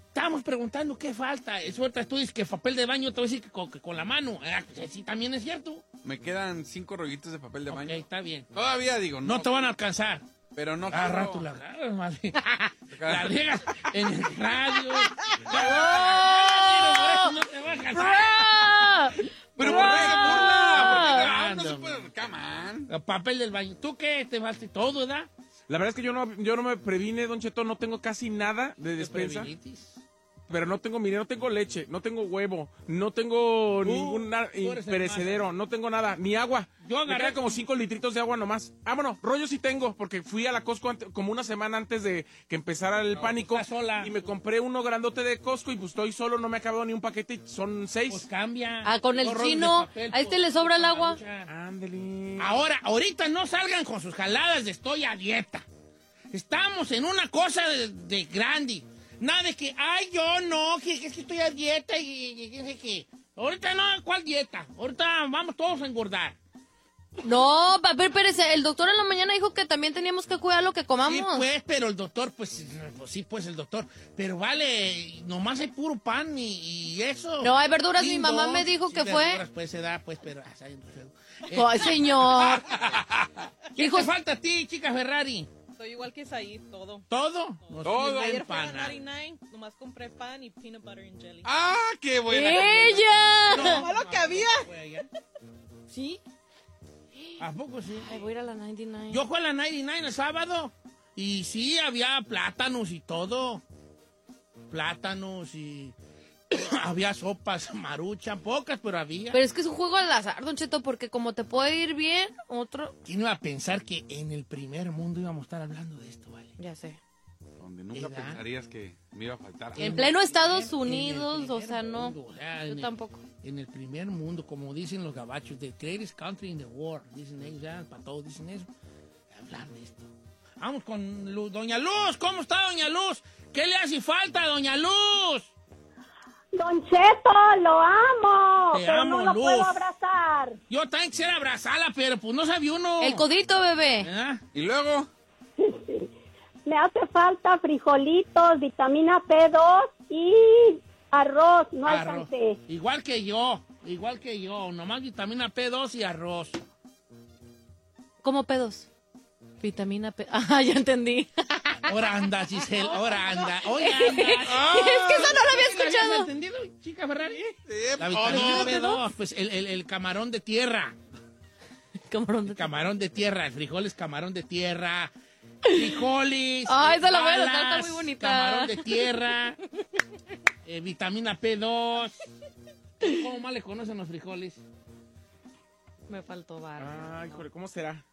Estamos preguntando qué falta. Eso ahorita tú dices que papel de baño, te voy a decir que con, que con la mano. Ah, pues sí, también es cierto. Me quedan cinco rollitos de papel de baño. Ok, está bien. Todavía digo, no. No te van a alcanzar. Pero no A quiero- rato la agarras, madre. [LAUGHS] La riegas en el radio. [LAUGHS] ¡Oh! No te va a alcanzar. [LAUGHS] Pero ¿por qué burla? Porque no, no se no. puede. Come on. El papel del baño. ¿Tú qué? Te falta todo, ¿verdad? La verdad es que yo no, yo no me previne, Don Cheto, no tengo casi nada de despensa. previnitis? Pero no tengo, mire, no tengo leche, no tengo huevo, no tengo ningún perecedero, no tengo nada, ni agua. Yo Me agarré como cinco litritos de agua nomás. Ah, bueno, rollo sí tengo, porque fui a la Costco ante- como una semana antes de que empezara el pánico. estás sola. Y me compré uno grandote de Costco y pues estoy solo, no me ha acabado ni un paquete, y son seis. Pues cambia. Ah, con el chino, papel a este le sobra el agua. Ándele. Ahora, ahorita no salgan con sus jaladas de estoy a dieta. Estamos en una cosa de, de grande. Nada de que, ay, yo no, que, que es que estoy a dieta y, y- que. Ahorita no, ¿cuál dieta? Ahorita vamos todos a engordar. No, pero espérese, el doctor en la mañana dijo que también teníamos que cuidar lo que comamos. Sí, pues, pero el doctor, pues, pues sí, pues el doctor. Pero vale, nomás hay puro pan y, y eso. No, hay verduras, mi mamá me dijo Sí, que fue- verduras, Pues se da, pues, pero. ah, feo. Eh, Ay, señor. [LAUGHS] ¿Qué te falta a ti, chica Ferrari? Soy igual que Said, todo. ¿Todo? Todo. sirve Ayer fui a empanada. 99, nomás compré pan y peanut butter and jelly. ¡Ah, qué buena! ¡Ella! Lo malo que había. ¿Sí? ¿A poco sí? Ay, voy a ir a la 99. Yo fui a la 99 el sábado y sí, había plátanos y todo. Plátanos y [COUGHS] había sopas marucha, pocas, pero había. Pero es que es un juego al azar, Don Cheto, porque como te puede ir bien, otro... ¿Quién iba a pensar que en el primer mundo íbamos a estar hablando de esto, vale? Ya sé. Donde nunca ¿Edad? pensarías que me iba a faltar. En pleno Estados Unidos, o sea, no. mundo, o sea, Yo en el- tampoco. En el primer mundo, como dicen los gabachos, the greatest country in the world, dicen ellos, ya, para todos dicen eso. Hablar de esto. Vamos con Lu- Doña Luz, ¿cómo está Doña Luz? ¿Qué le hace falta, Doña Luz? Don Cheto, lo amo, Te pero amo, no lo Luz. puedo abrazar. Yo también quisiera abrazarla, pero pues no sabía uno. El codito, bebé. ¿Ah? Y luego, [LAUGHS] Me hace falta frijolitos, vitamina P2 y arroz, no Arroz. alcancé. Igual que yo, igual que yo, nomás vitamina P2 y arroz. ¿Cómo pedos? Vitamina P. [LAUGHS] Ah, ya entendí. [LAUGHS] Ahora anda, Giselle, ahora anda. Oye, anda. [LAUGHS] Es que eso no lo había ¿Sí la habías escuchado. entendido, chica Ferrari? La oh, vitamina no. B2, pues el, el- el camarón de tierra. Camarón de Camarón de tierra, el frijol es camarón de tierra. Frijoles. Ay, eh, esa la voy a anotar, está muy bonita. Camarón de tierra. eh, vitamina P2. ¿Cómo más le conocen los frijoles? Me faltó barba. Ay, híjole, ¿cómo será?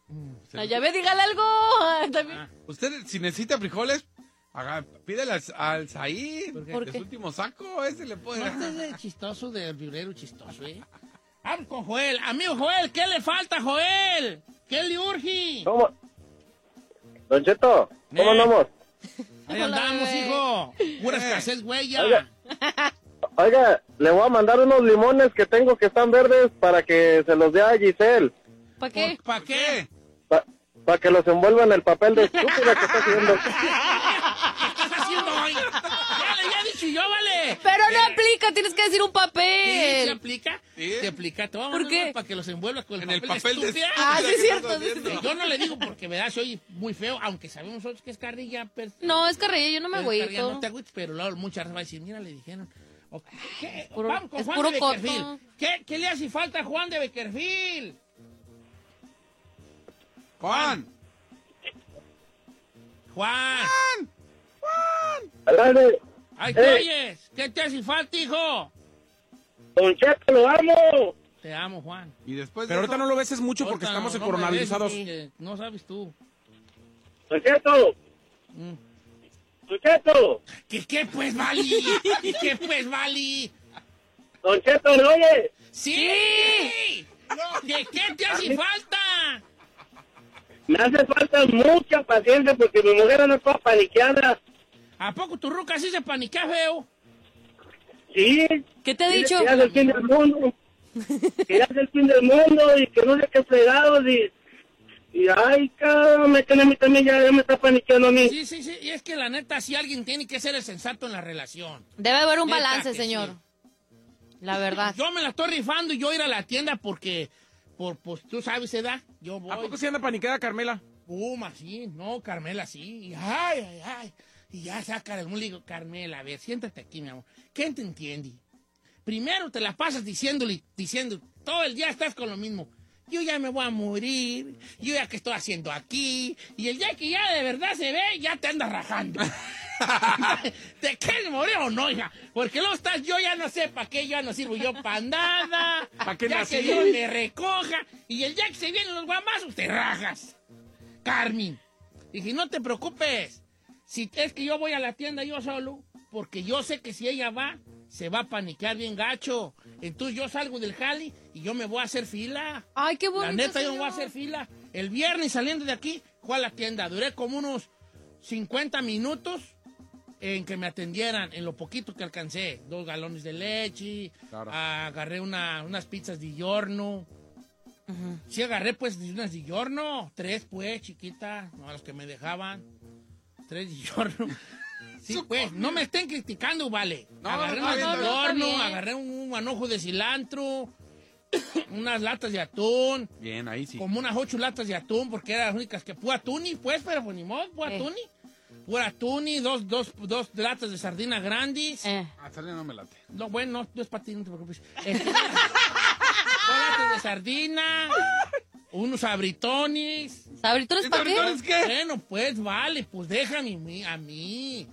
Ay, ya ve, dígale algo. [LAUGHS] También. Ah, usted si necesita frijoles, haga, pídele al, al Said. ¿Por de qué? su último saco, ese le puede No estés de chistoso del vibrero chistoso, ¿eh? [LAUGHS] Vamos con Joel. Amigo Joel, ¿qué le falta, Joel? ¿Qué le urge? ¿Cómo? Don Cheto, ¿cómo Eh. andamos? Ahí andamos, hijo. Pura escasez, güey, ya. [LAUGHS] Oiga. Le voy a mandar unos limones que tengo que están verdes para que se los dé a Giselle. ¿Para qué? ¿Para qué? Para que los envuelva en el papel de estúpida que está haciendo. [LAUGHS] ¿Qué estás haciendo hoy? Ya le había dicho yo, vale. Pero no aplica, tienes que decir un ¿Sí? papel. ¿Se aplica? Se aplica. Te ¿Por qué? para que los envuelvas con el En el papel, papel de estúpida. Ah, sí, es cierto, sí, sí. Yo no le digo porque me da soy muy feo, aunque sabemos nosotros que es carrilla. Pero, No, es carrilla, yo no me agüito. No te agüites, pero luego muchas veces va a decir, mira, le dijeron. Puro- Vamos con es Juan puro de Beckerfield. coto. ¿Qué, ¿Qué le hace falta a Juan de Beckerfield? Juan. Juan. Adelante. Ahí te Eh. oyes. ¿Qué te hace falta, hijo? Don Cheto, lo amo. Te amo, Juan. Y después Pero de ahorita no lo beses mucho porque estamos en no que No sabes tú. Don Cheto. Mm. Don Cheto. ¿Qué, qué pues, Vali? ¿Qué, qué pues, Vali? Don Cheto, ¿me oye? ¡Sí! ¿Qué, qué te hace falta? Me hace falta mucha paciencia porque mi mujer anda toda paniqueada. ¿A poco tu ruca sí se paniquea feo? Sí. ¿Qué te he dicho? Que ya es el fin del mundo. que ya es el fin del mundo y que no sé qué fregados y... Y ay, me tiene a mí también ya, ya me está paniqueando a mí. Sí, sí, sí. Y es que la neta, si alguien tiene que ser el sensato en la relación. Debe haber un Neta balance, que señor. sí. La verdad. [LAUGHS] Yo me la estoy rifando y yo ir a la tienda porque, por, pues tú sabes, edad. Yo voy. ¿A poco se anda paniqueada, Carmela? Puma, sí, no, Carmela, sí. Y, ay, ay, ay. Y ya saca el digo, Carmela, a ver, siéntate aquí, mi amor. ¿Quién te entiende? Primero te la pasas diciéndole, diciendo, todo el día estás con lo mismo. Yo ya me voy a morir, yo ya que estoy haciendo aquí, y el día que ya de verdad se ve, ya te andas rajando. [LAUGHS] ¿Te quieres morir o no, hija? Porque luego estás, yo ya no sé para qué, yo ya no sirvo yo para nada. ¿Pa' qué ya nací? que Dios me recoja, y el día que se vienen los guamazos, te rajas. Carmen. Dije, no te preocupes. Si es que yo voy a la tienda yo solo, porque yo sé que si ella va, se va a paniquear bien gacho. Entonces yo salgo del jali y yo me voy a hacer fila. Ay, qué La bonito, neta, yo me voy a hacer fila. El viernes saliendo de aquí, fue a la tienda. Duré como unos 50 minutos en que me atendieran, en lo poquito que alcancé. Dos galones de leche, agarré una- unas pizzas de giorno. Sí, agarré pues unas de giorno. Tres, pues, chiquita. No, los que me dejaban. Tres de giorno. Sí, pues, no me estén criticando, vale. No, agarré no, unas de no, no, está giorno, bien. agarré un manojo de cilantro, [COUGHS] unas latas de atún, Bien, ahí sí. como unas ocho latas de atún, porque eran las únicas que... Pura tuni, pues, pero pues ni modo, pura Eh. tuni. Pura tuni, dos, dos, dos latas de sardina grandes. Eh. A Charlie no me late. No, bueno, no, no es para ti, no te preocupes. Este, [LAUGHS] dos latas de sardina, unos abritones. ¿Sabritones para qué? Bueno, pues vale, pues déjame a mí.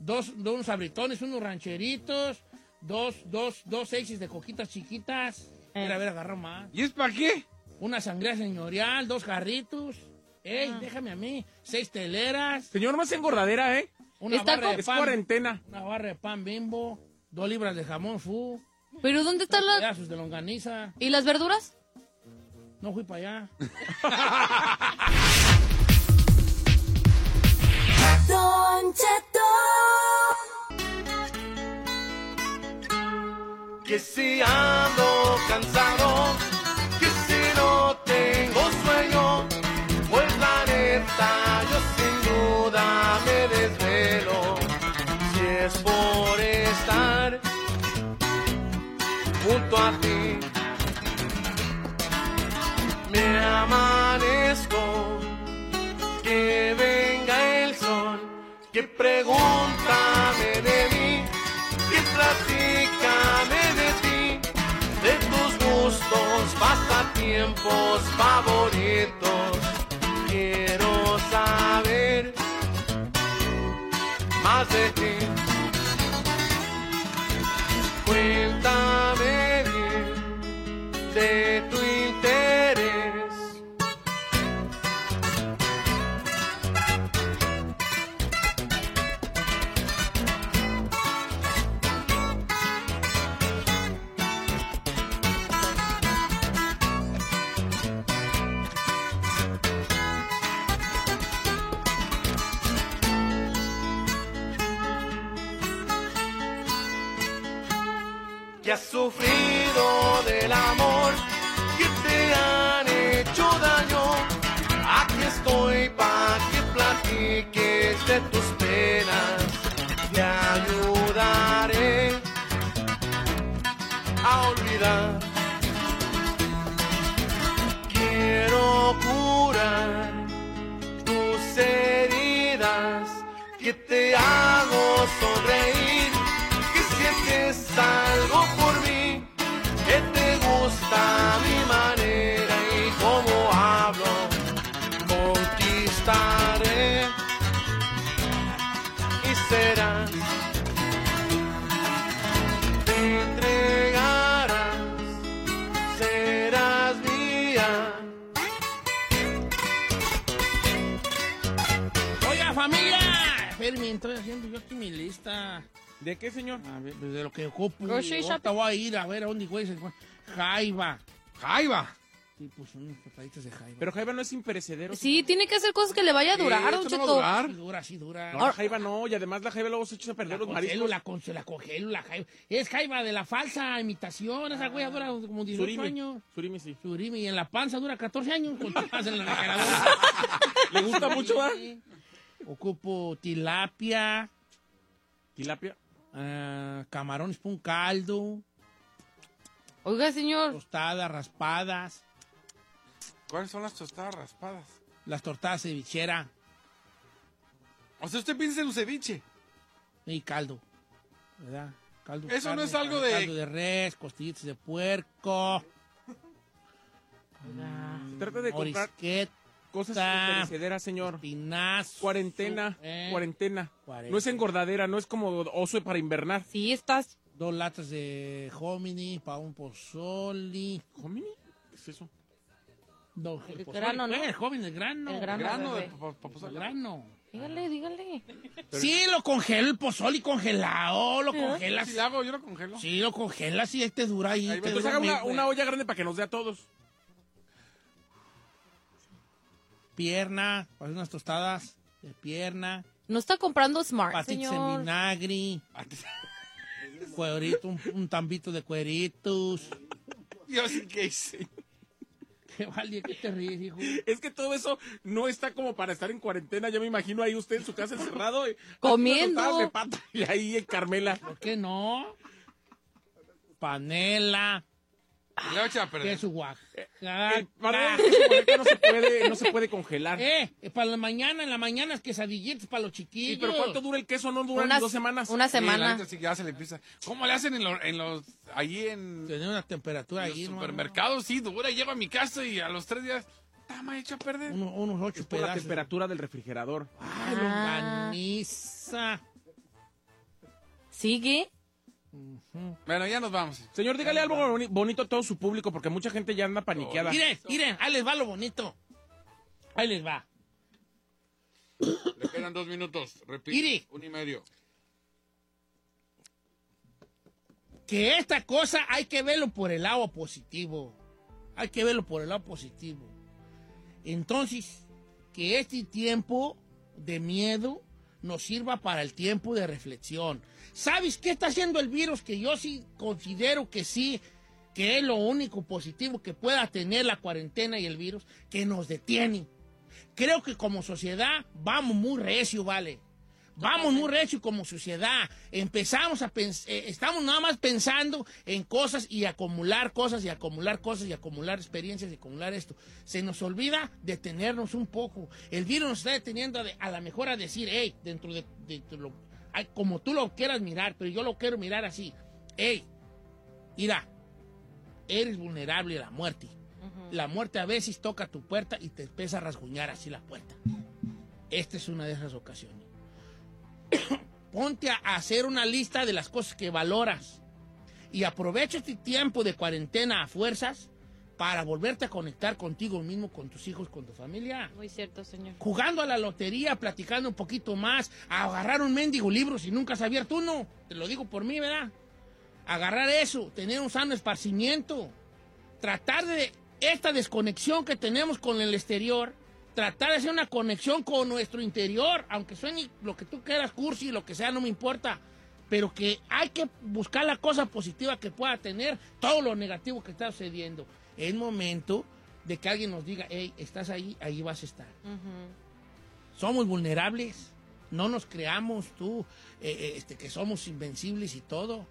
Dos, dos unos abritones, unos rancheritos, dos, dos, dos seixes de coquitas chiquitas. Eh. Mira, a ver, agarró más. ¿Y es para qué? Una sangría señorial, dos jarritos. Ey, Ah. déjame a mí. Seis teleras. Señor, más engordadera, ¿eh? Una Está barra con- de Es pan. cuarentena. Una barra de pan bimbo. Dos libras de jamón fu. ¿Pero dónde están las... pedazos de longaniza. ¿Y las verduras? No fui para allá. [LAUGHS] Don Cheto. Que si ando cansado, que si no tengo sueño, pues la neta yo sin duda me desvelo. Si es por estar junto a ti, me amanezco, pasatiempos favoritos. Quiero saber más de ti. Que has sufrido del amor que te han hecho daño. Aquí estoy para que platiques de tus penas. Te ayudaré a olvidar. Quiero curar tus heridas, que te hago sonreír, mi lista. ¿De qué, señor? A ver, pues de lo que ocupo. Grocery Ahorita voy a ir a ver a dónde güey. Jaiba. ¡Jaiba! Sí, pues unas pataditas de jaiba. Pero Jaiba no es imperecedero. Sí, tiene que hacer cosas que le vaya a durar, don Cheto. Sí dura, sí dura. No, la Jaiba no, y además la Jaiba luego se echa a perder La los congelo, mariscos. la, con- se la congelo, la jaiba. Es jaiba de la falsa imitación. Esa güey dura como 18 Surimi. años. Surimi, sí. Surimi. Y en la panza dura 14 años. Con [LAUGHS] en la refrigeradora. ¿Le gusta mucho, va? Sí. Ocupo tilapia, Tilapia. ah, camarones para un caldo, Oiga, señor. tostadas, raspadas, ¿Cuáles son las tostadas raspadas? las tortadas cevichera O sea, usted piensa en un ceviche. y caldo. ¿Verdad? Caldo de Eso no es algo de- Caldo de res, costillitas de puerco. Trata de comprar. Cosas imperecederas, señor. Espinazo. Cuarentena, eh. cuarentena. Cuarenta. No es engordadera, no es como oso para invernar. Sí, estás. Dos latas de hominy para un pozoli. ¿Hominy? ¿Qué es eso? No, el grano, ¿no? pues, el joven, el grano. El grano, Grano de pa- pa- pa- El grano. Dígale, dígale. Sí, lo congelo el pozoli congelado, lo congelas. Si lo hago, yo lo congelo. Sí, lo congelas y este dura ahí. Entonces dura haga una olla grande para que nos dé a todos. Pierna, unas tostadas de pierna. No está comprando Smart, Patitas en señor. vinagre. Cuerito, un, un tambito de cueritos. Yo sí que hice. Qué vale, ¿qué te ríes, hijo? Es que todo eso no está como para estar en cuarentena. Yo me imagino ahí usted en su casa encerrado. y- Comiendo. de pata y ahí en Carmela. ¿Por qué no? Panela, Le voy a echar a perder. queso El Oaxaca. para el queso Oaxaca no se puede, no se puede congelar. [LAUGHS] Eh, para la mañana, en la mañana es quesadillitas para los ¿Y chiquillos. pero cuánto dura el queso? No dura Unas- dos semanas. Una Sí, la semana. sí que ya se le empieza. ¿Cómo le hacen en, los, en los allí en Tener una temperatura los ahí, ¿no? supermercados? Sí, dura. Llego a mi casa y a los tres días, está más hecho a perder. Unos, unos ocho Es por la temperatura del refrigerador. Ay, longaniza. ¿Sigue? Bueno, ya nos vamos. Señor, dígale algo boni- bonito a todo su público porque mucha gente ya anda paniqueada. Miren, miren, ahí les va lo bonito. Ahí les va. Le quedan dos minutos. Repito. Mire. Un y medio. Que esta cosa hay que verlo por el lado positivo. Hay que verlo por el lado positivo. Entonces, que este tiempo de miedo nos sirva para el tiempo de reflexión. ¿Sabes qué está haciendo el virus? Que yo sí considero que sí, que es lo único positivo que pueda tener la cuarentena y el virus, que nos detiene. Creo que como sociedad vamos muy recio, ¿vale? Vamos muy recio como sociedad. Empezamos a pensar, estamos nada más pensando en cosas y acumular cosas y acumular cosas y acumular experiencias y acumular esto. Se nos olvida detenernos un poco. El virus nos está deteniendo a, de- a la mejor a decir, hey, dentro de, de lo, ay, como tú lo quieras mirar, pero yo lo quiero mirar así. Hey, mira, eres vulnerable a la muerte. La muerte a veces toca tu puerta y te empieza a rasguñar así la puerta. Esta es una de esas ocasiones. [COUGHS] Ponte a hacer una lista de las cosas que valoras y aprovecha este tiempo de cuarentena a fuerzas para volverte a conectar contigo mismo, con tus hijos, con tu familia. Muy cierto, señor. Jugando a la lotería, platicando un poquito más, a agarrar un mendigo libro si nunca has abierto uno. Te lo digo por mí, ¿verdad? Agarrar eso, tener un sano esparcimiento, tratar de esta desconexión que tenemos con el exterior, tratar de hacer una conexión con nuestro interior, aunque suene lo que tú quieras, cursi, lo que sea, no me importa, pero que hay que buscar la cosa positiva que pueda tener todo lo negativo que está sucediendo. Es momento de que alguien nos diga, hey, estás ahí, ahí vas a estar. Somos vulnerables, no nos creamos tú, eh, eh, este, que somos invencibles y todo.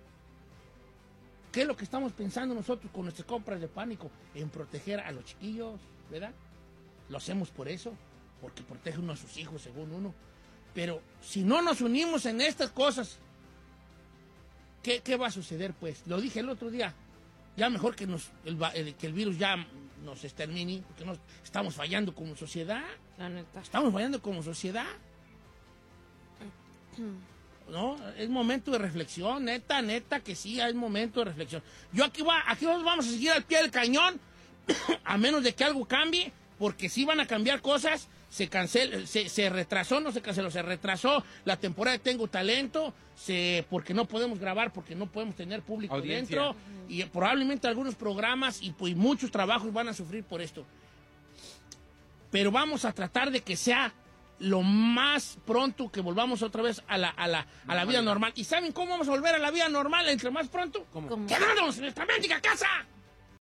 ¿qué es lo que estamos pensando nosotros con nuestras compras de pánico? En proteger a los chiquillos, ¿verdad? Lo hacemos por eso, porque protege uno a sus hijos, según uno. Pero si no nos unimos en estas cosas, ¿qué, qué va a suceder, pues? Lo dije el otro día. Ya mejor que, nos, el, el- que el virus ya nos extermine, porque nos, estamos fallando como sociedad. La neta. Estamos fallando como sociedad. ¿no? Es momento de reflexión, neta, neta, que sí, es momento de reflexión. Yo aquí, va, aquí nos vamos a seguir al pie del cañón, [COUGHS] a menos de que algo cambie, porque sí van a cambiar cosas. Se cancel, se, se retrasó, no se canceló, se retrasó la temporada de Tengo Talento, se, porque no podemos grabar, porque no podemos tener público Audiencia. dentro, y probablemente algunos programas y pues, muchos trabajos van a sufrir por esto pero vamos a tratar de que sea lo más pronto que volvamos otra vez a la, a la, a la vida normal. ¿Y saben cómo vamos a volver a la vida normal entre más pronto? ¿Cómo? ¡Quedándonos en nuestra mendiga casa!